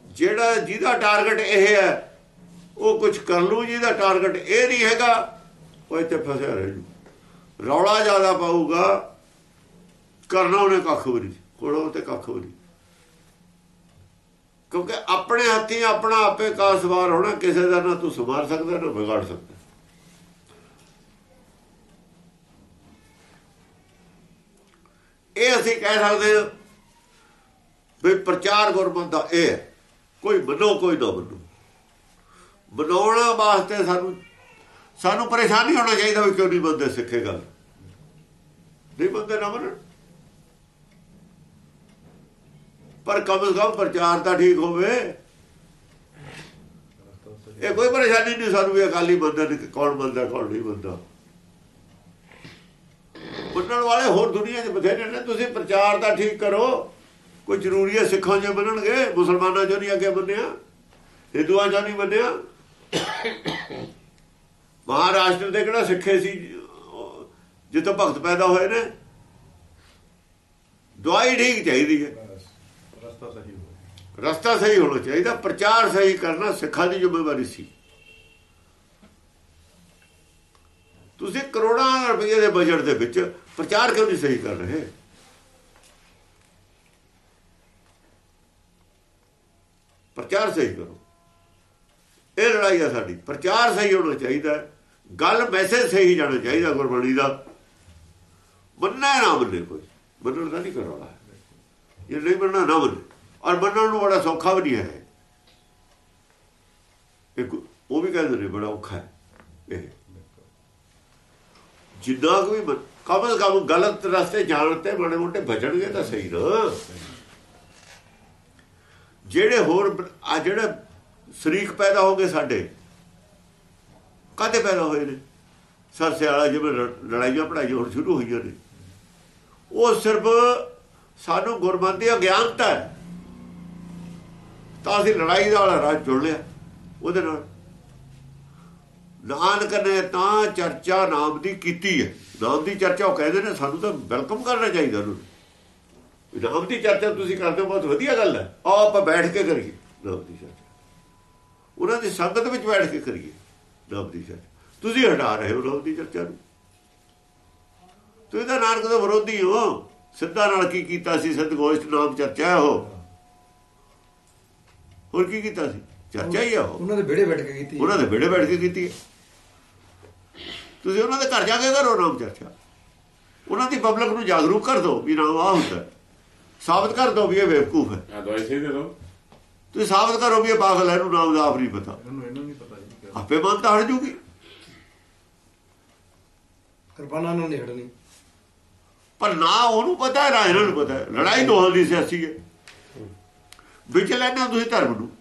Speaker 2: ਜਿਹੜਾ ਜਿਹਦਾ ਟਾਰਗੇਟ ਇਹ ਹੈ ਉਹ ਕੁਝ ਕਰ ਲੂ ਜਿਹਦਾ ਟਾਰਗੇਟ ਇਹ ਨਹੀਂ ਹੈਗਾ ਉਹ ਇੱਥੇ ਫਸਿਆ ਰਹਿ ਜੂ। ਰੌਲਾ ਜ਼ਿਆਦਾ ਪਾਊਗਾ ਕਰਨਾ ਉਹਨੇ ਕੱਖ ਵੀ ਨਹੀਂ ਕੋਲੋਂ ਤੇ ਕੱਖ ਵੀ ਨਹੀਂ। ਕਿਉਂਕਿ ਆਪਣੇ ਹੱਥੀਂ ਆਪਣਾ ਆਪੇ ਕਾ ਸਵਾਰ ਹੋਣਾ, ਕਿਸੇ ਦਾ ਨਾ ਤੂੰ ਸਵਾਰ ਸਕਦਾ, ਨਾ ਵਿਗਾੜ ਸਕਦਾ। ਇਹ ਅਸੀਂ ਕਹਿ ਸਕਦੇ ਹਾਂ ਵੀ ਪ੍ਰਚਾਰ ਗੁਰਮਤਿ ਦਾ ਇਹ ਹੈ, ਕੋਈ ਮੰਨੋ, ਕੋਈ ਨਾ ਮੰਨੋ। ਬਣਾਉਣ ਵਾਸਤੇ ਸਾਨੂੰ ਸਾਨੂੰ ਪਰੇਸ਼ਾਨੀ ਹੋਣਾ ਚਾਹੀਦਾ ਵੀ ਕਿਉਂ ਨਹੀਂ ਬੰਦੇ ਸਿੱਖੇ ਗੱਲ। ਨਹੀਂ ਬੰਦੇ ਨਾ ਮੰਨਣ। ਪਰ ਕਮ ਸੇ ਕਮ ਪ੍ਰਚਾਰ ਤਾਂ ਠੀਕ ਹੋਵੇ। ਇਹ ਕੋਈ ਪਰੇਸ਼ਾਨੀ ਨਹੀਂ ਸਾਨੂੰ ਵੀ ਅਕਾਲੀ ਬੰਦਾ ਕੌਣ ਬੰਦਾ, ਕੌਣ ਨਹੀਂ ਬੰਦਾ। ਮੰਨਣ ਵਾਲੇ ਹੋਰ ਦੁਨੀਆ 'ਚ ਬਥੇਰੇ ਨੇ, ਤੁਸੀਂ ਪ੍ਰਚਾਰ ਦਾ ਠੀਕ ਕਰੋ। ਕੋਈ ਜ਼ਰੂਰੀ ਹੈ ਸਿੱਖਾਂ ਜੋ ਮੰਨਣਗੇ ਮੁਸਲਮਾਨਾਂ ਜੋ ਨਹੀਂ ਅੱਗੇ ਮੰਨਿਆ ਹਿੰਦੂਆਂ ਜੋ ਨਹੀਂ ਮੰਨਿਆ ਮਹਾਰਾਸ਼ਟਰ ਦੇ ਕਿਹੜਾ ਸਿੱਖੇ ਸੀ, ਜਿੱਥੇ ਭਗਤ ਪੈਦਾ ਹੋਏ ਨੇ। ਦਵਾਈ ਠੀਕ ਚਾਹੀਦੀ ਹੈ।
Speaker 3: ਰਸਤਾ ਸਹੀ
Speaker 2: ਹੋਣਾ ਚਾਹੀਦਾ, ਪ੍ਰਚਾਰ ਸਹੀ ਕਰਨਾ ਸਿੱਖਾਂ ਦੀ ਜ਼ਿੰਮੇਵਾਰੀ ਸੀ। ਤੁਸੀਂ ਕਰੋੜਾਂ ਰੁਪਏ ਦੇ ਬਜਟ ਦੇ ਵਿੱਚ ਪ੍ਰਚਾਰ ਕਿਉਂ ਨਹੀਂ ਸਹੀ ਕਰ ਰਹੇ? ਪ੍ਰਚਾਰ ਸਹੀ ਕਰੋ। ਇਹ ਲੜਾਈ ਆ ਸਾਡੀ। ਪ੍ਰਚਾਰ ਸਹੀ ਹੋਣਾ ਚਾਹੀਦਾ। ਗੱਲ ਮੈਸੇਜ ਸਹੀ ਜਾਣਾ ਚਾਹੀਦਾ ਗੁਰਬਾਣੀ ਦਾ। ਮੰਨਣਾ ਨਾ ਮੰਨੇ ਕੋਈ। ਮੰਨਣ ਦਾ ਨਹੀਂ ਕਰਾਉਣਾ ਇਹ ਨਹੀਂ ਮੰਨਣਾ ਨਾ ਮੰਨੇ। ਔਰ ਮੰਨਣ ਨੂੰ ਬੜਾ ਸੌਖਾ ਵੀ ਨਹੀਂ ਹੈ। ਇੱਕ ਉਹ ਵੀ ਕਹਿੰਦੇ ਨੇ ਬੜਾ ਔਖਾ ਹੈ। ਇਹ ਜਿੱਦਾਂ ਕੋਈ ਕਮ ਸੇ ਕਮ ਗਲਤ ਰਸਤੇ ਜਾਣ ਤੇ ਬੜੇ ਮੋਟੇ ਬਚਣਗੇ ਤਾਂ ਸਹੀ ਨਾ। ਜਿਹੜੇ ਹੋਰ ਆ ਜਿਹੜੇ ਸ਼ਰੀਕ ਪੈਦਾ ਹੋ ਗਏ ਸਾਡੇ, ਕਾਹਦੇ ਪੈਦਾ ਹੋਏ ਨੇ? ਸਰਸੇ ਵਾਲਾ ਜਿਵੇਂ ਲੜਾਈਆਂ ਪੜਾਈਆਂ ਹੁਣ ਸ਼ੁਰੂ ਹੋਈਆਂ ਨੇ। ਉਹ ਸਿਰਫ ਸਾਨੂੰ ਗੁਰਮਤਿ ਦੀ ਅਗਿਆਨਤਾ ਹੈ। ਤਾਂ ਅਸੀਂ ਲੜਾਈ ਦਾ ਵਾਲਾ ਰਾਹ ਚੁਣ ਲਿਆ। ਉਹਦੇ ਨਾਲ ਨਾਨਕ ਨੇ ਤਾਂ ਚਰਚਾ ਨਾਮ ਦੀ ਕੀਤੀ ਹੈ। ਨਾਮ ਦੀ ਚਰਚਾ ਉਹ ਕਹਿੰਦੇ ਨੇ, ਸਾਨੂੰ ਤਾਂ ਵੈਲਕਮ ਕਰਨਾ ਚਾਹੀਦਾ ਉਹਨੂੰ ਨਾਮ ਦੀ ਚਰਚਾ ਤੁਸੀਂ ਕਰਦੇ ਹੋ, ਬਹੁਤ ਵਧੀਆ ਗੱਲ ਹੈ। ਆਓ ਆਪਾਂ ਬੈਠ ਕੇ ਕਰੀਏ ਨਾਮ ਦੀ ਚਰਚਾ। ਉਹਨਾਂ ਦੀ ਸੰਗਤ ਵਿੱਚ ਬੈਠ ਕੇ ਕਰੀਏ ਨਾਮ ਦੀ ਚਰਚਾ। ਤੁਸੀਂ ਹਟਾ ਰਹੇ ਹੋ ਨਾਮ ਦੀ ਚਰਚਾ ਨੂੰ। ਤੁਸੀਂ ਤਾਂ ਨਾਨਕ ਦਾ ਵਿਰੋਧੀ ਹੋ। ਸਿੱਧਾ ਨਾਲ ਕੀ ਕੀਤਾ ਸੀ? ਸਤਗੋਸ਼ਟ ਨਾਮ ਚਰਚਾ ਉਹ। ਹੋਰ ਕੀ ਕੀਤਾ ਸੀ? ਚਰਚਾ ਹੀ ਆ ਉਹ।
Speaker 1: ਉਹਨਾਂ ਦੇ ਵਿਹੜੇ ਬੈਠ ਕੇ ਕੀਤੀ
Speaker 2: ਉਹਨਾਂ ਦੇ ਵਿਹੜੇ ਬੈਠ ਕੇ ਕੀਤੀ ਤੁਸੀਂ ਉਹਨਾਂ ਦੇ ਘਰ ਜਾ ਕੇ ਕਰੋ ਨਾਮ ਚਰਚਾ ਉਹਨਾਂ ਦੀ ਪਬਲਿਕ ਨੂੰ ਜਾਗਰੂਕ ਕਰ ਦਿਓ ਵੀ ਨਾਮ ਆ ਹੁੰਦਾ ਸਾਬਤ ਕਰ ਦਿਓ ਵੀ ਇਹ ਬੇਵਕੂਫ ਹੈ।
Speaker 4: ਆ ਦਵਾਈ ਸਹੀ ਦੇ ਦੋ
Speaker 2: ਤੁਸੀਂ ਸਾਬਤ ਕਰੋ ਵੀ ਇਹ ਪਾਗਲ ਹੈ ਇਹਨੂੰ ਨਾਮ ਦਾ ਆਪ ਨਹੀਂ ਪਤਾ।
Speaker 3: ਇਹਨੂੰ ਇਹਨੂੰ ਨਹੀਂ ਪਤਾ ਜੀ ਕਿਆ।
Speaker 2: ਆਪੇ ਮੰਨਤਾ ਹਟ ਜੂਗੀ।
Speaker 1: ਕਿਰਪਾਨਾਂ ਨਾਲ ਨਹੀਂ ਹਟਣੀ।
Speaker 2: ਪਰ ਨਾ ਉਹਨੂੰ ਪਤਾ ਹੈ ਨਾ ਇਹਨਾਂ ਨੂੰ ਪਤਾ। ਹੈ ਲੜਾਈ ਦੋਹਾਂ ਦੀ ਸਿਆਸੀ ਹੈ। ਵਿੱਚ ਲੈਣਾ ਤੁਸੀਂ ਧਰਮ ਨੂੰ।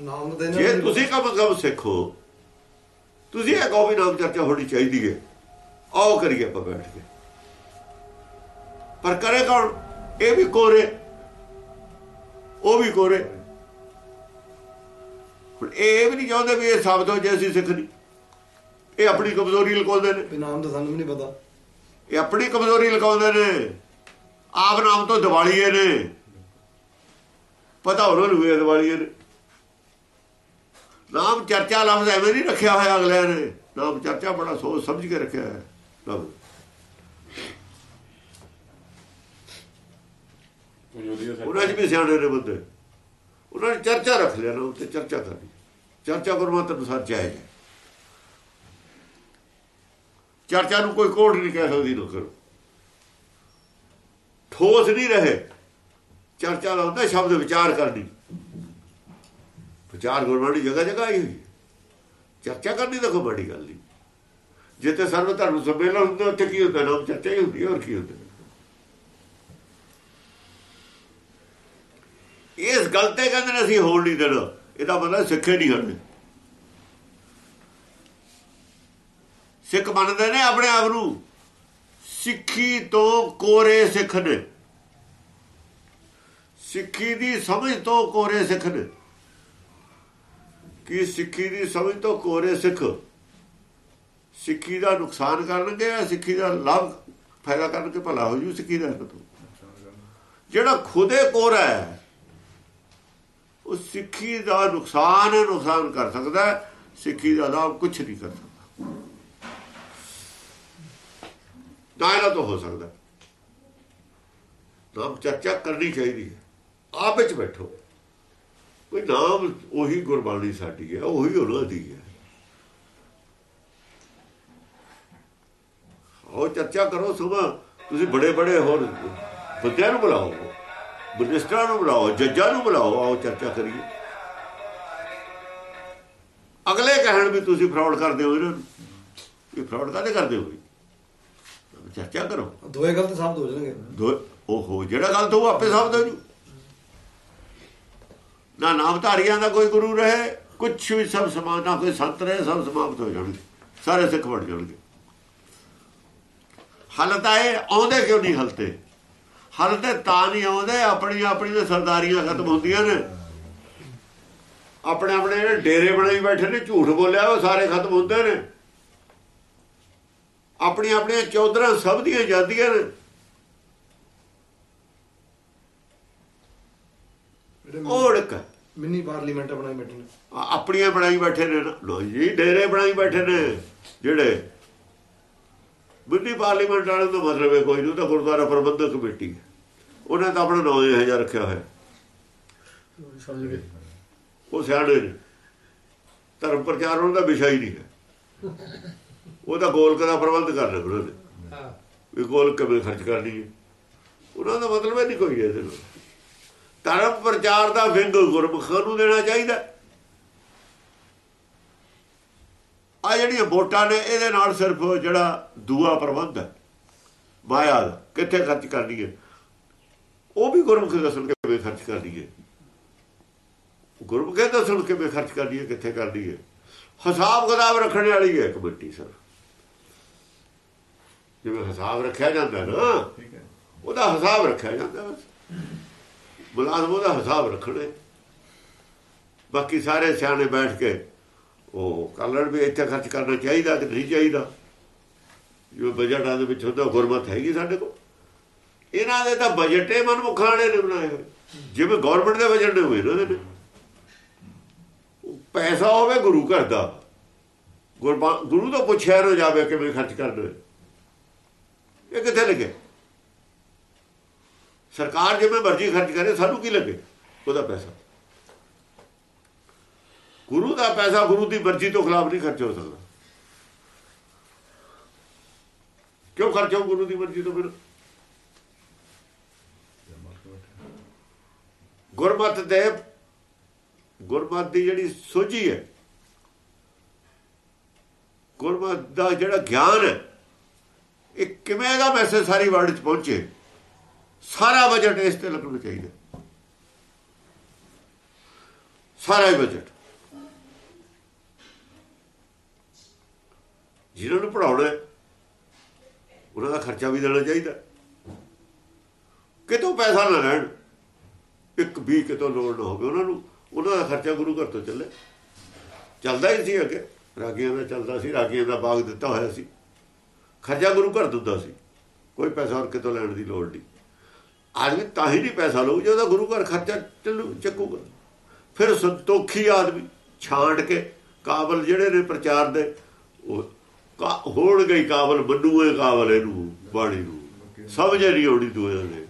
Speaker 1: ਨਾਮ ਦੇ
Speaker 2: ਜੇ ਤੁਸੀਂ ਕਮ ਕਮ ਸਿੱਖੋ ਤੁਸੀਂ ਇਹ ਵੀ ਨਾਮ ਚਰਚਾ ਹੋਣੀ ਚਾਹੀਦੀ ਹੈ। ਆਓ ਕਰੀਏ ਆਪਾਂ ਬੈਠ ਕੇ। ਪਰ ਕਰੇ ਕੌਣ? ਇਹ ਵੀ ਕੋਰੇ। ਉਹ ਵੀ ਕੋਰੇ। ਹੁਣ ਇਹ ਵੀ ਨਹੀਂ ਚਾਹੁੰਦੇ ਵੀ ਇਹ ਸਾਬਤ ਹੋ ਜੇ ਅਸੀਂ ਸਿੱਖ ਨਹੀਂ ਇਹ ਆਪਣੀ ਕਮਜ਼ੋਰੀ ਲੁਕਾਉਂਦੇ ਨੇ।
Speaker 1: ਨਾਮ ਤਾਂ ਸਾਨੂੰ ਵੀ ਨਹੀਂ ਪਤਾ।
Speaker 2: ਇਹ ਆਪਣੀ ਕਮਜ਼ੋਰੀ ਲਗਾਉਂਦੇ ਨੇ। ਆਪ ਨਾਮ ਤੋਂ ਦਿਵਾਲੀਏ ਨੇ। ਪਤਾ ਉਹਨਾਂ ਨੂੰ ਵੀ ਇਹ ਦਿਵਾਲੀਏ ਨੇ। ਨਾਮ ਚਰਚਾ ਲਫ਼ਜ਼ ਐਵੇਂ ਨਹੀਂ ਰੱਖਿਆ ਹੋਇਆ ਅਗਲਿਆਂ ਨੇ। ਨਾਮ ਚਰਚਾ ਬੜਾ ਸੋਚ ਸਮਝ ਕੇ ਰੱਖਿਆ ਹੈ ਲਫ਼ਜ਼। ਉਹਨਾਂ 'ਚ ਵੀ ਸਿਆਣੇ ਨੇ ਬੰਦੇ। ਉਹਨਾਂ ਨੇ ਚਰਚਾ ਰੱਖ ਲਿਆ ਨਾਮ ਤੇ ਚਰਚਾ ਕਰਨੀ। ਚਰਚਾ ਗੁਰਮਤਿ ਅਨੁਸਾਰ ਜਾਇਜ਼ ਹੈ। ਚਰਚਾ ਨੂੰ ਕੋਈ ਕੋਡ ਨਹੀਂ ਕਹਿ ਸਕਦੀ ਨਾ। ਕਰੋ ਠੋਸ ਨਹੀਂ ਰਹੇ। ਚਰਚਾ ਦਾ ਹੁੰਦਾ ਸ਼ਬਦ ਵਿਚਾਰ ਕਰਨੀ। ਵਿਚਾਰ ਗੁਰਬਾਣੀ ਜਗ੍ਹਾ ਜਗ੍ਹਾ ਆਈ ਹੋਈ। ਚਰਚਾ ਕਰਨੀ ਤਾਂ ਕੋਈ ਬੜੀ ਗੱਲ ਨਹੀਂ। ਜਿੱਥੇ ਸਰਵ ਧਰਮ ਸੰਮੇਲਨ ਹੁੰਦਾ, ਉੱਥੇ ਕੀ ਹੁੰਦਾ? ਨਾਮ ਚਰਚਾ ਹੀ ਹੁੰਦੀ, ਹੋਰ ਕੀ ਹੁੰਦਾ? ਇਸ ਗੱਲ ਤੇ ਕਹਿੰਦੇ ਨੇ ਅਸੀਂ ਹੋਣ ਨਹੀਂ ਦੇਣਾ। ਇਹਦਾ ਮਤਲਬ ਸਿੱਖੇ ਨਹੀਂ ਹਟਦੇ ਸਿੱਖ ਮੰਨਦੇ ਨੇ ਆਪਣੇ ਆਪ ਨੂੰ। ਸਿੱਖੀ ਤੋਂ ਕੋਰੇ ਸਿੱਖ ਨੇ ਸਿੱਖੀ ਦੀ ਸਮਝ ਤੋਂ ਕੋਰੇ ਸਿੱਖ ਨੇ ਕਿ ਸਿੱਖੀ ਦੀ ਸਮਝ ਤੋਂ ਕੋਰੇ ਸਿੱਖ? ਸਿੱਖੀ ਦਾ ਨੁਕਸਾਨ ਕਰਨਗੇ ਜਾਂ ਸਿੱਖੀ ਦਾ ਲਾਭ ਫਾਇਦਾ ਕਰਕੇ ਭਲਾ ਹੋ ਜੂ ਸਿੱਖੀ ਦਾ ਤੋਂ। ਜਿਹੜਾ ਖੁਦੇ ਕੋਰਾ ਹੈ, ਉਹ ਸਿੱਖੀ ਦਾ ਨੁਕਸਾਨ ਨੁਕਸਾਨ ਕਰ ਸਕਦਾ ਸਿੱਖੀ ਦਾ ਲਾਭ ਕੁਝ ਨਹੀਂ ਕਰ ਸਕਦਾ। ਤਾਂ ਇਹਨਾਂ ਤੋਂ ਹੋ ਸਕਦਾ। ਨਾਮ ਚਰਚਾ ਕਰਨੀ ਚਾਹੀਦੀ ਹੈ। ਆਪ ਵਿੱਚ ਬੈਠੋ। ਕੋਈ ਨਾਮ ਉਹੀ ਗੁਰਬਾਣੀ ਸਾਡੀ ਹੈ, ਉਹੀ ਉਹਨਾਂ ਦੀ ਹੈ। ਉਹ ਚਰਚਾ ਕਰੋ ਸੁਬਾ। ਤੁਸੀਂ ਬੜੇ ਬੜੇ ਹੋਰ ਬੰਦਿਆਂ ਨੂੰ ਬੁਲਾਓ। ਮਿਨਿਸਟਰਾਂ ਨੂੰ ਬੁਲਾਓ, ਜੱਜਾਂ ਨੂੰ ਬੁਲਾਓ। ਆਓ ਚਰਚਾ ਕਰੀਏ। ਅਗਲੇ ਕਹਿਣ ਵੀ ਤੁਸੀਂ ਫਰਾਡ ਕਰਦੇ ਹੋ ਇਹਨਾਂ ਨੂੰ। ਇਹ ਫਰਾਡ ਕਾਹਦੇ ਕਰਦੇ ਹੋ? ਚਰਚਾ ਕਰੋ।
Speaker 1: ਦੋਏ ਗਲਤ ਸਾਬਤ ਹੋ ਜਾਣਗੇ।
Speaker 2: ਦੋ ਓਹੋ ਜਿਹੜਾ ਗੱਲ ਤੋਂ ਆਪੇ ਸਾਬਤ ਹੋ ਜੂ। ਨਾ ਨਾਮਧਾਰੀਆਂ ਦਾ ਕੋਈ ਗੁਰੂ ਰਹੇ ਕੁਛ ਵੀ ਸਭ ਸਮਾਨ ਨਾ ਕੋਈ ਸੰਤ ਰਹੇ ਸਭ ਸਮਾਪਤ ਹੋ ਜਾਣਗੇ। ਸਾਰੇ ਸਿੱਖ ਬਣ ਜਾਣਗੇ। ਹਲ ਤਾਂ ਇਹ ਆਉਂਦੇ ਕਿਉਂ ਨਹੀਂ ਹਲਤੇ ਹਲ ਤੇ ਨਹੀਂ ਆਉਂਦੇ ਆਪਣੀ ਆਪਣੀ ਦੇ ਸਰਦਾਰੀਆਂ ਖਤਮ ਹੁੰਦੀਆਂ ਨੇ। ਆਪਣੇ ਆਪਣੇ ਡੇਰੇ ਬਣਾਈ ਬੈਠੇ ਨੇ ਝੂਠ ਬੋਲਿਆ ਉਹ ਸਾਰੇ ਖਤਮ ਹੁੰਦੇ ਨੇ। ਆਪਣੀ ਆਪਣੀਆਂ ਚੌਧਰਾਂ ਸਭ ਦੀਆਂ ਜਾਂਦੀਆਂ ਨੇ। ਓੜਕ
Speaker 1: ਮਿੰਨੀ ਪਾਰਲੀਮੈਂਟ ਬਣਾਈ ਬੈਠੇ ਨੇ।
Speaker 2: ਆਪਣੀਆਂ ਬਣਾਈ ਬੈਠੇ ਨੇ ਲੋ ਜੀ ਡੇਰੇ ਬਣਾਈ ਬੈਠੇ ਨੇ। ਜਿਹੜੇ ਬੁੱਢੀ ਪਾਰਲੀਮੈਂਟ ਵਾਲੇ ਦਾ ਮਤਲਬ ਹੈ ਕੋਈ ਨਹੀਂ ਤਾਂ ਗੁਰਦੁਆਰਾ ਪ੍ਰਬੰਧਕ ਕਮੇਟੀ ਹੈ। ਉਹਨਾਂ ਤਾਂ ਆਪਣਾ 9000 ਰੱਖਿਆ ਹੋਇਆ। ਉਹ ਸਿਆਣੇ ਨੇ। ਧਰਮ ਪ੍ਰਚਾਰ ਉਹਨਾਂ ਦਾ ਵਿਸ਼ਾ ਹੀ ਨਹੀਂ ਹੈ। ਉਹ ਤਾਂ ਗੋਲਕ ਦਾ ਪ੍ਰਬੰਧ ਕਰ ਰਹੇ ਉਹਨਾਂ ਨੇ ਵੀ ਗੋਲਕ ਕਿਵੇਂ ਖਰਚ ਕਰਨੀ ਹੈ। ਉਹਨਾਂ ਦਾ ਮਤਲਬ ਹੀ ਨਹੀਂ ਕੋਈ ਇਹਦੇ ਨਾਲ। ਧਰਮ ਪ੍ਰਚਾਰ ਦਾ ਵਿੰਗ ਗੁਰਮੁਖਾਂ ਨੂੰ ਦੇਣਾ ਚਾਹੀਦਾ। ਆ ਜਿਹੜੀਆਂ ਵੋਟਾਂ ਨੇ ਇਹਦੇ ਨਾਲ ਸਿਰਫ ਜਿਹੜਾ ਦੂਆ ਪ੍ਰਬੰਧ ਹੈ। ਮਾਇਆ ਦਾ ਕਿੱਥੇ ਖਰਚ ਕਰਨੀ ਹੈ। ਉਹ ਵੀ ਗੁਰਮੁਖ ਦੱਸਣ ਕਿਵੇਂ ਖਰਚ ਕਰਨੀ ਹੈ। ਗੁਰਮੁਖੇ ਦੱਸਣ ਕਿਵੇਂ ਖਰਚ ਕਰਨੀ ਹੈ ਕਿੱਥੇ ਕਰਨੀ ਹੈ। ਹਿਸਾਬ ਕਿਤਾਬ ਰੱਖਣ ਵਾਲੀ ਹੈ ਕਮੇਟੀ ਸਰ ਜਿਵੇਂ ਹਿਸਾਬ ਰੱਖਿਆ ਜਾਂਦਾ ਨਾ ਉਹਦਾ ਹਿਸਾਬ ਰੱਖਿਆ ਜਾਂਦਾ ਬਸ। ਮੁਲਾਜ਼ਮ ਉਹਦਾ ਹਿਸਾਬ ਰੱਖਣੇ। ਬਾਕੀ ਸਾਰੇ ਸਿਆਣੇ ਬੈਠ ਕੇ ਉਹ ਕੱਲੜ ਵੀ ਇੱਥੇ ਖਰਚ ਕਰਨਾ ਚਾਹੀਦਾ ਕਿ ਨਹੀਂ ਚਾਹੀਦਾ? ਜੋ ਬਜਟਾਂ ਦੇ ਵਿੱਚ ਹੁੰਦਾ ਗੁਰਮਤ ਹੈਗੀ ਸਾਡੇ ਕੋਲ। ਇਹਨਾਂ ਦੇ ਤਾਂ ਬਜਟੇ ਮਨਮੁਖਾਂ ਵਾਲੇ ਨੇ ਬਣਾਏ ਹੋਏ। ਜਿਵੇਂ ਗਵਰਨਮੈਂਟ ਦੇ ਬਜਟ ਨੇ ਹੋਏ ਨੇ। ਪੈਸਾ ਹੋਵੇ ਗੁਰੂ ਘਰ ਦਾ। ਗੁਰੂ ਤੋਂ ਪੁੱਛਿਆ ਨਾ ਜਾਵੇ ਕਿਵੇਂ ਖਰਚ ਕਰਨਾ। ਹੈ। ਇਹ ਕਿੱਥੇ ਲੱਗੇ? ਸਰਕਾਰ ਜਿਵੇਂ ਮਰਜ਼ੀ ਖਰਚ ਕਰੇ, ਸਾਨੂੰ ਕੀ ਲੱਗੇ? ਉਹਦਾ ਪੈਸਾ। ਗੁਰੂ ਦਾ ਪੈਸਾ ਗੁਰੂ ਦੀ ਮਰਜ਼ੀ ਤੋਂ ਖਿਲਾਫ ਨਹੀਂ ਖਰਚ ਹੋ ਸਕਦਾ। ਕਿਉਂ ਖਰਚ ਹੋ ਗੁਰੂ ਦੀ ਮਰਜ਼ੀ ਤੋਂ ਫਿਰ? ਗੁਰਮਤ ਦੇ ਗੁਰਮਤ ਦੀ ਜਿਹੜੀ ਸੋਝੀ ਹੈ, ਗੁਰਮਤ ਦਾ ਜਿਹੜਾ ਗਿਆਨ ਹੈ ਇਹ ਕਿਵੇਂ ਦਾ ਮੈਸੇਜ ਸਾਰੀ ਵਰਲਡ 'ਚ ਪਹੁੰਚੇ। ਸਾਰਾ ਬਜਟ ਇਸ ਤੇ ਲੱਗਣਾ ਚਾਹੀਦਾ। ਸਾਰਾ ਹੀ ਬਜਟ ਜਿਹਨਾਂ ਨੂੰ ਪੜਾਉਣਾ ਉਹਨਾਂ ਦਾ ਖਰਚਾ ਵੀ ਦੇਣਾ ਚਾਹੀਦਾ। ਕਿਤੋਂ ਪੈਸਾ ਨਾ ਲੈਣ। ਇੱਕ ਵੀ ਕਿਤੋਂ ਲੋੜ ਨਾ ਹੋਵੇ ਉਹਨਾਂ ਨੂੰ। ਉਹਨਾਂ ਦਾ ਖਰਚਾ ਗੁਰੂ ਘਰ ਤੋਂ ਚੱਲੇ। ਚੱਲਦਾ ਹੀ ਸੀ ਅੱਗੇ। ਰਾਗੀਆਂ ਦਾ ਚੱਲਦਾ ਸੀ, ਰਾਗੀਆਂ ਦਾ ਬਾਗ ਦਿੱਤਾ ਹੋਇਆ ਸੀ। ਖਰਚਾ ਗੁਰੂ ਘਰ ਦਿੰਦਾ ਸੀ। ਕੋਈ ਪੈਸਾ ਹੋਰ ਕਿਤੋਂ ਲੈਣ ਦੀ ਲੋੜ ਨਹੀਂ। ਆਦਮੀ ਤਾਂ ਹੀ ਨਹੀਂ ਪੈਸਾ ਲਊ, ਜੇ ਉਹਦਾ ਗੁਰੂ ਘਰ ਖਰਚਾ ਚੱਲੂ, ਚੱਕੂਗਾ। ਫਿਰ ਸੰਤੋਖੀ ਆਦਮੀ ਛਾਂਟ ਕੇ ਕਾਬਲ ਜਿਹੜੇ ਨੇ ਪ੍ਰਚਾਰ ਦੇ, ਉਹ ਕਾ- ਹੋਣ ਗਈ ਕਾਬਲ, ਮੰਨੂਏ ਕਾਬਲ ਇਹਨੂੰ, ਬਾਣੀ ਨੂੰ। ਸਮਝ ਨਹੀਂ ਆਉਣੀ ਦੂਏ ਦੇ।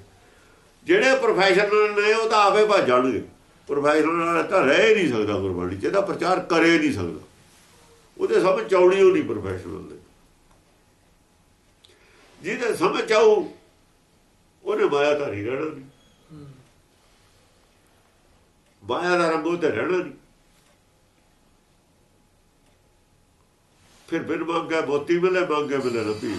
Speaker 2: ਜਿਹੜੇ ਪ੍ਰੋਫੈਸ਼ਨਲ ਨੇ, ਉਹ ਤਾਂ ਆਪੇ ਭੱਜ ਜਾਣਗੇ। ਪ੍ਰੋਫੈਸ਼ਨਲ ਨਾਲ ਤਾਂ ਰਹਿ ਹੀ ਨਹੀਂ ਸਕਦਾ ਗੁਰਬਾਣੀ ਜਿਹਦਾ ਪ੍ਰਚਾਰ ਕਰੇ ਨਹੀਂ ਸਕਦਾ। ਉਹਦੇ ਸਮਝ ਚੌੜੀ ਹੋਣੀ ਪ੍ਰੋਫੈਸ਼ਨਲ ਦੇ। ਜਿਹਦੇ ਸਮਝ ਆਉ ਉਹਨੇ ਮਾਇਆ ਧਾਰੀ ਰਹਿਣਾ ਨਹੀਂ ਮਾਇਆ ਦਾ ਰੰਗ ਉਹਤੇ ਰਹਿਣਾ ਨਹੀਂ ਫਿਰ ਬਿਨ ਮੰਗੇ ਮੋਤੀ ਮਿਲੇ, ਮੰਗੇ ਮਿਲੇ ਰੱਬੀ